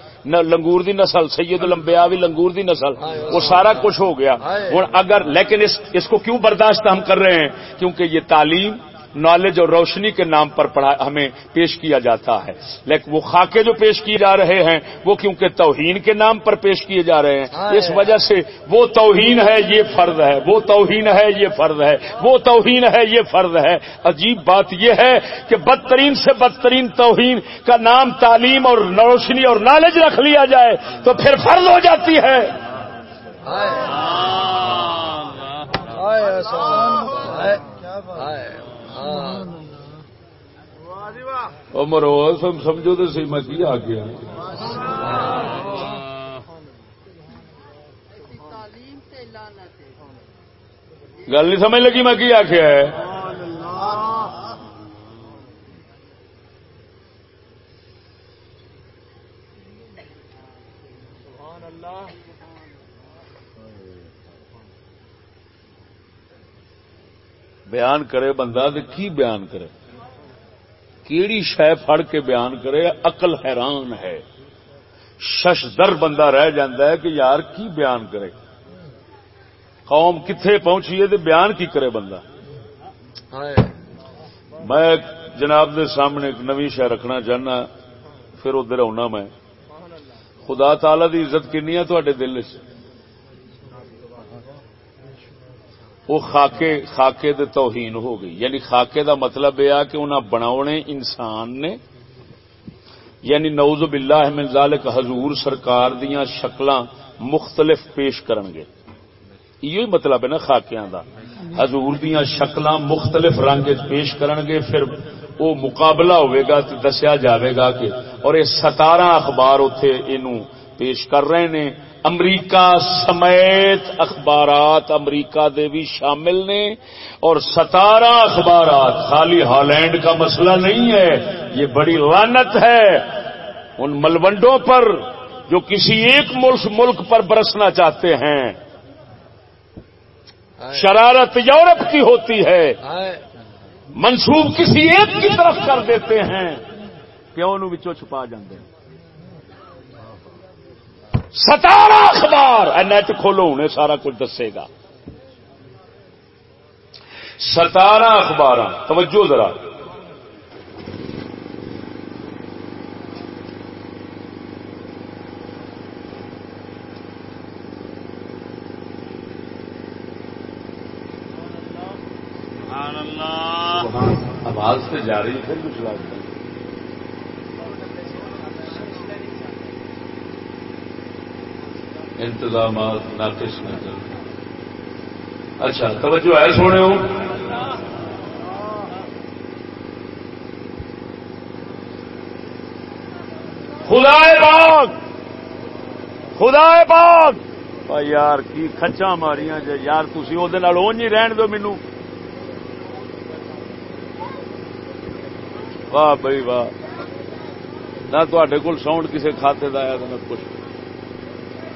لنگور دی نسل سید لمبیا بھی لنگور دی نسل وہ سارا کچھ ہو گیا ہوں اگر لیکن اس, اس کو کیوں برداشت ہم کر رہے ہیں کیونکہ یہ تعلیم نالج اور روشنی کے نام پر پڑھا ہمیں پیش کیا جاتا ہے۔ لیکن وہ خاکے جو پیش کیے جا رہے ہیں وہ کیونکہ توہین کے نام پر پیش کیے جا رہے ہیں۔ اس وجہ سے وہ توہین ہے یہ فرض ہے۔ وہ توہین ہے یہ فرض ہے۔ وہ توہین ہے یہ فرض ہے۔ عجیب بات یہ ہے کہ بدترین سے بدترین توہین کا نام تعلیم اور روشنی اور نالج رکھ لیا جائے تو پھر فرض ہو جاتی ہے۔ مرو سمجھو تو سی میں آ گیا گل نہیں سمجھ لگی میں کی آخیا ہے؟ بیان کرے بندہ تو کی بیان کرے؟ کیڑی شہ فڑ کے بیان کرے؟ اقل حیران ہے۔ ششدر بندہ رہ ہے کہ یار کی بیان کرے؟ قوم کتنے پہنچی ہے تو بیان کی کرے بندہ؟ میں جناب دے سامنے ایک نوی شہ رکھنا چاہنا پھر ادھر آنا میں۔ خدا تعالی دی عزت کنی ہے تے دل چ وہ خاکے خاکے دے توہین ہو گئی۔ یعنی خاکے دا مطلب یہ کہ انہاں بناونے انسان نے۔ یعنی نوز باللہ من ذالک حضور سرکار دیاں شکلاں مختلف پیش کرن گے۔ یہ مطلب ہے نا خاکیاں دا۔ حضور دیاں شکلاں مختلف رنگ پیش کرن گے، پھر وہ مقابلہ ہوئے گا تو دسیا جاوے گا کہ اور یہ ستارہ اخبار اتے یہ پیش کر رہے ہیں امریکہ سمیت اخبارات امریکہ دے بھی شامل نے اور ستارہ اخبارات خالی ہالینڈ کا مسئلہ نہیں ہے یہ بڑی لانت ہے ان ملوڈوں پر جو کسی ایک ملک ملک پر برسنا چاہتے ہیں۔ شرارت یورپ کی ہوتی ہے۔ منسوب کسی ایک کی طرف کر دیتے ہیں۔ پیوں نو چھپا جاندے ہیں۔ ستارہ اخبار۔ نیٹ کھولو انہیں سارا کچھ دسے گا۔ ستارہ اخبار۔ توجہ ذرا۔ آواز سے جا رہی ہے کچھ لگتا انتظامات ناقص نہ کر اچھا توجہ ہے سونے ہوں۔ خدا باغ خدا باغ یار کی کچا ماریاں جی یار تھی وہ ہی رہن دو مینو واہ بھائی واہ نہ تے کول ساؤنڈ کسی کھاتے کا آیا تو نہ کچھ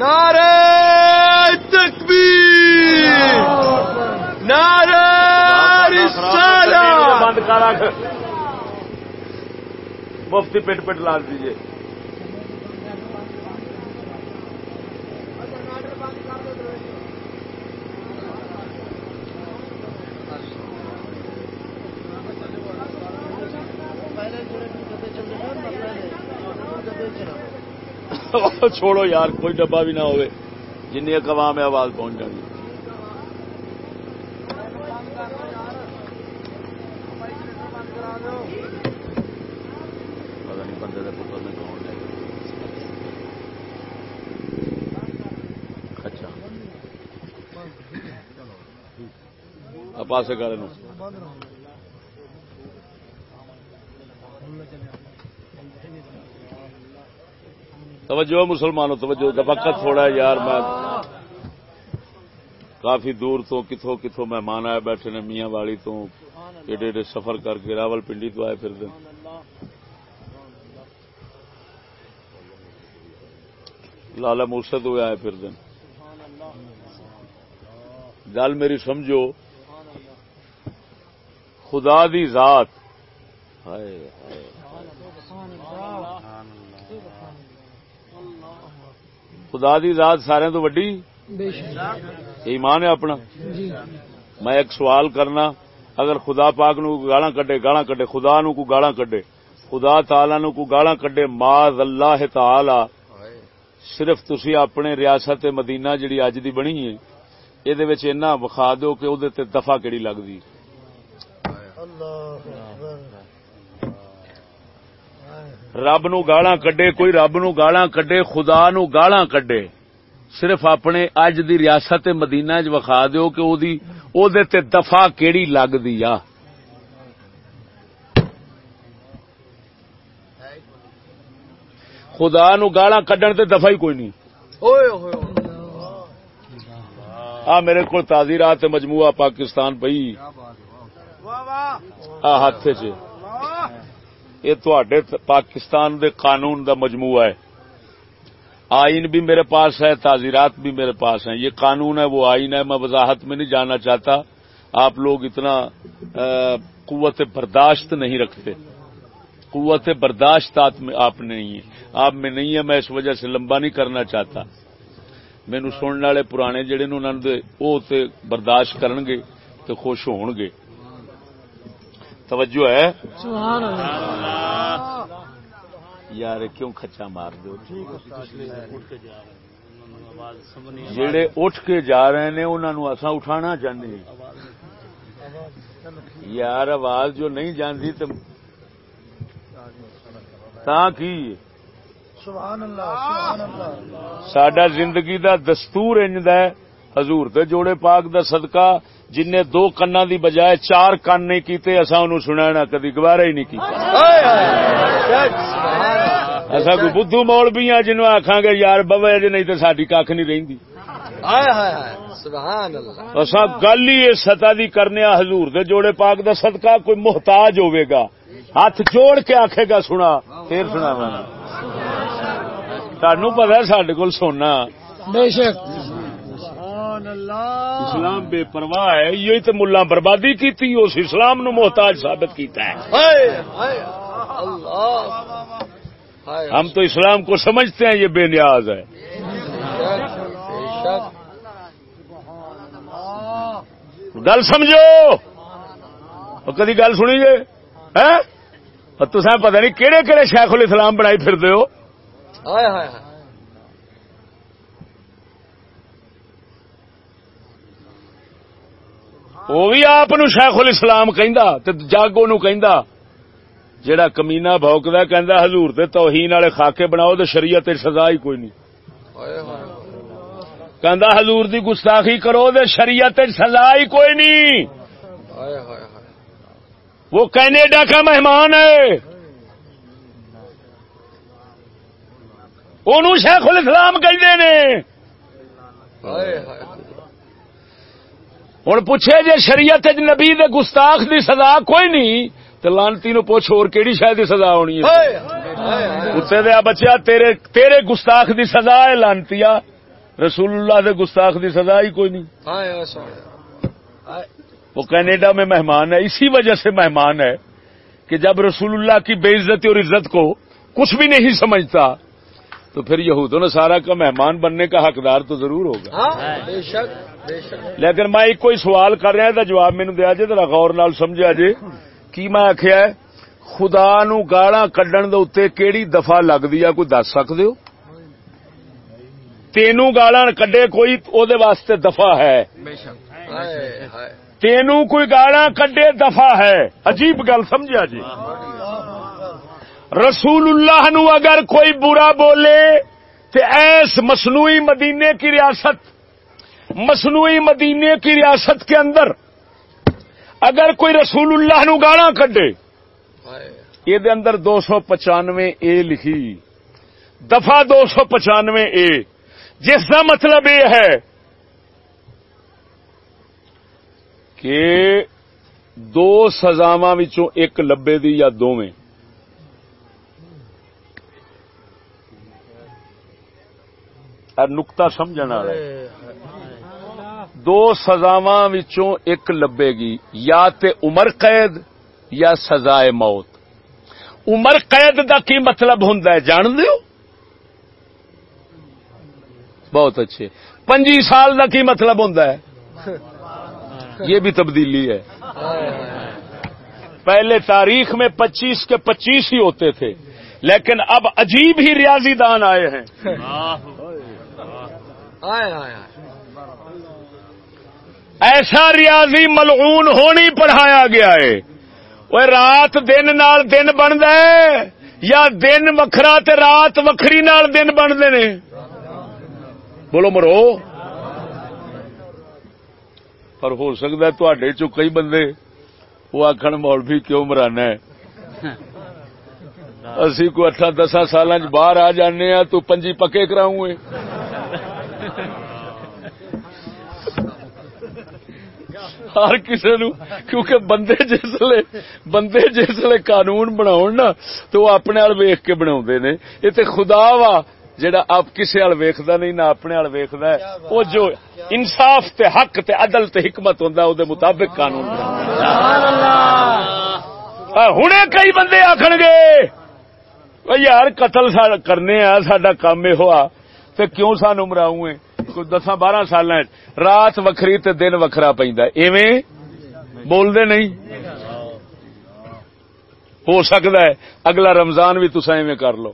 نعرہ تکبیر! نعرہ رسالہ! بند کر مفتی پیٹ پیٹ لال دیجیے چھوڑو یار، کوئی ڈبا بھی نہ ہوئے۔ جن عوام میں آواز پہنچ جانی۔ پتا نہیں بندے کا پتر نے کون لے اچھا پاسے کرے توجہ مسلمانوں، توجہ وقت تھوڑا ہے یار، میں کافی دور تو کتوں کتوں مہمان آئے بیٹھے نے، میاں والی تو ایڈے ایڈے سفر کر کے راول پنڈی تو آئے پھر دن۔ لالا موسے تو آئے پھر دن۔ گل میری سمجھو، خدا دی ذات، ہائے۔ خدا دی ذات سارے تو وڈی؟ ایمان ہے اپنا؟ میں ایک سوال کرنا اگر خدا پاک نو گالا کڈے گالا کڈے خدا نو کو گالا کڈے خدا تعالی نو کو گالا کڈے ماذ اللہ تعالی صرف تسی اپنے ریاست مدینہ جڑی اج دی بنی ہے یہ اینا وکھا دو کہ وہ دفاع کہڑی لگتی رب نو گالا کڈے کوئی رب نو گالا کڈے خدا نو گالا کڈے۔ صرف اپنے اج دی ریاست مدینہ چ وکھا دیو کہ او دی او دے تے دفاع کیڑی لگدی آ۔ خدا نو گالا کڈن تے دفاع ہی کوئی نہیں۔ آ میرے کو تازی رات مجموعہ پاکستان پئی۔ آ ہاتھ چ یہ تڈے پاکستان دے قانون دا مجموعہ ہے۔ آئین بھی میرے پاس ہے، تعزیرات بھی میرے پاس ہیں۔ یہ قانون ہے، وہ آئین ہے، میں وضاحت میں نہیں جانا چاہتا۔ آپ لوگ اتنا قوت برداشت نہیں رکھتے۔ قوت برداشت آپ نہیں ہے آپ میں نہیں ہے میں اس وجہ سے لمبا نہیں کرنا چاہتا۔ مینو سننے والے پرانے جڑے انہوں نے وہ برداشت کرنگے تو خوش ہون گے توجہ ہے؟ یار کیوں کچا مار دو جڑے اٹھ کے جا رہے ہیں۔ انہوں اصا اٹھانا چاہتے یار آواز جو نہیں جانتی تو کی؟ سڈا زندگی دا دستور انج حضور تے جوڑے پاک دا صدقہ جن دو کنا دی بجائے چار کن نہیں کیتے اصا ان سنا کدی گوارا ہی نہیں کیتا۔ اصا کوئی بدھو مول بھی ہاں جنوب آخان گے یار بوے جی نہیں تو ساری کھ نہیں رہی اصا گل ہی اس سطح دی کرنے حضور دے جوڑے پاک دا صدقہ کوئی محتاج ہوئے گا۔ ہاتھ جوڑ کے آخے گا سنا پھر سنا سانو پتا سڈے کول سونا۔ بے شک۔ اسلام بے پرواہ ہے یہ تو ملا بربادی کی اس اسلام نو محتاج ثابت کیتا ہے۔ ہم تو اسلام کو سمجھتے ہیں یہ بے نیاز ہے۔ گل سمجھو۔ کدی گل سنی گے تو پتہ نہیں کہڑے کہڑے شیخ الاسلام بنائی پھر دے ہو۔ وہ بھی آپ شیخ الاسلام کہ جاگو نو کمینا بوکد کہ ہزور تے توہین والے خاکے بناؤ تو شریعت سزا ہی کوئی نہیں۔ کہ ہزور دی گستاخی کرو تو شریعت سزا ہی کوئی نہیں۔ وہ کینیڈا کا مہمان ہے۔ انہوں شیخ الاسلام کہتے ہیں ہوں پوچھے جی شریعت نبی دے گستاخ دی سزا کوئی نہیں تو لانتی نو پوچھ اور کہڑی شاید دی سزا ہونی ہے؟ اتنے دیا بچیا تیرے تیرے گستاخ دی سزا ہے لانتی رسول اللہ دے گستاخ دی سزا ہی کوئی نہیں۔ وہ کینیڈا میں مہمان ہے اسی وجہ سے مہمان ہے کہ جب رسول اللہ کی بے عزتی اور عزت کو کچھ بھی نہیں سمجھتا تو پھر یہود و نصارہ کا مہمان بننے کا حقدار تو ضرور ہوگا۔ لیکن میں ایک کوئی سوال کر رہا تو جواب مینو دیا جی ذرا غور نال سمجھا جی۔ کی میں آخیا خدا نو گالا کڈن دے اتنے کیڑی دفعہ لگتی ہے؟ کوئی دس سکتے ہو؟ تینوں گالا کڈے کوئی او دے واسطے دفعہ ہے۔ ہائے کوئی گالا کڈے دفعہ ہے۔ عجیب گل سمجھا جی۔ رسول اللہ نو اگر کوئی برا بولے تو ایس مصنوعی مدینے کی ریاست مصنوعی مدینے کی ریاست کے اندر اگر کوئی رسول اللہ نو گالا کڈے یہ اندر دو سو پچانوے اے لکھی۔ دفعہ دو سو پچانوے اے۔ جس کا مطلب یہ ہے کہ دو سزاواں وچوں ایک لبے دی یا دوویں۔ نقتا سمجھنا دو سزاواں وچوں ایک لبے گی، یا تے عمر قید یا سزائے موت۔ عمر قید دا کی مطلب ہوں جان دیو؟ بہت اچھے۔ پنجی سال دا کی مطلب ہوں یہ بھی تبدیلی ہے۔ پہلے تاریخ میں پچیس کے پچیس ہی ہوتے تھے، لیکن اب عجیب ہی ریاضی دان آئے ہیں۔ ایسا ریاضی ملعون ہونی پڑھایا گیا ہے۔ وہ رات دن نال دن بنتا ہے یا دن وکھرا تے رات وکھری نال دن بنتے نے بولو مرو۔ پر ہو سکتا ہے تڈے چو کئی بندے وہ آخر مولوی کیوں مرانا ہے؟ اسی کو اٹھا دسا سال باہر آ جانے تو پنجی پکے کراؤں ہر کسی نو کیونکہ بندے جسلے بندے جسلے قانون بناؤ نا تو اپنے آل ویخ کے بنا نے۔ تے خدا وا جڑا آپ کسی آل ویکھدا نہیں نہ اپنے آل ویکھدا ہے۔ جو انصاف تے حق تے عدل تے حکمت ہوندا او دے مطابق قانون ہنے کئی بندے آکھن گے یار قتل کرنے آ ساڈا کام یہ ہوا تے کیوں سانو مراؤں دساں بارہ سال رات وکھری تے دن وکھرا پیندا ایویں بولدے نہیں۔ ہو سکتا ہے۔ اگلا رمضان بھی تسا ایویں کر لو۔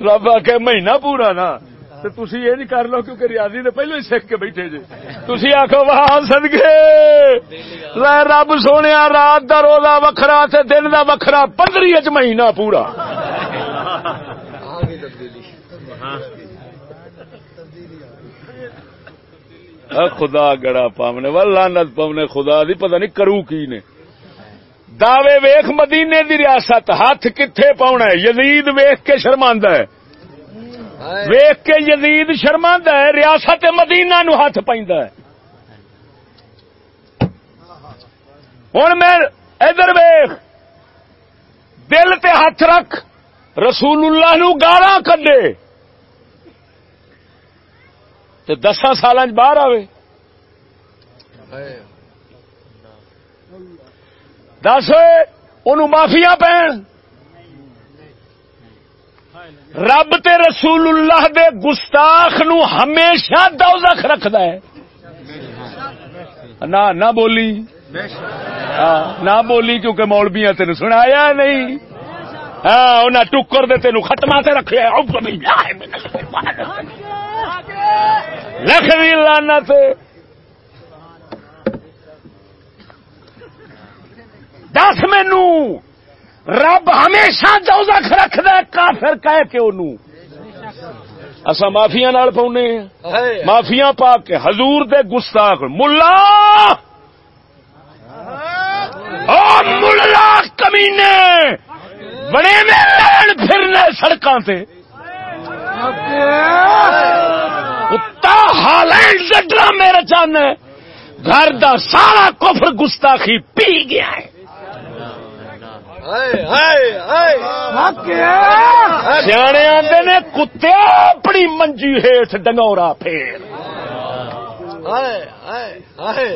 رب آ مہینہ پورا نا۔ تو تسی یہ نہیں کر لو کیونکہ ریاضی نے پہلو ہی سیکھ کے بیٹھے جی تھی آخو واہ سدگے رب سونے رات دا روزہ وکھرا تے دن دا وکھرا۔ پندری چ مہینہ پورا۔ ہاں۔ خدا گڑا پامنے و لانت پامنے خدا دی، پتہ نہیں کرو کی نے۔ دعوے ویخ مدینے دی ریاست، ہاتھ کتھے پاؤنا ہے؟ یزید ویخ کے شرماندہ ہے۔ ویخ کے یزید شرماندہ ہے، ریاست مدینہ نو ہاتھ پائندہ ہے۔ ہوں میں ادھر ویخ دل تے ہاتھ رکھ۔ رسول اللہ نو گالا کڈے۔ تے دساں سالاں باہر آوے۔ دس ان مافیا پین رب تے رسول اللہ دے گستاخ نو ہمیشہ دوزخ رکھدا ہے۔ نہ بولی۔ ہاں، نہ بولی کیونکہ مولبیاں تین سنایا نہیں۔ ہاں ٹکر دے تین ختمہ سے رکھے دی لانا دس مینو رب ہمیشہ دوزخ رکھد کافر کہہ کے انہوں۔ اصا مافیا نال پاؤنے مافیا پا کے حضور دے گستاخ ملا۔ او ملا کمینے۔ بڑے میں لین پھرنے سڑکاں تے۔ کتا ہالینڈ سے ڈرامے رچانے۔ گھر دا سارا کفر گستاخی پی گیا ہے۔ سیانے آدھے نے کتے اپنی منجی ہیٹ ڈنگورا پھیر۔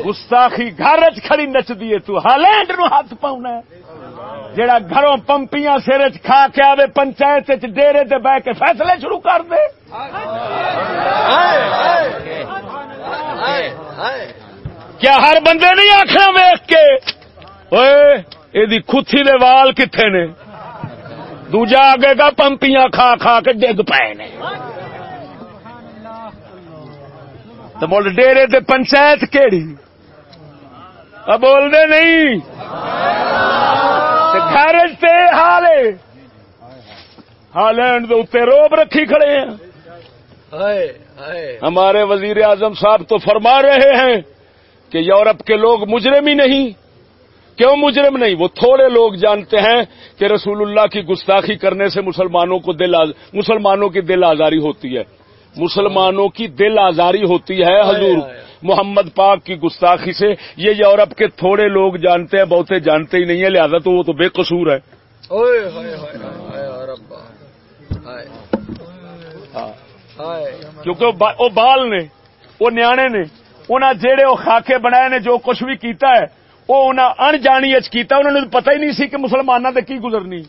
گستاخی گھر چ کھڑی نچ دیے تو ہالینڈ نو ہاتھ پاؤنا ہے۔ جڑا گھروں پمپیاں سر کھا کے آوے پنچایت چ ڈیرے تے بہ کے فیصلے شروع کر دے۔ کیا ہر بندے نہیں آخر ویخ کے؟ اوئے یہ کھوتھی دے وال کتنے نے؟ دوجا آگے گا پمپیاں کھا کھا کے ڈگ پائے نے۔ تو مل ڈیرے تے پنچایت کیڑی؟ بول دے نہیں۔ تے ہالینڈ دے روب رکھی کھڑے ہیں۔ ہمارے وزیر اعظم صاحب تو فرما رہے ہیں کہ یورپ کے لوگ مجرم ہی نہیں۔ کیوں مجرم نہیں؟ وہ تھوڑے لوگ جانتے ہیں کہ رسول اللہ کی گستاخی کرنے سے مسلمانوں کو دل آز... مسلمانوں کی دل آزاری ہوتی ہے۔ مسلمانوں کی دل آزاری ہوتی ہے حضور۔ محمد پاک کی گستاخی سے یہ یورپ کے تھوڑے لوگ جانتے ہیں بہتے جانتے ہی نہیں ہے لہذا تو وہ تو بے قصور ہے۔ کیونکہ وہ بال نے وہ نیانے نے انہیں جہے وہ خاکے بنائے نے جو کچھ بھی کیتا ہے وہ انہیں ان جانی کیتا انہوں نے پتہ ہی نہیں سی کہ مسلمانوں سے کی گزرنی۔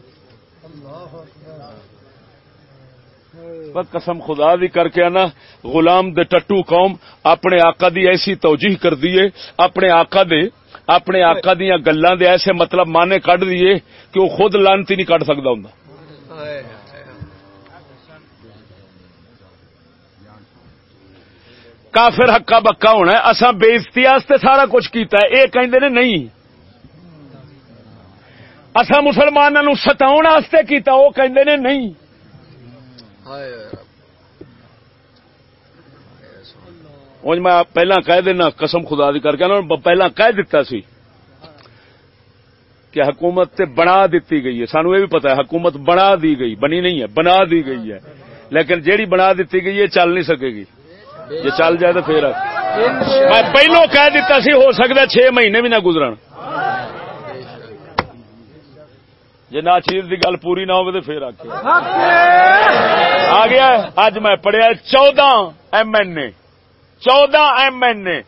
قسم خدا دی کر کے نا غلام دے ٹٹو قوم اپنے آقا دی ایسی توجہ کر دیے اپنے آقا دے، اپنے آقا دیا گلان دے ایسے مطلب مانے کٹ دیے کہ وہ خود لانتی نہیں کٹ سکتا ہوں کافر ہکا بکا ہونا ہے اصا بےزتی سارا کچھ کیتا ہے یہ کہندے نے نہیں۔ اصا مسلمانوں ستاؤ کیتا، وہ کہندے نے نہیں۔ میں پہلا کہہ دینا قسم خدا دی کر کے پہلا کہہ دیتا سی کہ حکومت تے بنا دیتی گئی ہے۔ سانو یہ بھی پتا ہے حکومت بنا دی گئی بنی نہیں ہے بنا دی گئی ہے۔ لیکن جیڑی بنا دیتی گئی ہے چل نہیں سکے گی۔ یہ چل جائے تو پھر۔ میں پہلو کہہ دیتا سی ہو سکتا چھ مہینے بھی نہ گزرن۔ جی نہ چیز کی گل پوری نہ ہو پھر آ گیا اج میں پڑھیا چودہ ایم این اے۔ چودہ ایم این اے۔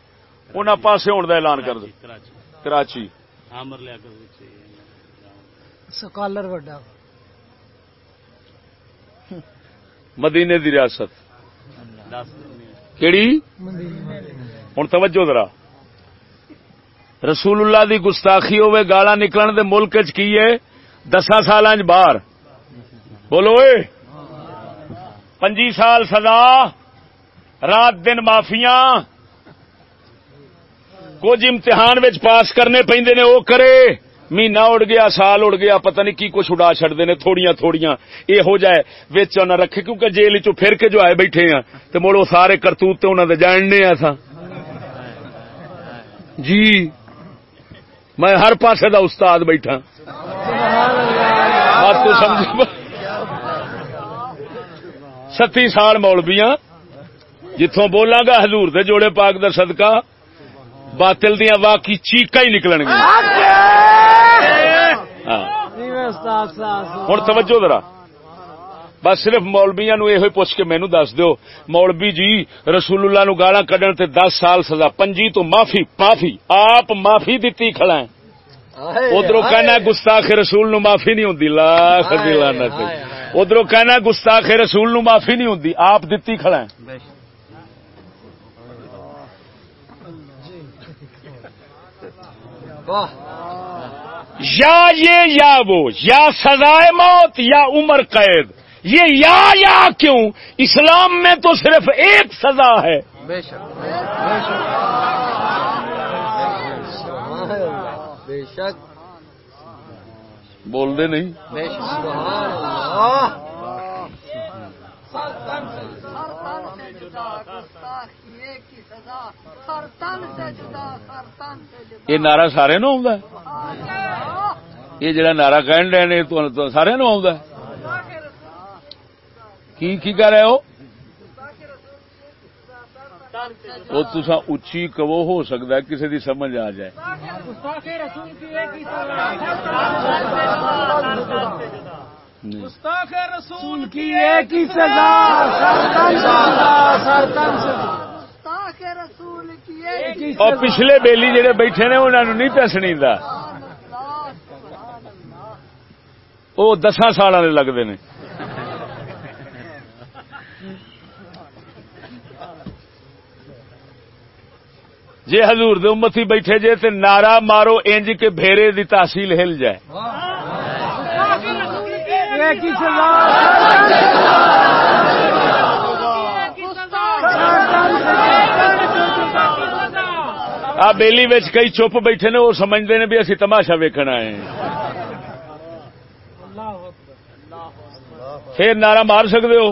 ان پاسے ہونے کا اعلان کر دیا کراچی۔ سکالر وڈا۔ مدینے دی ریاست۔ کیڑی؟ ہوں توجہ ذرا۔ رسول اللہ دی گستاخی ہوئے گالا نکلن دے ملک چ کی ہے؟ دسا سال باہر۔ بولو پنجی سال سزا، رات دن معافیا کچھ امتحان پاس کرنے پہ وہ کرے۔ مہینہ اڑ گیا، سال اڑ گیا، پتہ نہیں کی کچھ اڑا چڑتے نے، تھوڑیاں تھوڑیاں۔ یہ ہو جائے وچ نہ رکھے، کیونکہ جیل چو پھر کے جو آئے بیٹھے ہیں تو مڑو سارے کرتوت انہوں نے جاننے ہاں سا۔ جی۔ میں ہر پاسے دا استاد بیٹھا۔ تو سمجھ ستی سال مولبیاں جتوں بولاں گا حضور دے جوڑے پاک دا صدقہ، باطل دیا واقعی چیقا ہی نکلن گیا ہوں توجہ ذرا۔ بس صرف مولبیا نو یہ پوچھ کے مینو دس دو مولبی جی رسول اللہ نو گالا کڈن تے دس سال سزا، پنجی تو معافی معافی آپ معافی دتی کھڑا ہے ادھر کہنا گستاخ رسول نو معافی نہیں ہوں لاکھ دلانا ادھر کہنا گستاخ رسول نو معافی نہیں ہوں آپ دتی کھڑا ہے یا یہ یا وہ یا سزائے موت یا عمر قید۔ یہ یا یا کیوں؟ اسلام میں تو صرف ایک سزا ہے۔ بے شک بے شک۔ بول دے نہیں۔ یہ نعرہ سارے نو آ یہ جڑا نعرہ کہن رہے سارے نو آ کی کہہ رہے ہو؟ وہ تسا اچھی کبو ہو سکتا ہے کسی دی سمجھ آ جائے۔ رسول کی ایک ہی سزا اور پچھلے بیلی جڑے بیٹھے نے انہوں نہیں پیسنی وہ دساں سال والے لگتے ہیں جے حضور دے امتی بیٹھے جے تے نعرہ مارو انج کے بھیرے دی تحصیل ہل جائے۔ آ بیلی وچ کئی چپ بیٹھے نے، وہ سمجھتے نے بھی اسی تماشا ویکھنا ہے۔ پھر نعرہ مار سکتے ہو؟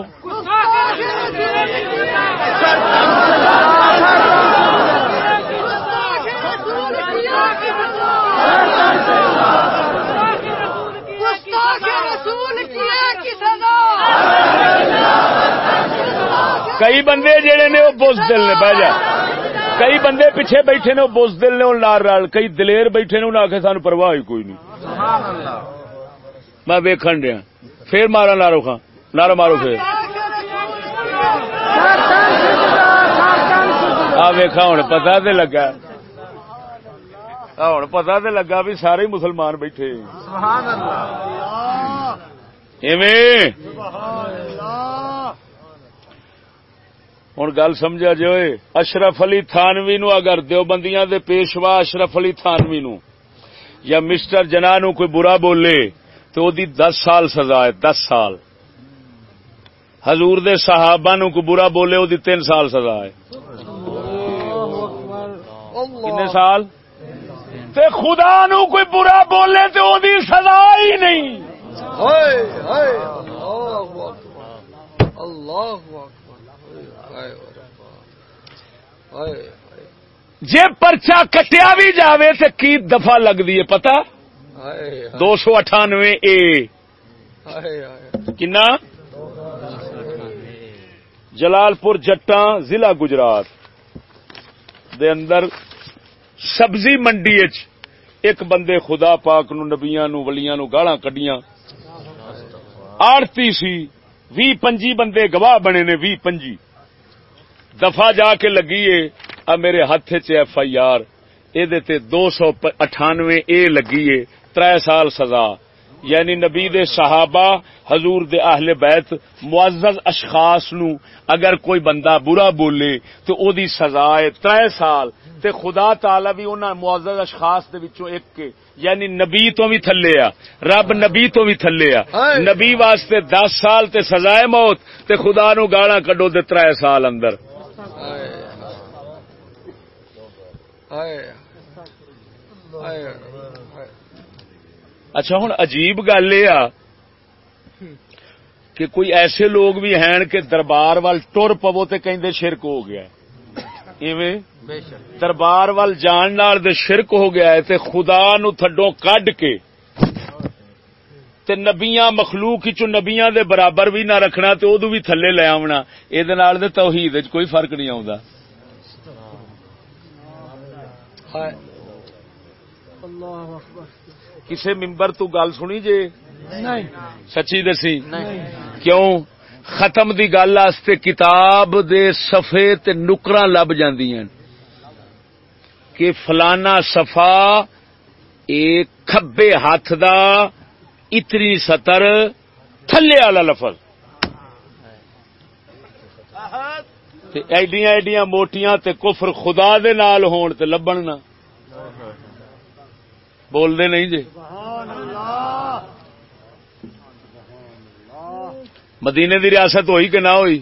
کئی بندے جڑے نے وہ بوز دل نے بہ جا۔ کئی بندے پیچھے بیٹھے نے وہ بوز دل نے وہ نار رال کئی دلیر بیٹھے نے انہیں آخر سان پرواہ ہی کوئی نہیں۔ میں ویکھن دیا پھر مارا نارو خان۔ نارا مارو پھر۔ آ ہوں پتا تو لگا۔ ہوں پتا تو لگا بھی سارے مسلمان بیٹھے۔ ایویں۔ ہوں گل سمجھا جی جو اشرف علی تھانوی نو اگر دیوبندیاں دے پیشوا اشرف علی تھانوی نو، یا مسٹر جنا نو کوئی برا بولے، تو وہ دس سال سزا ہے، دس سال۔ حضور دے صحابہ نو کوئی برا بولے وہ تین سال سزا ہے۔ کنے سال؟ تے خدا نو کوئی برا بولے تو وہ سزا ہی نہیں۔ اللہ جے پرچا کٹیا بھی جاوے تے کی دفعہ لگدی ہے پتہ؟ ہائے دو سو اٹھانوے اے۔ کنا؟ جلال پور جٹاں ضلع گجرات۔ دے اندر سبزی منڈی اچ ایک بندے خدا پاک نو نبیاں نو ولیاں نو گالاں کڈیاں۔ آڑتی سی وی پنجی بندے گواہ بنے نے وی پنجی۔ دفعہ جا کے لگیے ا میرے ہاتھ چ ایف آئی آر۔ یہ دو سو اٹھانوے اے لگیے تر سال سزا۔ یعنی نبی دے صحابہ حضور دے اہل بیت معزز اشخاص نو اگر کوئی بندہ برا بولے تو او دی سزا ہے تر سال۔ تے خدا تعالی بھی انہاں معزز اشخاص دے وچوں ایک کے یعنی نبی تو بھی تھلے آ۔ رب نبی تو بھی تھلے آ۔ نبی واسطے دس سال تے سزائے موت۔ تے خدا نو گالاں کڈو تے تر سال اندر۔ اچھا ہوں عجیب گل یہ کہ کوئی ایسے لوگ بھی ہیں کہ دربار وال ٹر پو تے کہیں شرک ہو گیا ایویں دربار وال جان نال دے شرک ہو گیا ہے تے خدا نو تھڈو کڈ کے تے نبیاں مخلوق چ نبیاں دے برابر بھی نہ رکھنا تے ادو بھی تھلے لے آونا اے دے نال توحید وچ کوئی فرق نہیں آوندا۔ کسے ممبر تو گل سنی جے؟ نہیں۔ سچی دسی؟ کیوں؟ ختم دی گل واسطے کتاب دے صفے تے نکراں لب جاندیاں۔ کہ فلانا صفا ایک کھبے ہاتھ دا اتنی سطر تھلے والا لفظ۔ ایڈیاں ایڈیاں موٹیاں تے کفر خدا دے نال ہون تے لبن نہ۔ بول دے نہیں جی۔ مدینے دی ریاست ہوئی کہ نہ ہوئی؟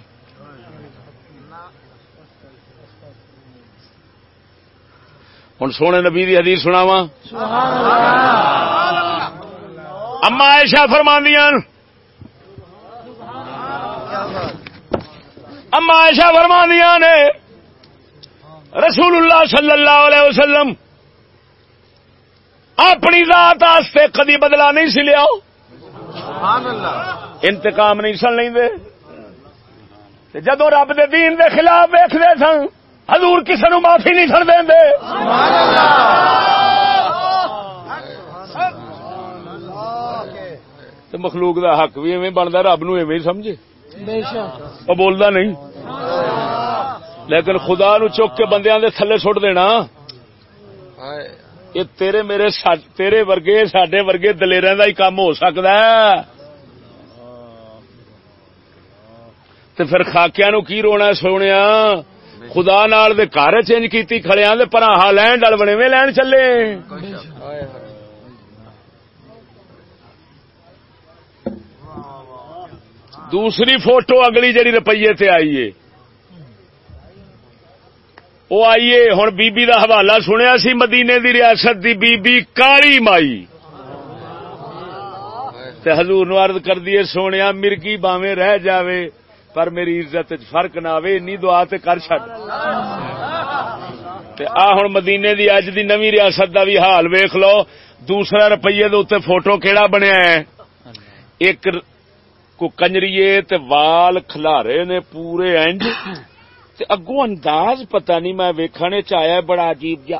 ہوں سونے نبی دی حدیث سناوا اما ایشا فرماندیاں اما ایشا فرماندیاں نے رسول اللہ صلی اللہ علیہ وسلم اپنی ذات آستے کدی بدلا نہیں سی لیا۔ انتقام نہیں سن لیں جدو رب دے دین دے خلاف ویختے سن حضور کسی نو معافی نہیں سن دے تے مخلوق دا حق بھی ایویں بنتا رب نو ایویں ہی سمجھے۔ بے شک۔ بولدا نہیں۔ لیکن خدا نو چک کے بندیاں دے تھلے سٹ دینا۔ ہائے۔ یہ تیرے میرے سا- تیرے ورگے سڈے ورگے دلیران کا ہی کام ہو سکتا ہے۔ تے پھر خاکیا نو کی رونا سونے خدا نال دے گھر چینج کیتی کھڑیاں تے پرا ہا لین ڈل بنے میں لین چلے ہائے ہائے دوسری فوٹو اگلی جڑی روپیے تے آئیے وہ آئیے ہوں بی بی دا حوالہ سنیا سی، مدینے دی ریاست دی بی بی کالی مائی۔ تے حضور نو عرض کر دیے سونے مرگی باویں رہ جاوے، پر میری عزت فرق نہ آوے انی دعا تے کر چھڈ۔ تے آ، ہن مدینے دی اج دی نوی ریاست دا بھی حال ویکھ لو۔ دوسرا روپیے دے اوتے فوٹو کیڑا بنیا ہے؟ ایک کو کنجریے تے وال کھلارے نے پورے انج تے اگوں انداز پتہ نہیں میں ویکھنے چ آیا ہے بڑا عجیب جا۔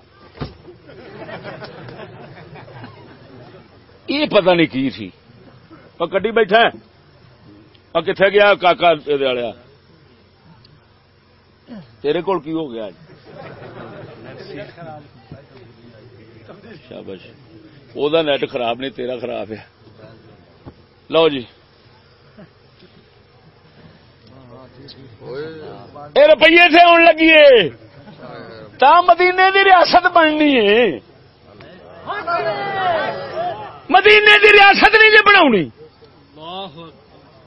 یہ پتہ نہیں کی تھی۔ اور کڈی بیٹھا ہے۔ اور کتنے گیا کاکا والیا تیرے کول کی ہو گیا؟ شابش، وہ نیٹ خراب نہیں، تیرا خراب ہے۔ لو جی۔ ہوئے روپیے سے آن لگیے تا مدینے دی ریاست بننی ہے۔ مدینے دی ریاست نہیں جی بناونی۔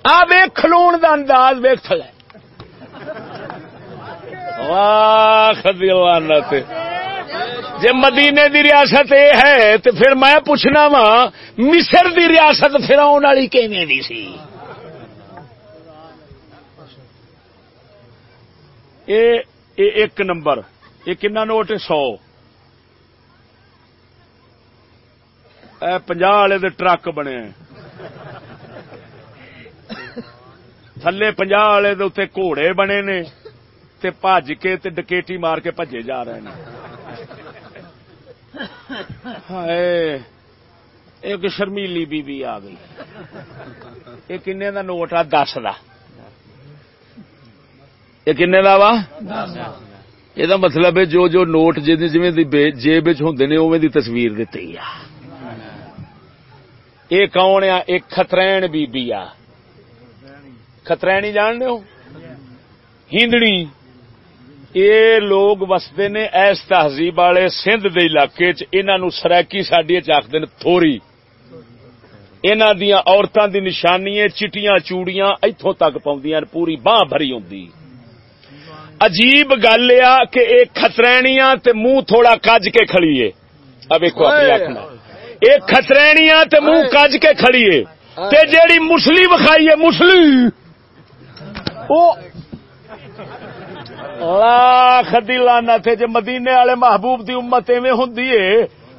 آ ویخ کھلون دا انداز ویخ تھلے۔ واہ مدینے دی ریاست اے ہے تو پھر میں پوچھنا وا، مصر دی ریاست فراؤن والی کیویں دی سی؟ ایک نمبر یہ کنا نوٹ ہے سو۔ پنجا والے دے ٹرک بنے۔ تھلے پنجا والے دے اتنے گھوڑے بنے نے تے بھج کے تے ڈکیٹی مار کے بھجے جا رہے ہیں ہائے، ایک شرمیلی بی بی آ گئی۔ یہ کنے دا نوٹ آ دس دا۔ یہ کنے دا وا? یہ مطلب ہے جو جو نوٹ جی جی جیب ہوں نے اوے دی تصویر دیتی آ۔ یہ کون آ ایک خطرین بی بی آ۔ خطرینی جان ہو؟ ہندڑی یہ لوگ وستے نے ایس تہذیب والے سندھ دے علاقے چ سرائکی ساڈی چاہتے تھوڑی انہوں دیا عورتوں دی نشانی ہے چٹیاں چوڑیاں اتوں تک پاؤں پوری باہ بھری ہوندی۔ عجیب گل آ کہ ایک خطرینیاں تے منہ تھوڑا کج کے کھڑیے۔ اب ایک اپنی آخنا ایک خطرینیاں تے منہ کج کے کھڑیے۔ تے جیڑی مسلی وکھائیے مسلی وہ لاکھ دی لانا تھے جے مدینے والے محبوب دی امت ایویں ہوندی ہے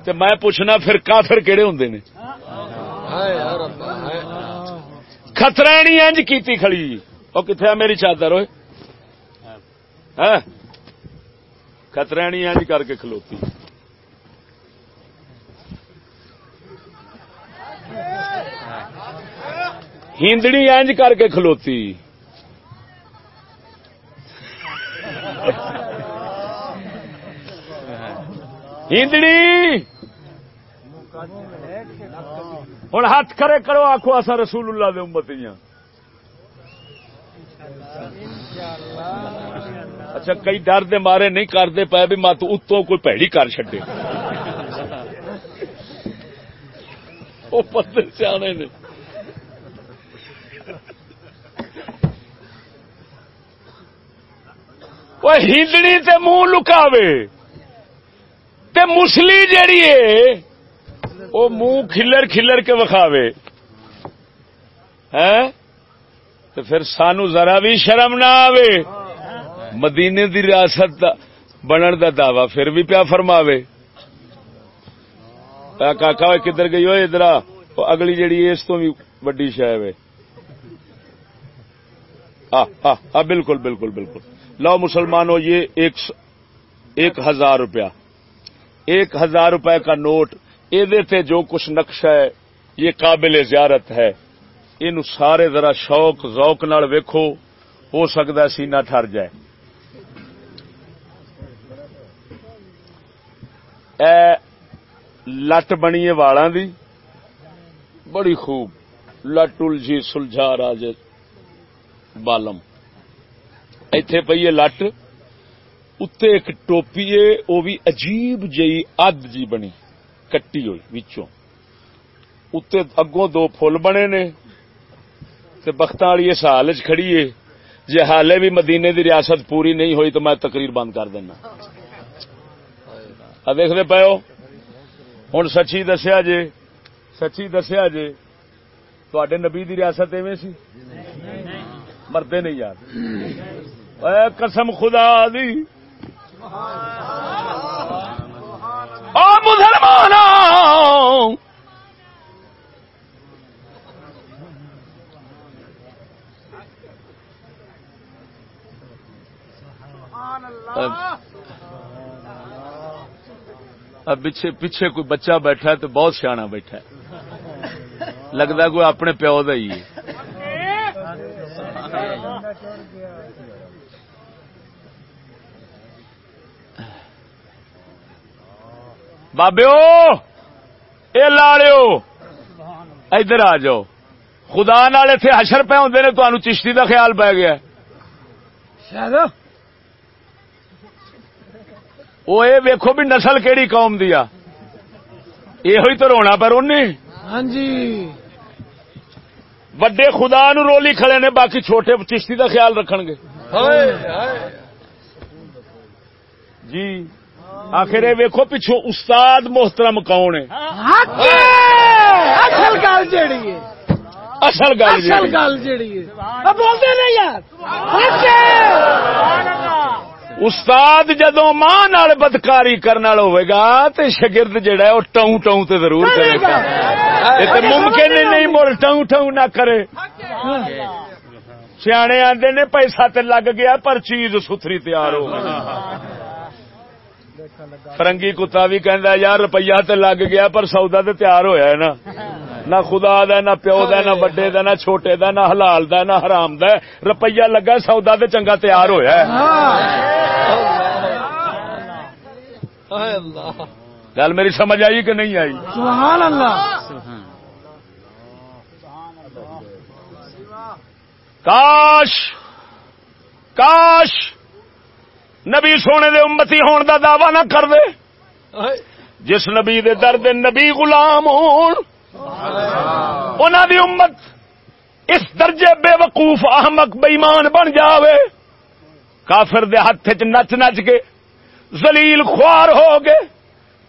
تے میں پوچھنا پھر کافر کیڑے ہوندے نے؟ خطرینی انج کیتی کھڑی۔ او کتھے آ میری چادر ہوئے ہاں؟ خطرینی انج جی کر کے کھلوتی۔ ہندڑی انج کر کے کھلوتی۔ ہندڑی! ہوں ہاتھ کھڑے کرو آخو اصا رسول اللہ دے امتیاں اچھا کئی ڈر دے مارے نہیں کرتے پے بھی مت اتوں کوئی پیڑی کر چڈے وہ پتھر سیانے نے۔ وہ ہندڑی تے منہ لکاوے۔ تے مسلی جیڑی ہے وہ منہ کھلر کھلر کے وکھاوے۔ ہاں؟ ہے تو پھر سانو ذرا بھی شرم نہ آوے۔ مدینے دی ریاست دا بنن دا دعوی پھر بھی پیا فرماوے۔ کاکا کدھر گئی؟ ہوئے ادھر اگلی جڑی اس تو بھی وڈی شہ ہے۔ بالکل بالکل بالکل۔ لو مسلمانوں یہ ایک س- ایک ہزار روپیہ۔ ایک ہزار روپے کا نوٹ یہ جو کچھ نقشہ ہے، یہ قابل زیارت ہے۔ یہ سارے ذرا شوق، ذوق نال ویکھو، ہو سکتا سینہ ٹھر جائے۔ اے لٹ بنی ہے والاں دی۔ بڑی خوب۔ لٹ الجھی سلجھا راج بالم۔ ایتھے پئی ہے لٹ۔ اتنے ایک ٹوپی ہے بھی عجیب جی اد جی بنی۔ کٹی ہوئی وچوں۔ اتنے اگوں دو فل بنے نے۔ تے بخت والی اس حال چ کھڑی ہے۔ جی حالے بھی مدینے دی ریاست پوری نہیں ہوئی تو میں تقریر بند کر دینا۔ آ دیکھتے ہو ہوں سچی دسیا جے۔ سچی دسیا جے۔ تے نبی دی ریاست ایویں سی؟ مرتے نہیں یار۔ اے قسم خدا دی۔ او مسلمان اب پیچھے پیچھے کوئی بچہ بیٹھا ہے تو بہت سیاح بیٹھا ہے۔ لگتا کوئی اپنے پیو کا ہی ہے۔ اے لاڑو ادھر آ جاؤ۔ خدا نال اتنے حشر پہ ہوں نے تمہیں چشتی دا خیال پی گیا۔ شاید۔ وہ یہ ویکو بھی نسل کیڑی قوم دیا یہ تو رونا پر ہاں جی وڈے خدا نو رولی کھڑے نے باقی چھوٹے چشتی دا خیال رکھن گے جی آخر یہ ویکو پچھو استاد محترم کون ہے۔ اصل گل جیڑی ہے اصل گل اصل گل جیڑی ہے اب بولتے نہیں یار۔ استاد جدو ماں نال بدکاری کرنے والا ہوئے گا تے شگرد جڑا ہے وہ ٹاؤں ٹاؤں تے ضرور کرے گا۔ تے ممکن ہی نہیں مڑ ٹاؤں ٹاؤں نہ کرے۔ سیانے آندے نے پیسہ تے لگ گیا پر چیز ستھری تیار ہو فرنگی کتا بھی کہندا یار روپیہ تے لگ گیا پر سودا تے تیار ہویا ہے نا۔ نہ خدا دا نہ پیو دا نہ بڑے دا نہ چھوٹے دا نہ حلال دا نہ حرام دا. روپیہ لگا سودا تے چنگا تیار ہویا ہے. گل میری سمجھ آئی کہ نہیں آئی؟ سبحان اللہ کاش کاش نبی سونے دے امتی ہون دا دعوی نہ کر دے۔ جس نبی دے درد نبی غلام ہون انہاں دی امت اس درجے بے وقوف احمق بےمان بن جاوے۔ کافر دے ہاتھ چ نچ نچ کے زلیل خوار ہو گے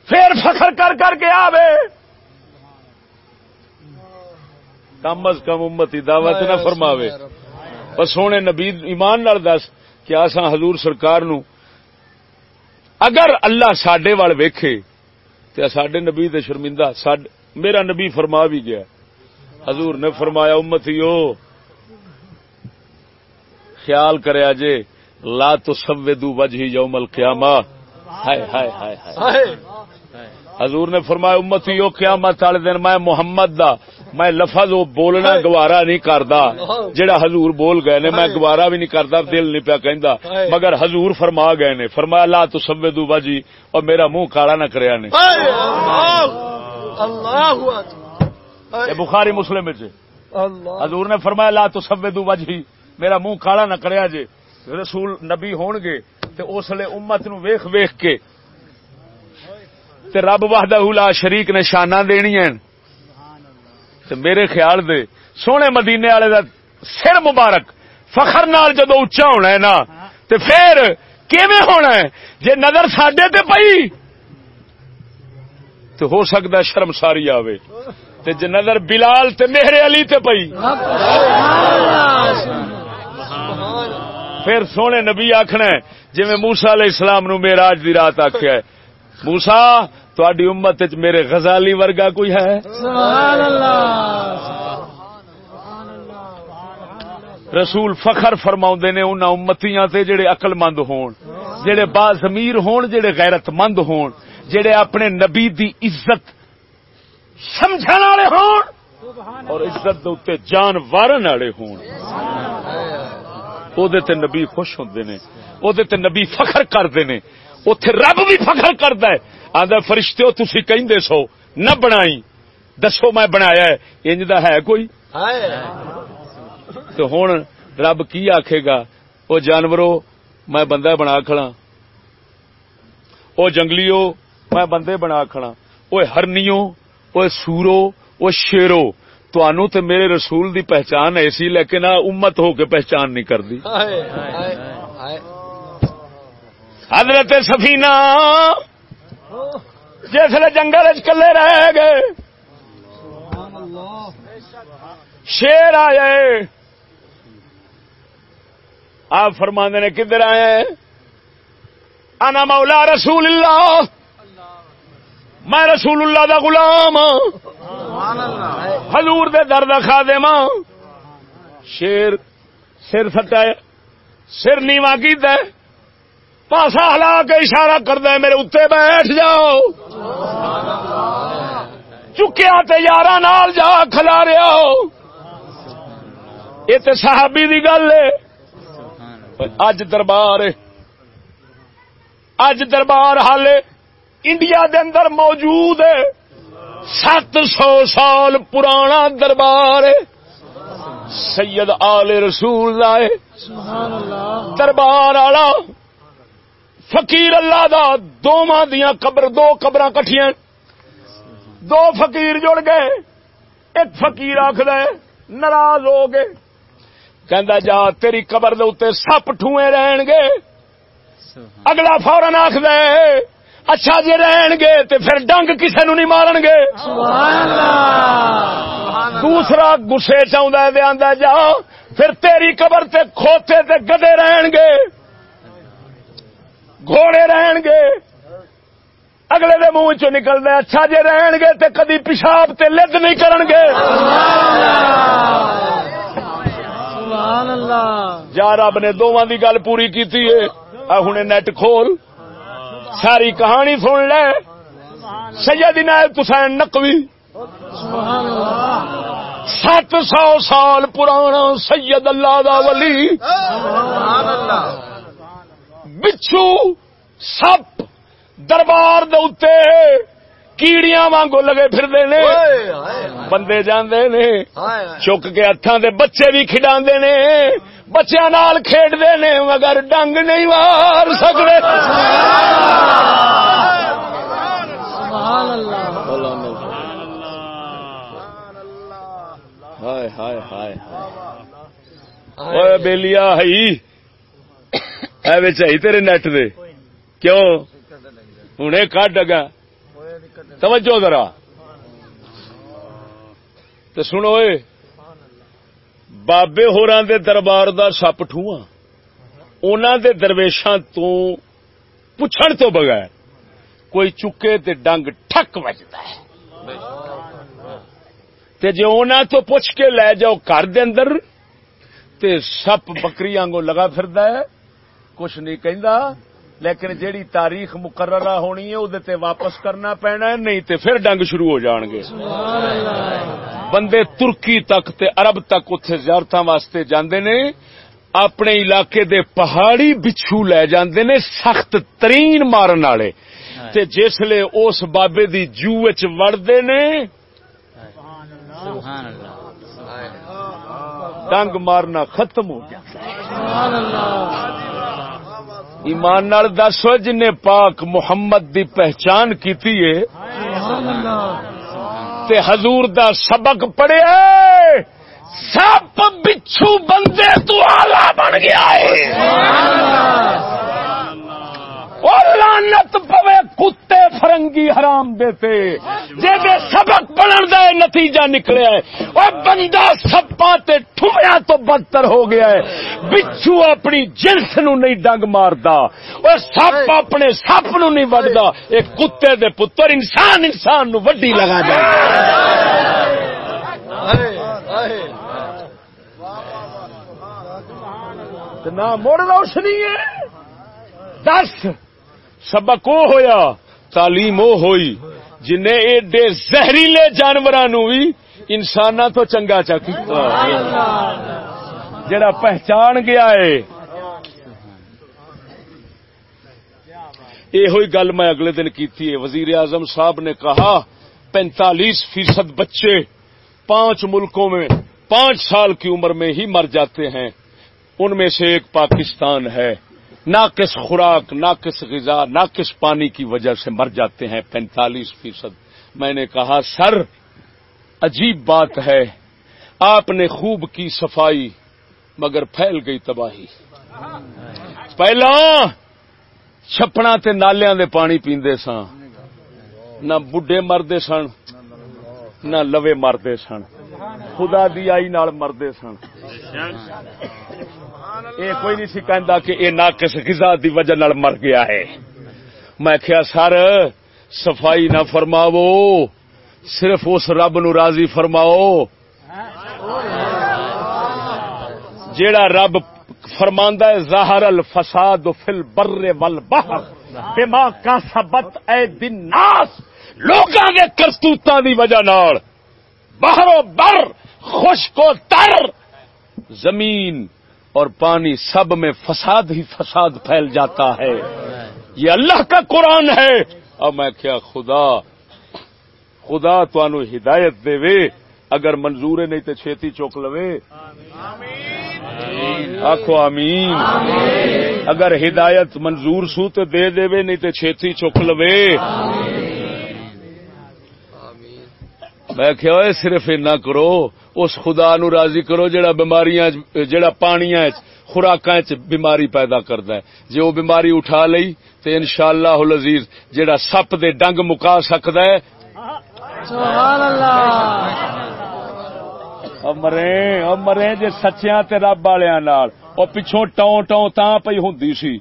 پھر فخر کر کر کے آوے۔ کم از کم امتی دعوت نہ فرماوے۔ پر سونے نبی ایمان نال دس کہ آسا حضور سرکار نو اگر اللہ سڈے وال ویکھے تو سڈے نبی دے شرمندہ، ساڈ میرا نبی فرما بھی گیا حضور نے فرمایا امتیو خیال کریا جے لا تو سویدو وجہ یوم القیامہ۔ ہائے ہائے ہائے ہائے۔ ہائے۔ حضور نے فرمایا امتی وہ قیامت والے دن میں محمد دا میں لفظ وہ بولنا گوارا نہیں کردا۔ جڑا حضور بول گئے نے میں گوارا بھی نہیں کردا دل نہیں پیا کہندا۔ مگر حضور فرما گئے نے فرمایا لا تو سویدو وجہ اور میرا منہ کالا نہ کریا نے۔ اللہ بخاری مسلم۔ اللہ۔ حضور نے فرمایا لا تو سویدو وجہ میرا منہ کالا نہ کریا جے رسول نبی ہون گے تے اس لیے امت نو ویخ ویخ کے۔ تے رب وحدہ لا شریک نے شانہ دینی ہیں۔ تے میرے خیال دے سونے مدینے والے دا سر مبارک فخر نال جدو اچا ہونا ہے نا تے پھر کیویں ہونا ہے؟ جے نظر ساڈے تے پئی تے ہو سکتا ہے شرم ساری آوے۔ تے جے نظر بلال تے میرے علی تے پئی۔ پھر سونے نبی آخنا جی موسا علیہ السلام نو میراج دی رات آخیا موسا تاری امت چ میرے غزالی ورگا کوئی ہے؟ سبحان اللہ رسول فخر فرما نے ان امتیاں تے جڑے اقل مند ہون، جڑے با ضمیر ہون، جڑے غیرت مند ہون۔ جڑے اپنے نبی دی عزت سمجھن والے ہون اور عزت دے اوتے جان وارن والے ہون۔ او دے تے نبی خوش ہوندے نے او دے تے نبی فخر کردے نے۔ اوتھے رب بھی فخر کردا ہے۔ آدھا فرشتے تھی کہیں سو، نہ بنائی۔ دسو میں بنایا ہے، انج دا ہے کوئی؟ ہائے تو ہوں رب کی آکھے گا وہ جانورو، میں بندہ بنا کھڑا۔ وہ جنگلیو میں بندے بنا کھڑا۔ وہ ہرنیو وہ سورو وہ شیرو تو تے میرے رسول دی پہچان ایسی، لیکن آ امت ہو کے پہچان نہیں کر دی۔ حضرت سفینہ جسے جنگل کلے رہ گئے۔ شیر آئے۔ آپ فرماندے نے، کدھر آئے؟ انا مولا رسول اللہ۔ میں رسول اللہ دا غلام ہاں۔ حضور دے درد کھا دے ماں شیر سر سٹایا سر نیواں کیتا ہے۔ پاسا ہلا کے اشارہ کردا ہے میرے اتنے بیٹھ جاؤ۔ چکیا تے نال جا کھلا رہا ہو۔ یہ تے صحابی دی گل ہے۔ اج دربار ہے۔ اج دربار حال انڈیا دے اندر موجود ہے۔ سات سو سال پرانا دربار ہے۔ سید آل رسول لائے دربار والا فقیر اللہ دا دونوں دیا قبر، دو قبر کٹیاں دو فقیر جڑ گئے۔ ایک فقیر آخر ناراض ہو گئے۔ کہندا جا، تیری قبر دے اتنے سپ ٹھوئے رہن گے۔ اگلا فورن آخ دے اچھا جی رہن گے تے پھر ڈنگ کسے نو نہیں مارن گے۔ دوسرا گسے چاہتا ہے آندا جا پھر تیری قبر تے کھوتے تے گدے رہن گے۔ گھوڑے رہن گے۔ اگلے دے منہ چ نکلنا اچھا جی رہن گے تے کدی پیشاب تے لد نہیں کرن گے۔ جا رب نے دونوں دی گل پوری کیتی ہے۔ ہوں نیٹ کھول۔ ساری کہانی سن لے۔ سید عنایت حسین نقوی۔ سات سو سال پرانا سید اللہ دا ولی۔ بچھو سپ دربار دے کیڑیاں وانگو لگے پھر نے۔ بندے جاندے نے۔ چک کے ہاتھوں دے بچے بھی کھڈا نے۔ بچیاں نال کھیڈتے نے، مگر ڈنگ نہیں مار سکتے۔ ہائے ہائے بےلیا ہئی چاہیے تیرے نیٹ دے۔ کیوں؟ ہوں کٹ ڈگا توجہ ذرا۔ تو سنو بابے ہوران دے دربار دا سپ ٹھواں انہاں دے درویشاں تو پوچھن تو بغیر کوئی چکے تے ڈنگ ٹھک وجدا ہے تے جے انہاں تو پوچھ کے لے جاؤ گھر دے اندر تے سپ بکری آنگو لگا پھردا ہے کچھ نہیں کہندا لیکن جیڑی تاریخ مقررہ ہونی ہے وہ واپس کرنا پینا ہے نہیں تے پھر ڈنگ شروع ہو جان گے بندے ترکی تک تے عرب تک اتے زیارت واسطے جاندے نے اپنے علاقے دے پہاڑی بچھو لے جاندے نے سخت ترین مارن والے۔ تے جسلے اس بابے دی جو وچ وڑدے نے ڈنگ مارنا ختم ہو گیا۔ ایمان نال دس جن پاک محمد دی پہچان کی حضور دا سبق پڑھیا سب بچھو بندے تو آلہ بن گیا ہے۔ لانت پوے کتے فرنگی حرام دیتے۔ جے دے سبق پڑھن دا نتیجہ نکلیا ہے اور بندہ سپا تے ٹھویا تو بدتر ہو گیا ہے۔ بچھو اپنی جنس نو نہیں ڈنگ ماردا۔ اور سپ اپنے سپ نو نہیں وڈدا۔ اے کتے دے پتر انسان انسان نو وڈی لگا جائے نہ مڑ روشنی ہے۔ دس۔ سبق وہ ہویا تعلیم وہ ہوئی جن ایڈے زہریلے جانور بھی انسان تو چنگا چکی جڑا پہچان گیا ہے۔ یہ ہوئی گل میں اگلے دن کی وزیر اعظم صاحب نے کہا، پینتالیس فیصد بچے پانچ ملکوں میں پانچ سال کی عمر میں ہی مر جاتے ہیں۔ ان میں سے ایک پاکستان ہے۔ ناقص خوراک ناقص غذا ناقص پانی کی وجہ سے مر جاتے ہیں پینتالیس فیصد۔ میں نے کہا، سر، عجیب بات ہے۔ آپ نے خوب کی صفائی، مگر پھیل گئی تباہی۔ پہلا چھپنا تے نالیاں دے پانی پیندے سن نہ بڈھے مردے سن، نہ لوے مردے سن۔ خدا دی آئی نال مردے سن۔ یہ کوئی نہیں سی کہندا کہ یہ ناقص غذا دی وجہ نال مر گیا ہے۔ میں کیا سر، صفائی نہ فرماو صرف اس رب نو راضی فرماؤ۔ جیڑا رب فرماندہ ہے، ظاہر الفساد فل بر ول بہر بما کا سبت اے دن ناس لوگاں دے کرتوتاں دی وجہ نال۔ بہر و بر، خشک و تر۔ زمین اور پانی سب میں فساد ہی فساد پھیل جاتا ہے۔ یہ اللہ کا قرآن ہے۔ اب میں کیا خدا خدا تو ہدایت دے وے اگر منظور نہیں تو چھیتی چوک لوے۔ آخو آمین۔ اگر ہدایت منظور سو تو دے دے نہیں تو چھیتی چوک لوے۔ میں کیا صرف اینا کرو اس خدا نو راضی کرو جڑا بیماریاں جڑا پانیاں خوراکاں بیماری پیدا کردا ہے۔ جے وہ بیماری اٹھا لئی تے انشاءاللہ العزیز جڑا سپ دے ڈنگ مکا سکدا ہے۔ سبحان اللہ۔ امرے امرے جے سچیاں تے رب والیاں نال۔ او پچھوں ٹوں ٹوں تاں پئی ہوندی سی۔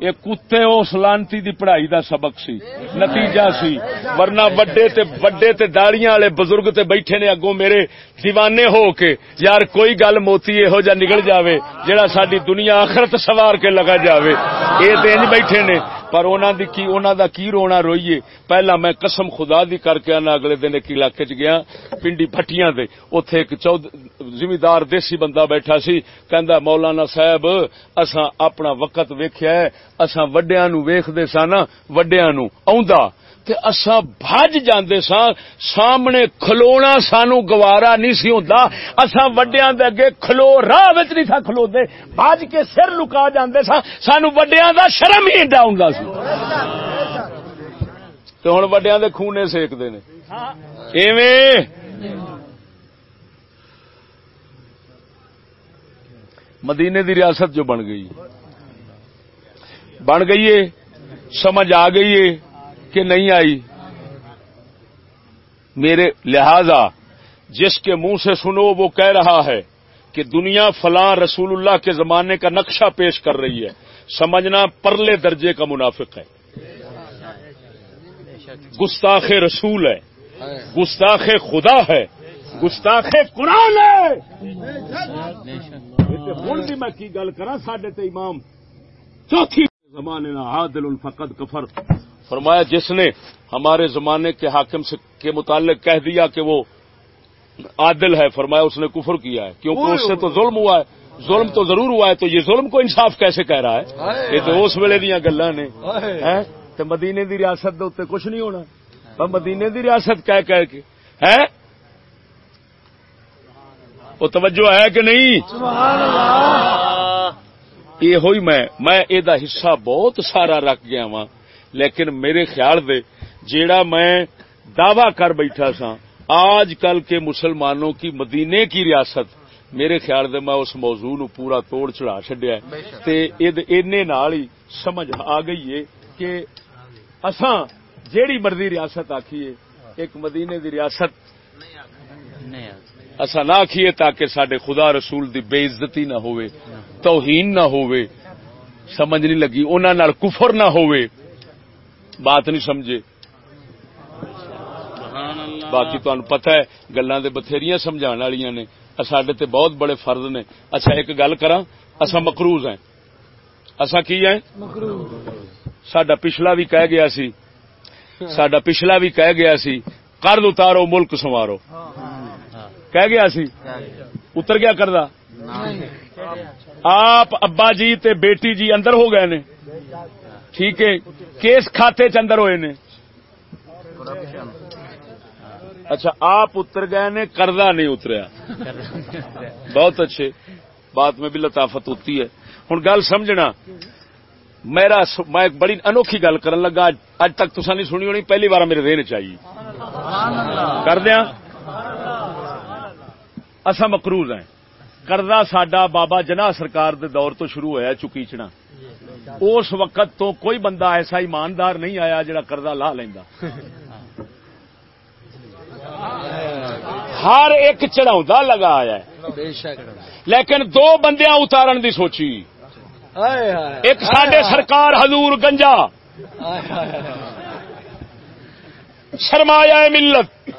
یہ کتے اس لانتی دی پڑھائی دا سبق سی، نتیجہ سی۔ ورنہ وڈے تے وڈے تے داڑیاں والے بزرگ تے بیٹھے نے اگوں میرے دیوانے ہو کے، یار کوئی گل موتی یہو جا نکل جاوے جڑا ساری دنیا آخرت سوار کے لگا جاوے۔ اے تے انج بیٹھے نے پر انہاں دی کی انہاں دا کی رونا روئیے؟ پہلا میں قسم خدا دی کر کے انا اگلے دن ایک علاقے چ گیا، پنڈی پٹیاں دے۔ اوتھے ایک چود زمیندار دیسی بندہ بیٹھا سی، کہندا، مولانا صاحب، اساں اپنا وقت ویکھیا ہے، اساں وڈیاں نو ویکھدے سا نا، وڈیاں نو اوندا تے اساں بھج جاندے سا سامنے کھلونا سانو گوارا نہیں سی ہوندا۔ اساں وڈیاں دے اگے کھلو، راہ وچ نہیں تھا کھلوندے۔ بھج کے سر لکا جاندے سا سانو وڈیاں دا شرم ہی انڈا ہوندا سی۔ تے ہن وڈیاں دے خونے سیکدے نے۔ ایویں۔ مدینے دی ریاست جو بن گئی۔ بن گئی ہے، سمجھ آ گئی ہے۔ کہ نہیں آئی۔ میرے لہذا جس کے منہ سے سنو وہ کہہ رہا ہے کہ دنیا فلاں رسول اللہ کے زمانے کا نقشہ پیش کر رہی ہے۔ سمجھنا پرلے درجے کا منافق ہے۔ گستاخ رسول ہے۔ گستاخ خدا ہے۔ گستاخ قرآن ہے۔ ہوں بھی میں کی گل کرا سڈے امام چوتھی زمانے عادل الفقد کفر۔ فرمایا جس نے ہمارے زمانے کے حاکم سے کے متعلق کہہ دیا کہ وہ عادل ہے فرمایا اس نے کفر کیا ہے۔ کیونکہ اس سے تو ظلم ہوا ہے۔ ظلم تو ضرور ہوا ہے تو یہ ظلم کو انصاف کیسے کہہ رہا ہے؟ یہ تو اس ویلے دیا گلا نے۔ تو مدینے دی ریاست دے اتنے کچھ نہیں ہونا۔ مدینے دی ریاست کہہ کہہ کے۔ ہے وہ توجہ ہے کہ نہیں؟ یہ ہوئی میں میں یہ حصہ بہت سارا رکھ گیا وا لیکن میرے خیال دے جیڑا میں دعوی کر بیٹھا سا آج کل کے مسلمانوں کی مدینے کی ریاست میرے خیال دے میں اس موضوع نو پورا توڑ چڑھا چڈیا نال ہی سمجھ آ گئی ہے کہ اساں جیڑی مرضی ریاست آکھیے ایک مدینے دی ریاست اصا نہ آخیے تاکہ سڈے خدا رسول دی بے عزتی نہ ہوئے۔ توہین نہ ہوئے سمجھ نہیں لگی انہوں کفر نہ ہوئے۔ بات نہیں سمجھے۔ باقی تمہیں پتہ ہے گلوں دے بتھیریاں سمجھا والی نے۔ سڈے تے بہت بڑے فرد نے۔ اچھا ایک گل کرا اصا مکروز ہیں۔ اصا کی ہیں؟ سڈا پچھلا بھی کہہ گیا سی۔ سڈا پچھلا بھی کہہ گیا سی قرض اتارو ملک سنوارو۔ کہہ گیا سی؟ اتر گیا کردا آپ ابا جی تے بیٹی جی اندر ہو گئے نے۔ ٹھیک ہے۔ کیس کھاتے چ اندر ہوئے نے۔ اچھا آپ اتر گئے نے قرضہ نہیں اتریا۔ بہت اچھے۔ بات میں بھی لطافت ہوتی ہے۔ ہوں گل سمجھنا۔ میرا میں ایک بڑی انوکھی گل کرن لگا۔ اج- اج تک تسا نہیں سنی ہونی، پہلی بار میرے دین چاہیے کر دیا اصا مقروض ہیں۔ قرضہ ساڈا بابا جناح سرکار دے دور تو شروع ہوا چکیچنا اس وقت تو کوئی بندہ ایسا ایماندار نہیں آیا جڑا قرضہ لا لینا ہر ایک چڑھا لگا آیا ہے۔ لیکن دو بندیاں اتارن دی سوچی۔ ایک ساڈے سرکار حضور گنجا۔ ہائے ہائے سرمایہ ملت۔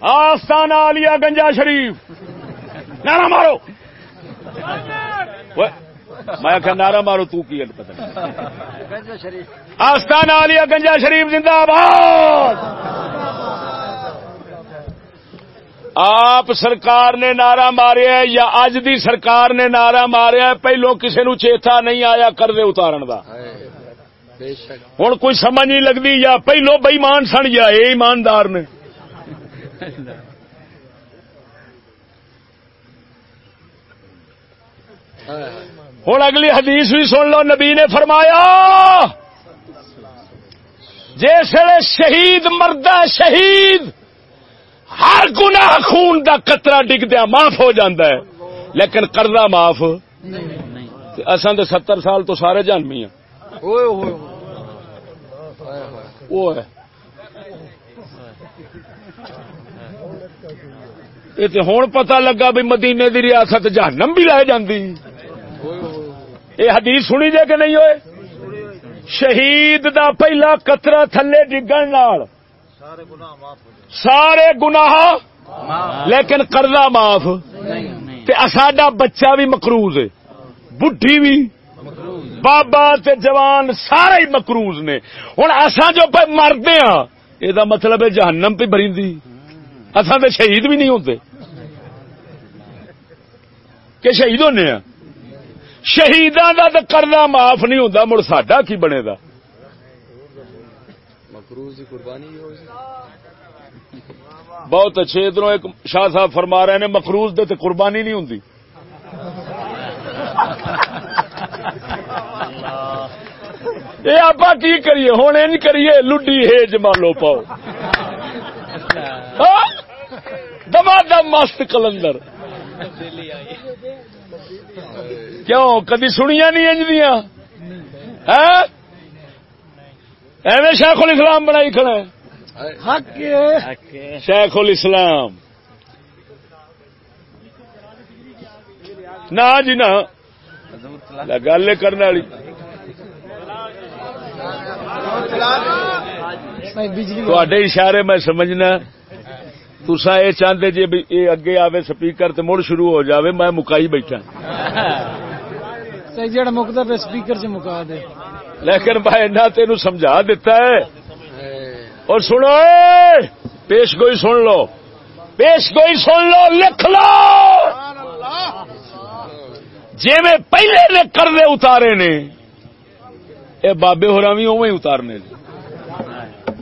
آستانہ عالیہ گنجا شریف۔ نعرہ مارو۔ میں کہ نعرہ مارو تو کی پتہ نہیں۔ آستانہ عالیہ گنجا شریف زندہ آباد۔ آپ سرکار نے نعرہ ماریا ہے یا اج دی سرکار نے نعرہ ماریا ہے پہلو کسی نو چیتا نہیں آیا کردے اتارن دا۔ ہوں کوئی سمجھ نہیں لگتی یا پہلو بئیمان سن یا یہ ایماندار نے۔ ہوں اگلی حدیث بھی سن لو نبی نے فرمایا جس شہید مرد شہید ہر گناہ خون دا قطرہ ڈگدیا معاف ہو جاندہ ہے لیکن قرضہ معاف۔ اصل تو ستر سال تو سارے جانمی ہیں۔ وہ ہے۔ یہ تو ہوں پتا لگا بھی مدینے دی ریاست جہنم بھی لے جاندی یہ حدیث سنی جے کہ نہیں ہوئے شہید دا پہلا قطرہ تھلے ڈگن نال سارے گناہ لیکن قرضہ معاف تے ساڈا بچہ بھی مقروض ہے بڈھی بھی بابا تے جوان سارے ہی مقروض نے ہوں اصا جو پہ مردے ہاں یہ مطلب ہے جہنم پہ بریندی اصا تے شہید بھی نہیں ہوتے کہ شہید ہونے ہیں شہیداں دا تے قرضہ معاف نہیں ہوتا مڑ ساڈا کی بنے دا؟ ہوئی۔ بہت اچھے ادھر ایک شاہ صاحب فرما رہے ہیں مقروض دے تے قربانی نہیں ہوندی۔ یہ آپ کی کریے؟ ہوں نہیں کریے لڈی ہے جمالو پاؤ۔ ہاں؟ دما دم مست کلندر۔ کیوں؟ کدی سنیا نہیں انج دیا ایویں شیخ الاسلام بنائی ہائے شیخ الاسلام۔ نہ جی نہ۔ گل کرنے والی۔ تھوڑے اشارے میں سمجھنا تسا یہ چاہتے جی یہ اگے آوے سپیکر تو مڑ شروع ہو جاوے میں مکائی بیٹھا۔ جڑا مکتا پہ سپیکر چ مکا دے۔ لیکن بھائی نہ تین سمجھا دیتا ہے۔ اور سنو اے، پیش گوئی سن لو۔ پیش گوئی سن لو لکھ لو۔ جی میں پہلے نے کردے اتارے نے یہ بابے ہورا بھی اوے اتارنے نے۔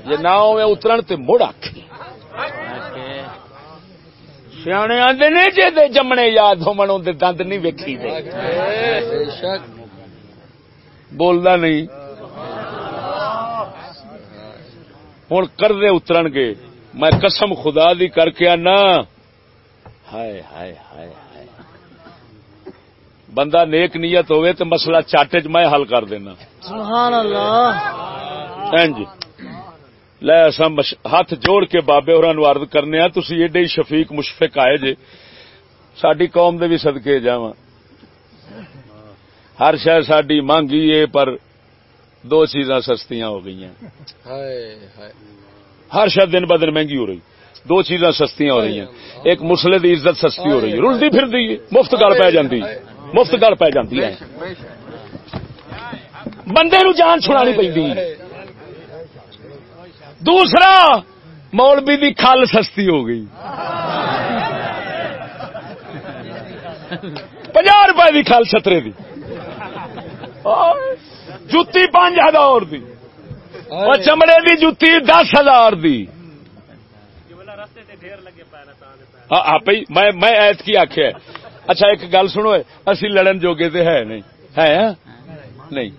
جی نہ اترن تے مڑ آکھی سیانے آدھے نے جی دے جمنے یاد ہو من دے دند نہیں ویکھی دے بولدا نہیں ہوں کردے اترن گے میں قسم خدا دی کر کے آنا ہائے ہائے ہائے ہائے بندہ نیک نیت ہوئے تو مسئلہ چاٹے چ میں حل کر دینا سبحان اللہ ہاں جی لے مش... ہاتھ جوڑ کے بابے اور عرض کرنے ہاں تسی ایڈے ہی شفیق مشفق آئے جے ساری قوم دے بھی صدقے جاواں ہر شہ ساری مانگی ہے پر دو چیزاں سستیاں ہو گئی ہیں ہر شاید دن ب دن مہنگی ہو رہی دو چیزاں سستیاں ہو رہی ہیں ایک مسلے دی عزت سستی ہو رہی ہے رلتی پھر دی مفت گل پی جاندی مفت گل پی جاندی ہے بندے نو جان چھڑانی پیندی دوسرا مولوی دی کھل سستی ہو گئی۔ پناہ روپے دی کھل سترے دی۔ جتی پانچ ہزار دی۔ اور چمڑے دی جتی دس ہزار دی۔ ہاں ہاں میں میں ایت کی آخیا اچھا ایک گل سنو اسی لڑن جوگے تے ہے نہیں؟ ہے ہاں؟ نہیں۔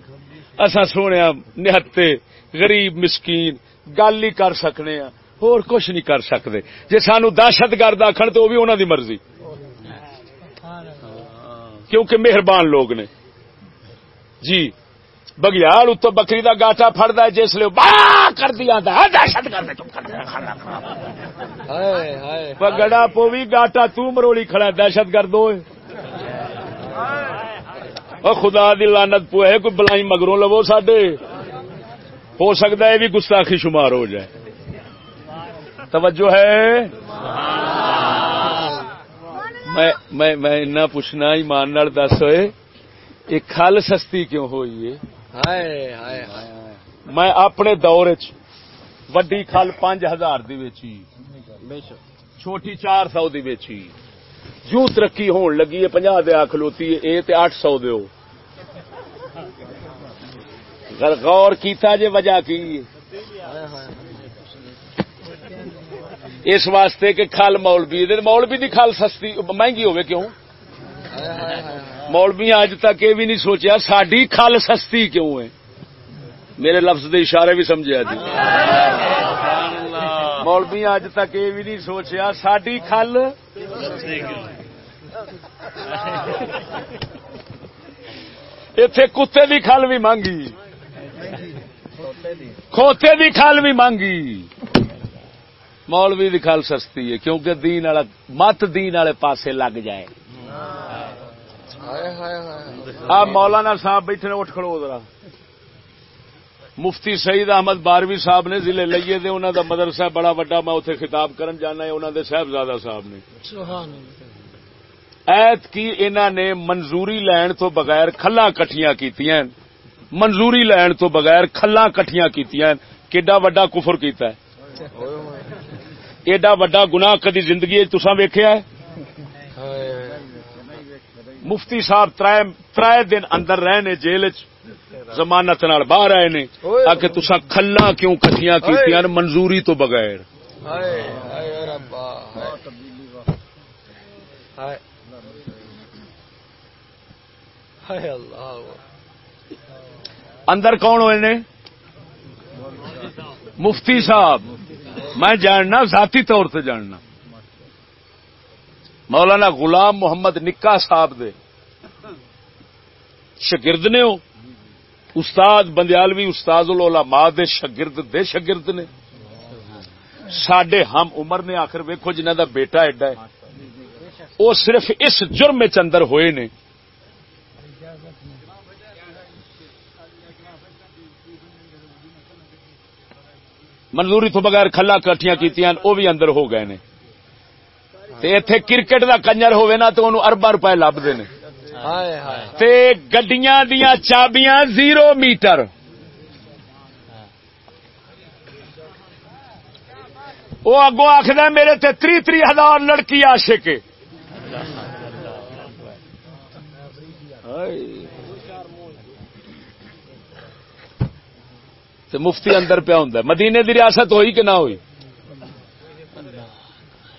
اصا سونے نہتے غریب مسکین گل ہی کر سکنے ہاں اور کچھ نہیں کر سکتے۔ جی سانو دہشت گرد آخر تو وہ بھی انہوں دی مرضی۔ کیونکہ مہربان لوگ نے۔ جی بگیال اتو بکری دا گاٹا فڑدا ہے جس لیے با کر دیا دہشت گرد چپ کر دیا کھانا ہائے ہائے۔ گڑا پوی گاٹا تو مروڑی کھڑا ہے دہشت گرد ہوئے۔ او خدا دی لعنت پوئے کوئی بلائی مگروں لو ساڈے۔ ہو سکتا ہے یہ بھی گستاخی شمار ہو جائے۔ توجہ ہے؟ میں میں پوچھنا ایمان نال دس ہوئے۔ یہ کھل سستی کیوں ہوئی ہے؟ میں اپنے دور چ وڈی کھل پانچ ہزار دی ویچی۔ چھوٹی چار سو دی ویچی۔ جو ترقی ہون لگی ہے پنجا دیا کھلوتی ہے اے تے اٹھ سو دیو۔ غور کیتا جے وجہ کی؟ اس واسطے کہ کھل مولوی دے مولوی دی کھل سستی، مہنگی ہوے کیوں؟ مولوی اج تک یہ بھی نہیں سوچیا ساڈی کھل سستی کیوں ہے؟ میرے لفظ دے اشارے بھی سمجھا جی مولوی اج تک یہ بھی نہیں سوچیا ساڈی کھل اتے کتے دی کھل بھی مانگی کھوتے دی کھل بھی مانگی۔ مولوی دی کھل سستی ہے، کیونکہ دین والا مت دین والے پاسے لگ جائے۔ آپ مولانا صاحب بیٹھے اٹھ کھڑو ذرا۔ مفتی سعید احمد باروی صاحب نے ضلع لئیے دے انہوں دا مدرسہ بڑا وڈا، میں اتنے خطاب کرن جانا ہے انہوں دے صاحبزادہ صاحب نے۔ ایت کی انہوں نے منظوری لین تو بغیر کھلا کٹیاں کیتیاں۔ منظوری لین تو بغیر کھلا کٹیاں کیتیاں کیڈا وڈا کفر کیتا ہے؟ ایڈا وڈا گناہ کدی زندگی تسا ویکھیا ہے؟ مفتی صاحب ترائے ترائے دن اندر رہنے جیل چ زمانت نال باہر آئے نے آ کہ تسا کھلا کیوں کٹیاں کیتیاں منظوری تو بغیر۔ ہائے اللہ اندر کون ہوئے نے؟ مفتی صاحب۔ میں جاننا، ذاتی طور سے جاننا۔ مولانا غلام محمد نکا صاحب دے۔ شگرد نے ہو استاد بندیالوی، استاد العلماء دے شگرد دے شگرد نے۔ سڈے ہم عمر نے آخر ویکو جنہ دا بیٹا ایڈا ہے۔ وہ صرف اس جرم چ اندر ہوئے نے۔ منظوری تو بغیر کھلا کٹیاں کیتیاں وہ بھی اندر ہو گئے نے۔ تے ایتھے کرکٹ دا کنجر ہوئے نا تو انہوں اربا روپے لبدے نے۔ تے گڈیاں دیاں چابیاں زیرو میٹر۔ وہ اگوں آخد میرے تے تری تری ہزار لڑکی عاشق ہے تے مفتی اندر پیا ہوں مدینے دی ریاست ہوئی کہ نہ ہوئی؟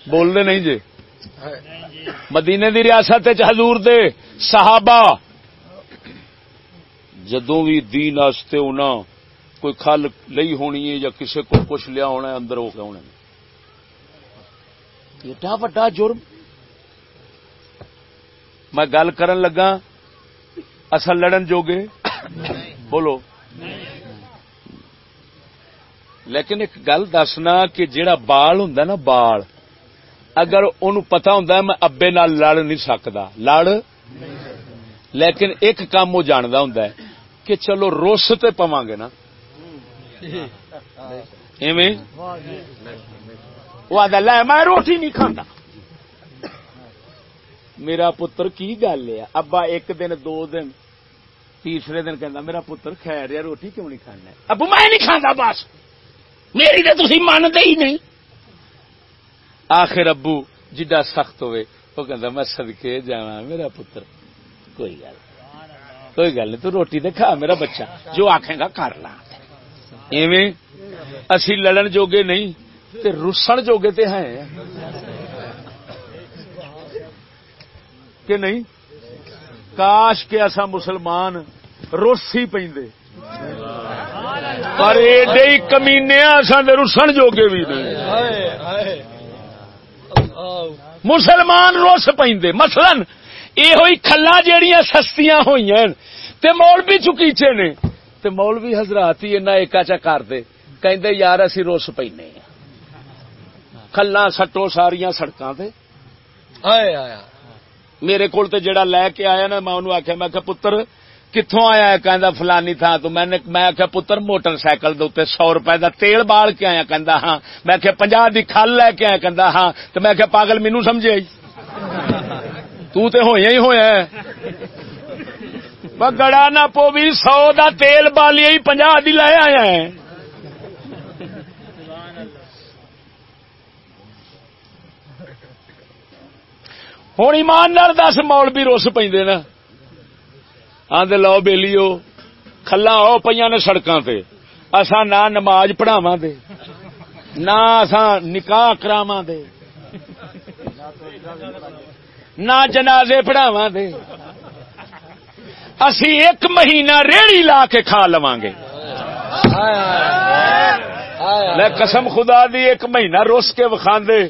بولنے نہیں جی۔ مدینے دی ریاست حضور دے صحابہ جدوں بھی دین واسطے ہونا کوئی کھل لئی ہونی ہے یا کسی کو کچھ لیا ہونا ہے اندر ہو کے ہونا ایڈا وڈا جرم۔ میں گل کرن لگا اصل لڑن جوگے؟ بولو۔ لیکن ایک گل دسنا کہ جیڑا بال ہوں نا بال، اگر ان پتا ہوں میں ابے نال لڑ نہیں سکتا لڑ لیکن ایک کام وہ جانتا ہوں کہ چلو روس تے پواں گے نا۔ لے میں روٹی نہیں کھانا میرا پتر کی گل ہے؟ ابا ایک دن، دو دن، تیسرے دن کہنا میرا پتر خیر روٹی کیوں نہیں کھانا ابو میں نہیں کھانا بس۔ میری تو تھی مانتے ہی نہیں۔ آخر ابو جڈا سخت ہوئے، وہ کہندا میں صدقے جانا میرا پتر۔ کوئی گل کوئی گل نہیں، تو روٹی دے کھا، میرا بچہ۔ جو آکھے گا کر لا۔ ایویں اسی لڑن جوگے نہیں، تے رسن جوگے تے ہیں۔ کہ نہیں؟ کاش کے ایسا مسلمان روس ہی پہ پر ایڈے ہی کمینے اصل رسن جوگے بھی نہیں ہائے ہائے اللہ مسلمان روس پہ مثلا یہ ہوئی کھلا جیڑیاں سستیاں ہوئی ہیں تے مولوی چکیچے نے۔ تے مولوی حضرات ہی اینا ایکا چا کر دے۔ کہندے یار اسی روس پینے ہیں۔ کھلا سٹو ساریاں سڑکاں تے۔ ہائے ہائے میرے کول تے جڑا لے کے آیا نا میں انہوں آخیا میں کہ پتر کتوں آیا ہے؟ کہندا فلانی تھا تو میں نے میں آخیا پتر موٹر سائیکل دے اوتے سو روپے دا تیل بال کے آیا کہندا ہاں۔ میں آخیا پنجاہ دی کھل لے کے آیا کہندا ہاں۔ تو میں آخیا پاگل مینوں سمجھے؟ تو تے ہویا ہی ہویا ہے گڑا نہ پو بھی سو دا تیل بالی ہی دی لے آیا ہے ہوں ایمان دس مول بھی روس پہ نا۔ آدھے لو بیلیو کھلا او پہ نے سڑکاں تے۔ اسا نہ نماز پڑھاواں دے نہ اسا نکاح کراواں دے۔ نہ جنازے پڑھاواں دے۔ اسی ایک مہینہ ریڑی لا کے کھا لواں گے۔ میں قسم خدا دی ایک مہینہ روس کے وکھاندے۔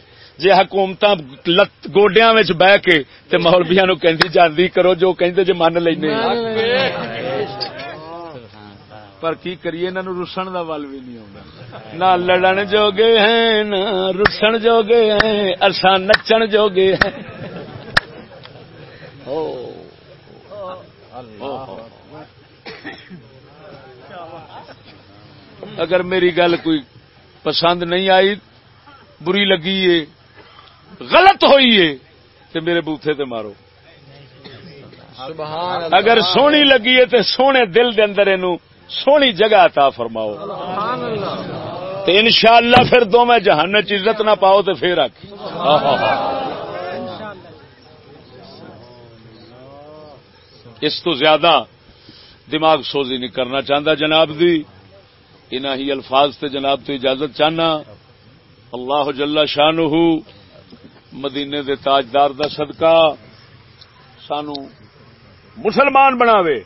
جے حکومت گوڈیا بہ کے تے مولبیا نو کہندی جاندی کرو، جو کہندے جے من لینے پر کی کریے، انہاں نو رسن دا ول بھی نہیں آوندا۔ نہ لڑن جوگے ہیں، نہ رسن جوگے ہیں، اساں نچن جوگے ہیں۔ او اگر میری گل کوئی پسند نہیں آئی، بری لگی ہے غلط ہوئی ہے تو میرے بوتھے تے مارو۔ اگر سونی لگی ہے تو سونے دل دے اندر اینو سونی جگہ عطا فرماؤ۔ تو انشاءاللہ پھر دو میں جہان عزت نہ پاؤ تو پھر آکی اس تو زیادہ دماغ سوزی نہیں کرنا چاہتا جناب دی۔ ان ہی الفاظ تے جناب تو اجازت چاہنا۔ اللہ جل شان مدینے دے تاجدار دا صدقہ سانو مسلمان بناوے۔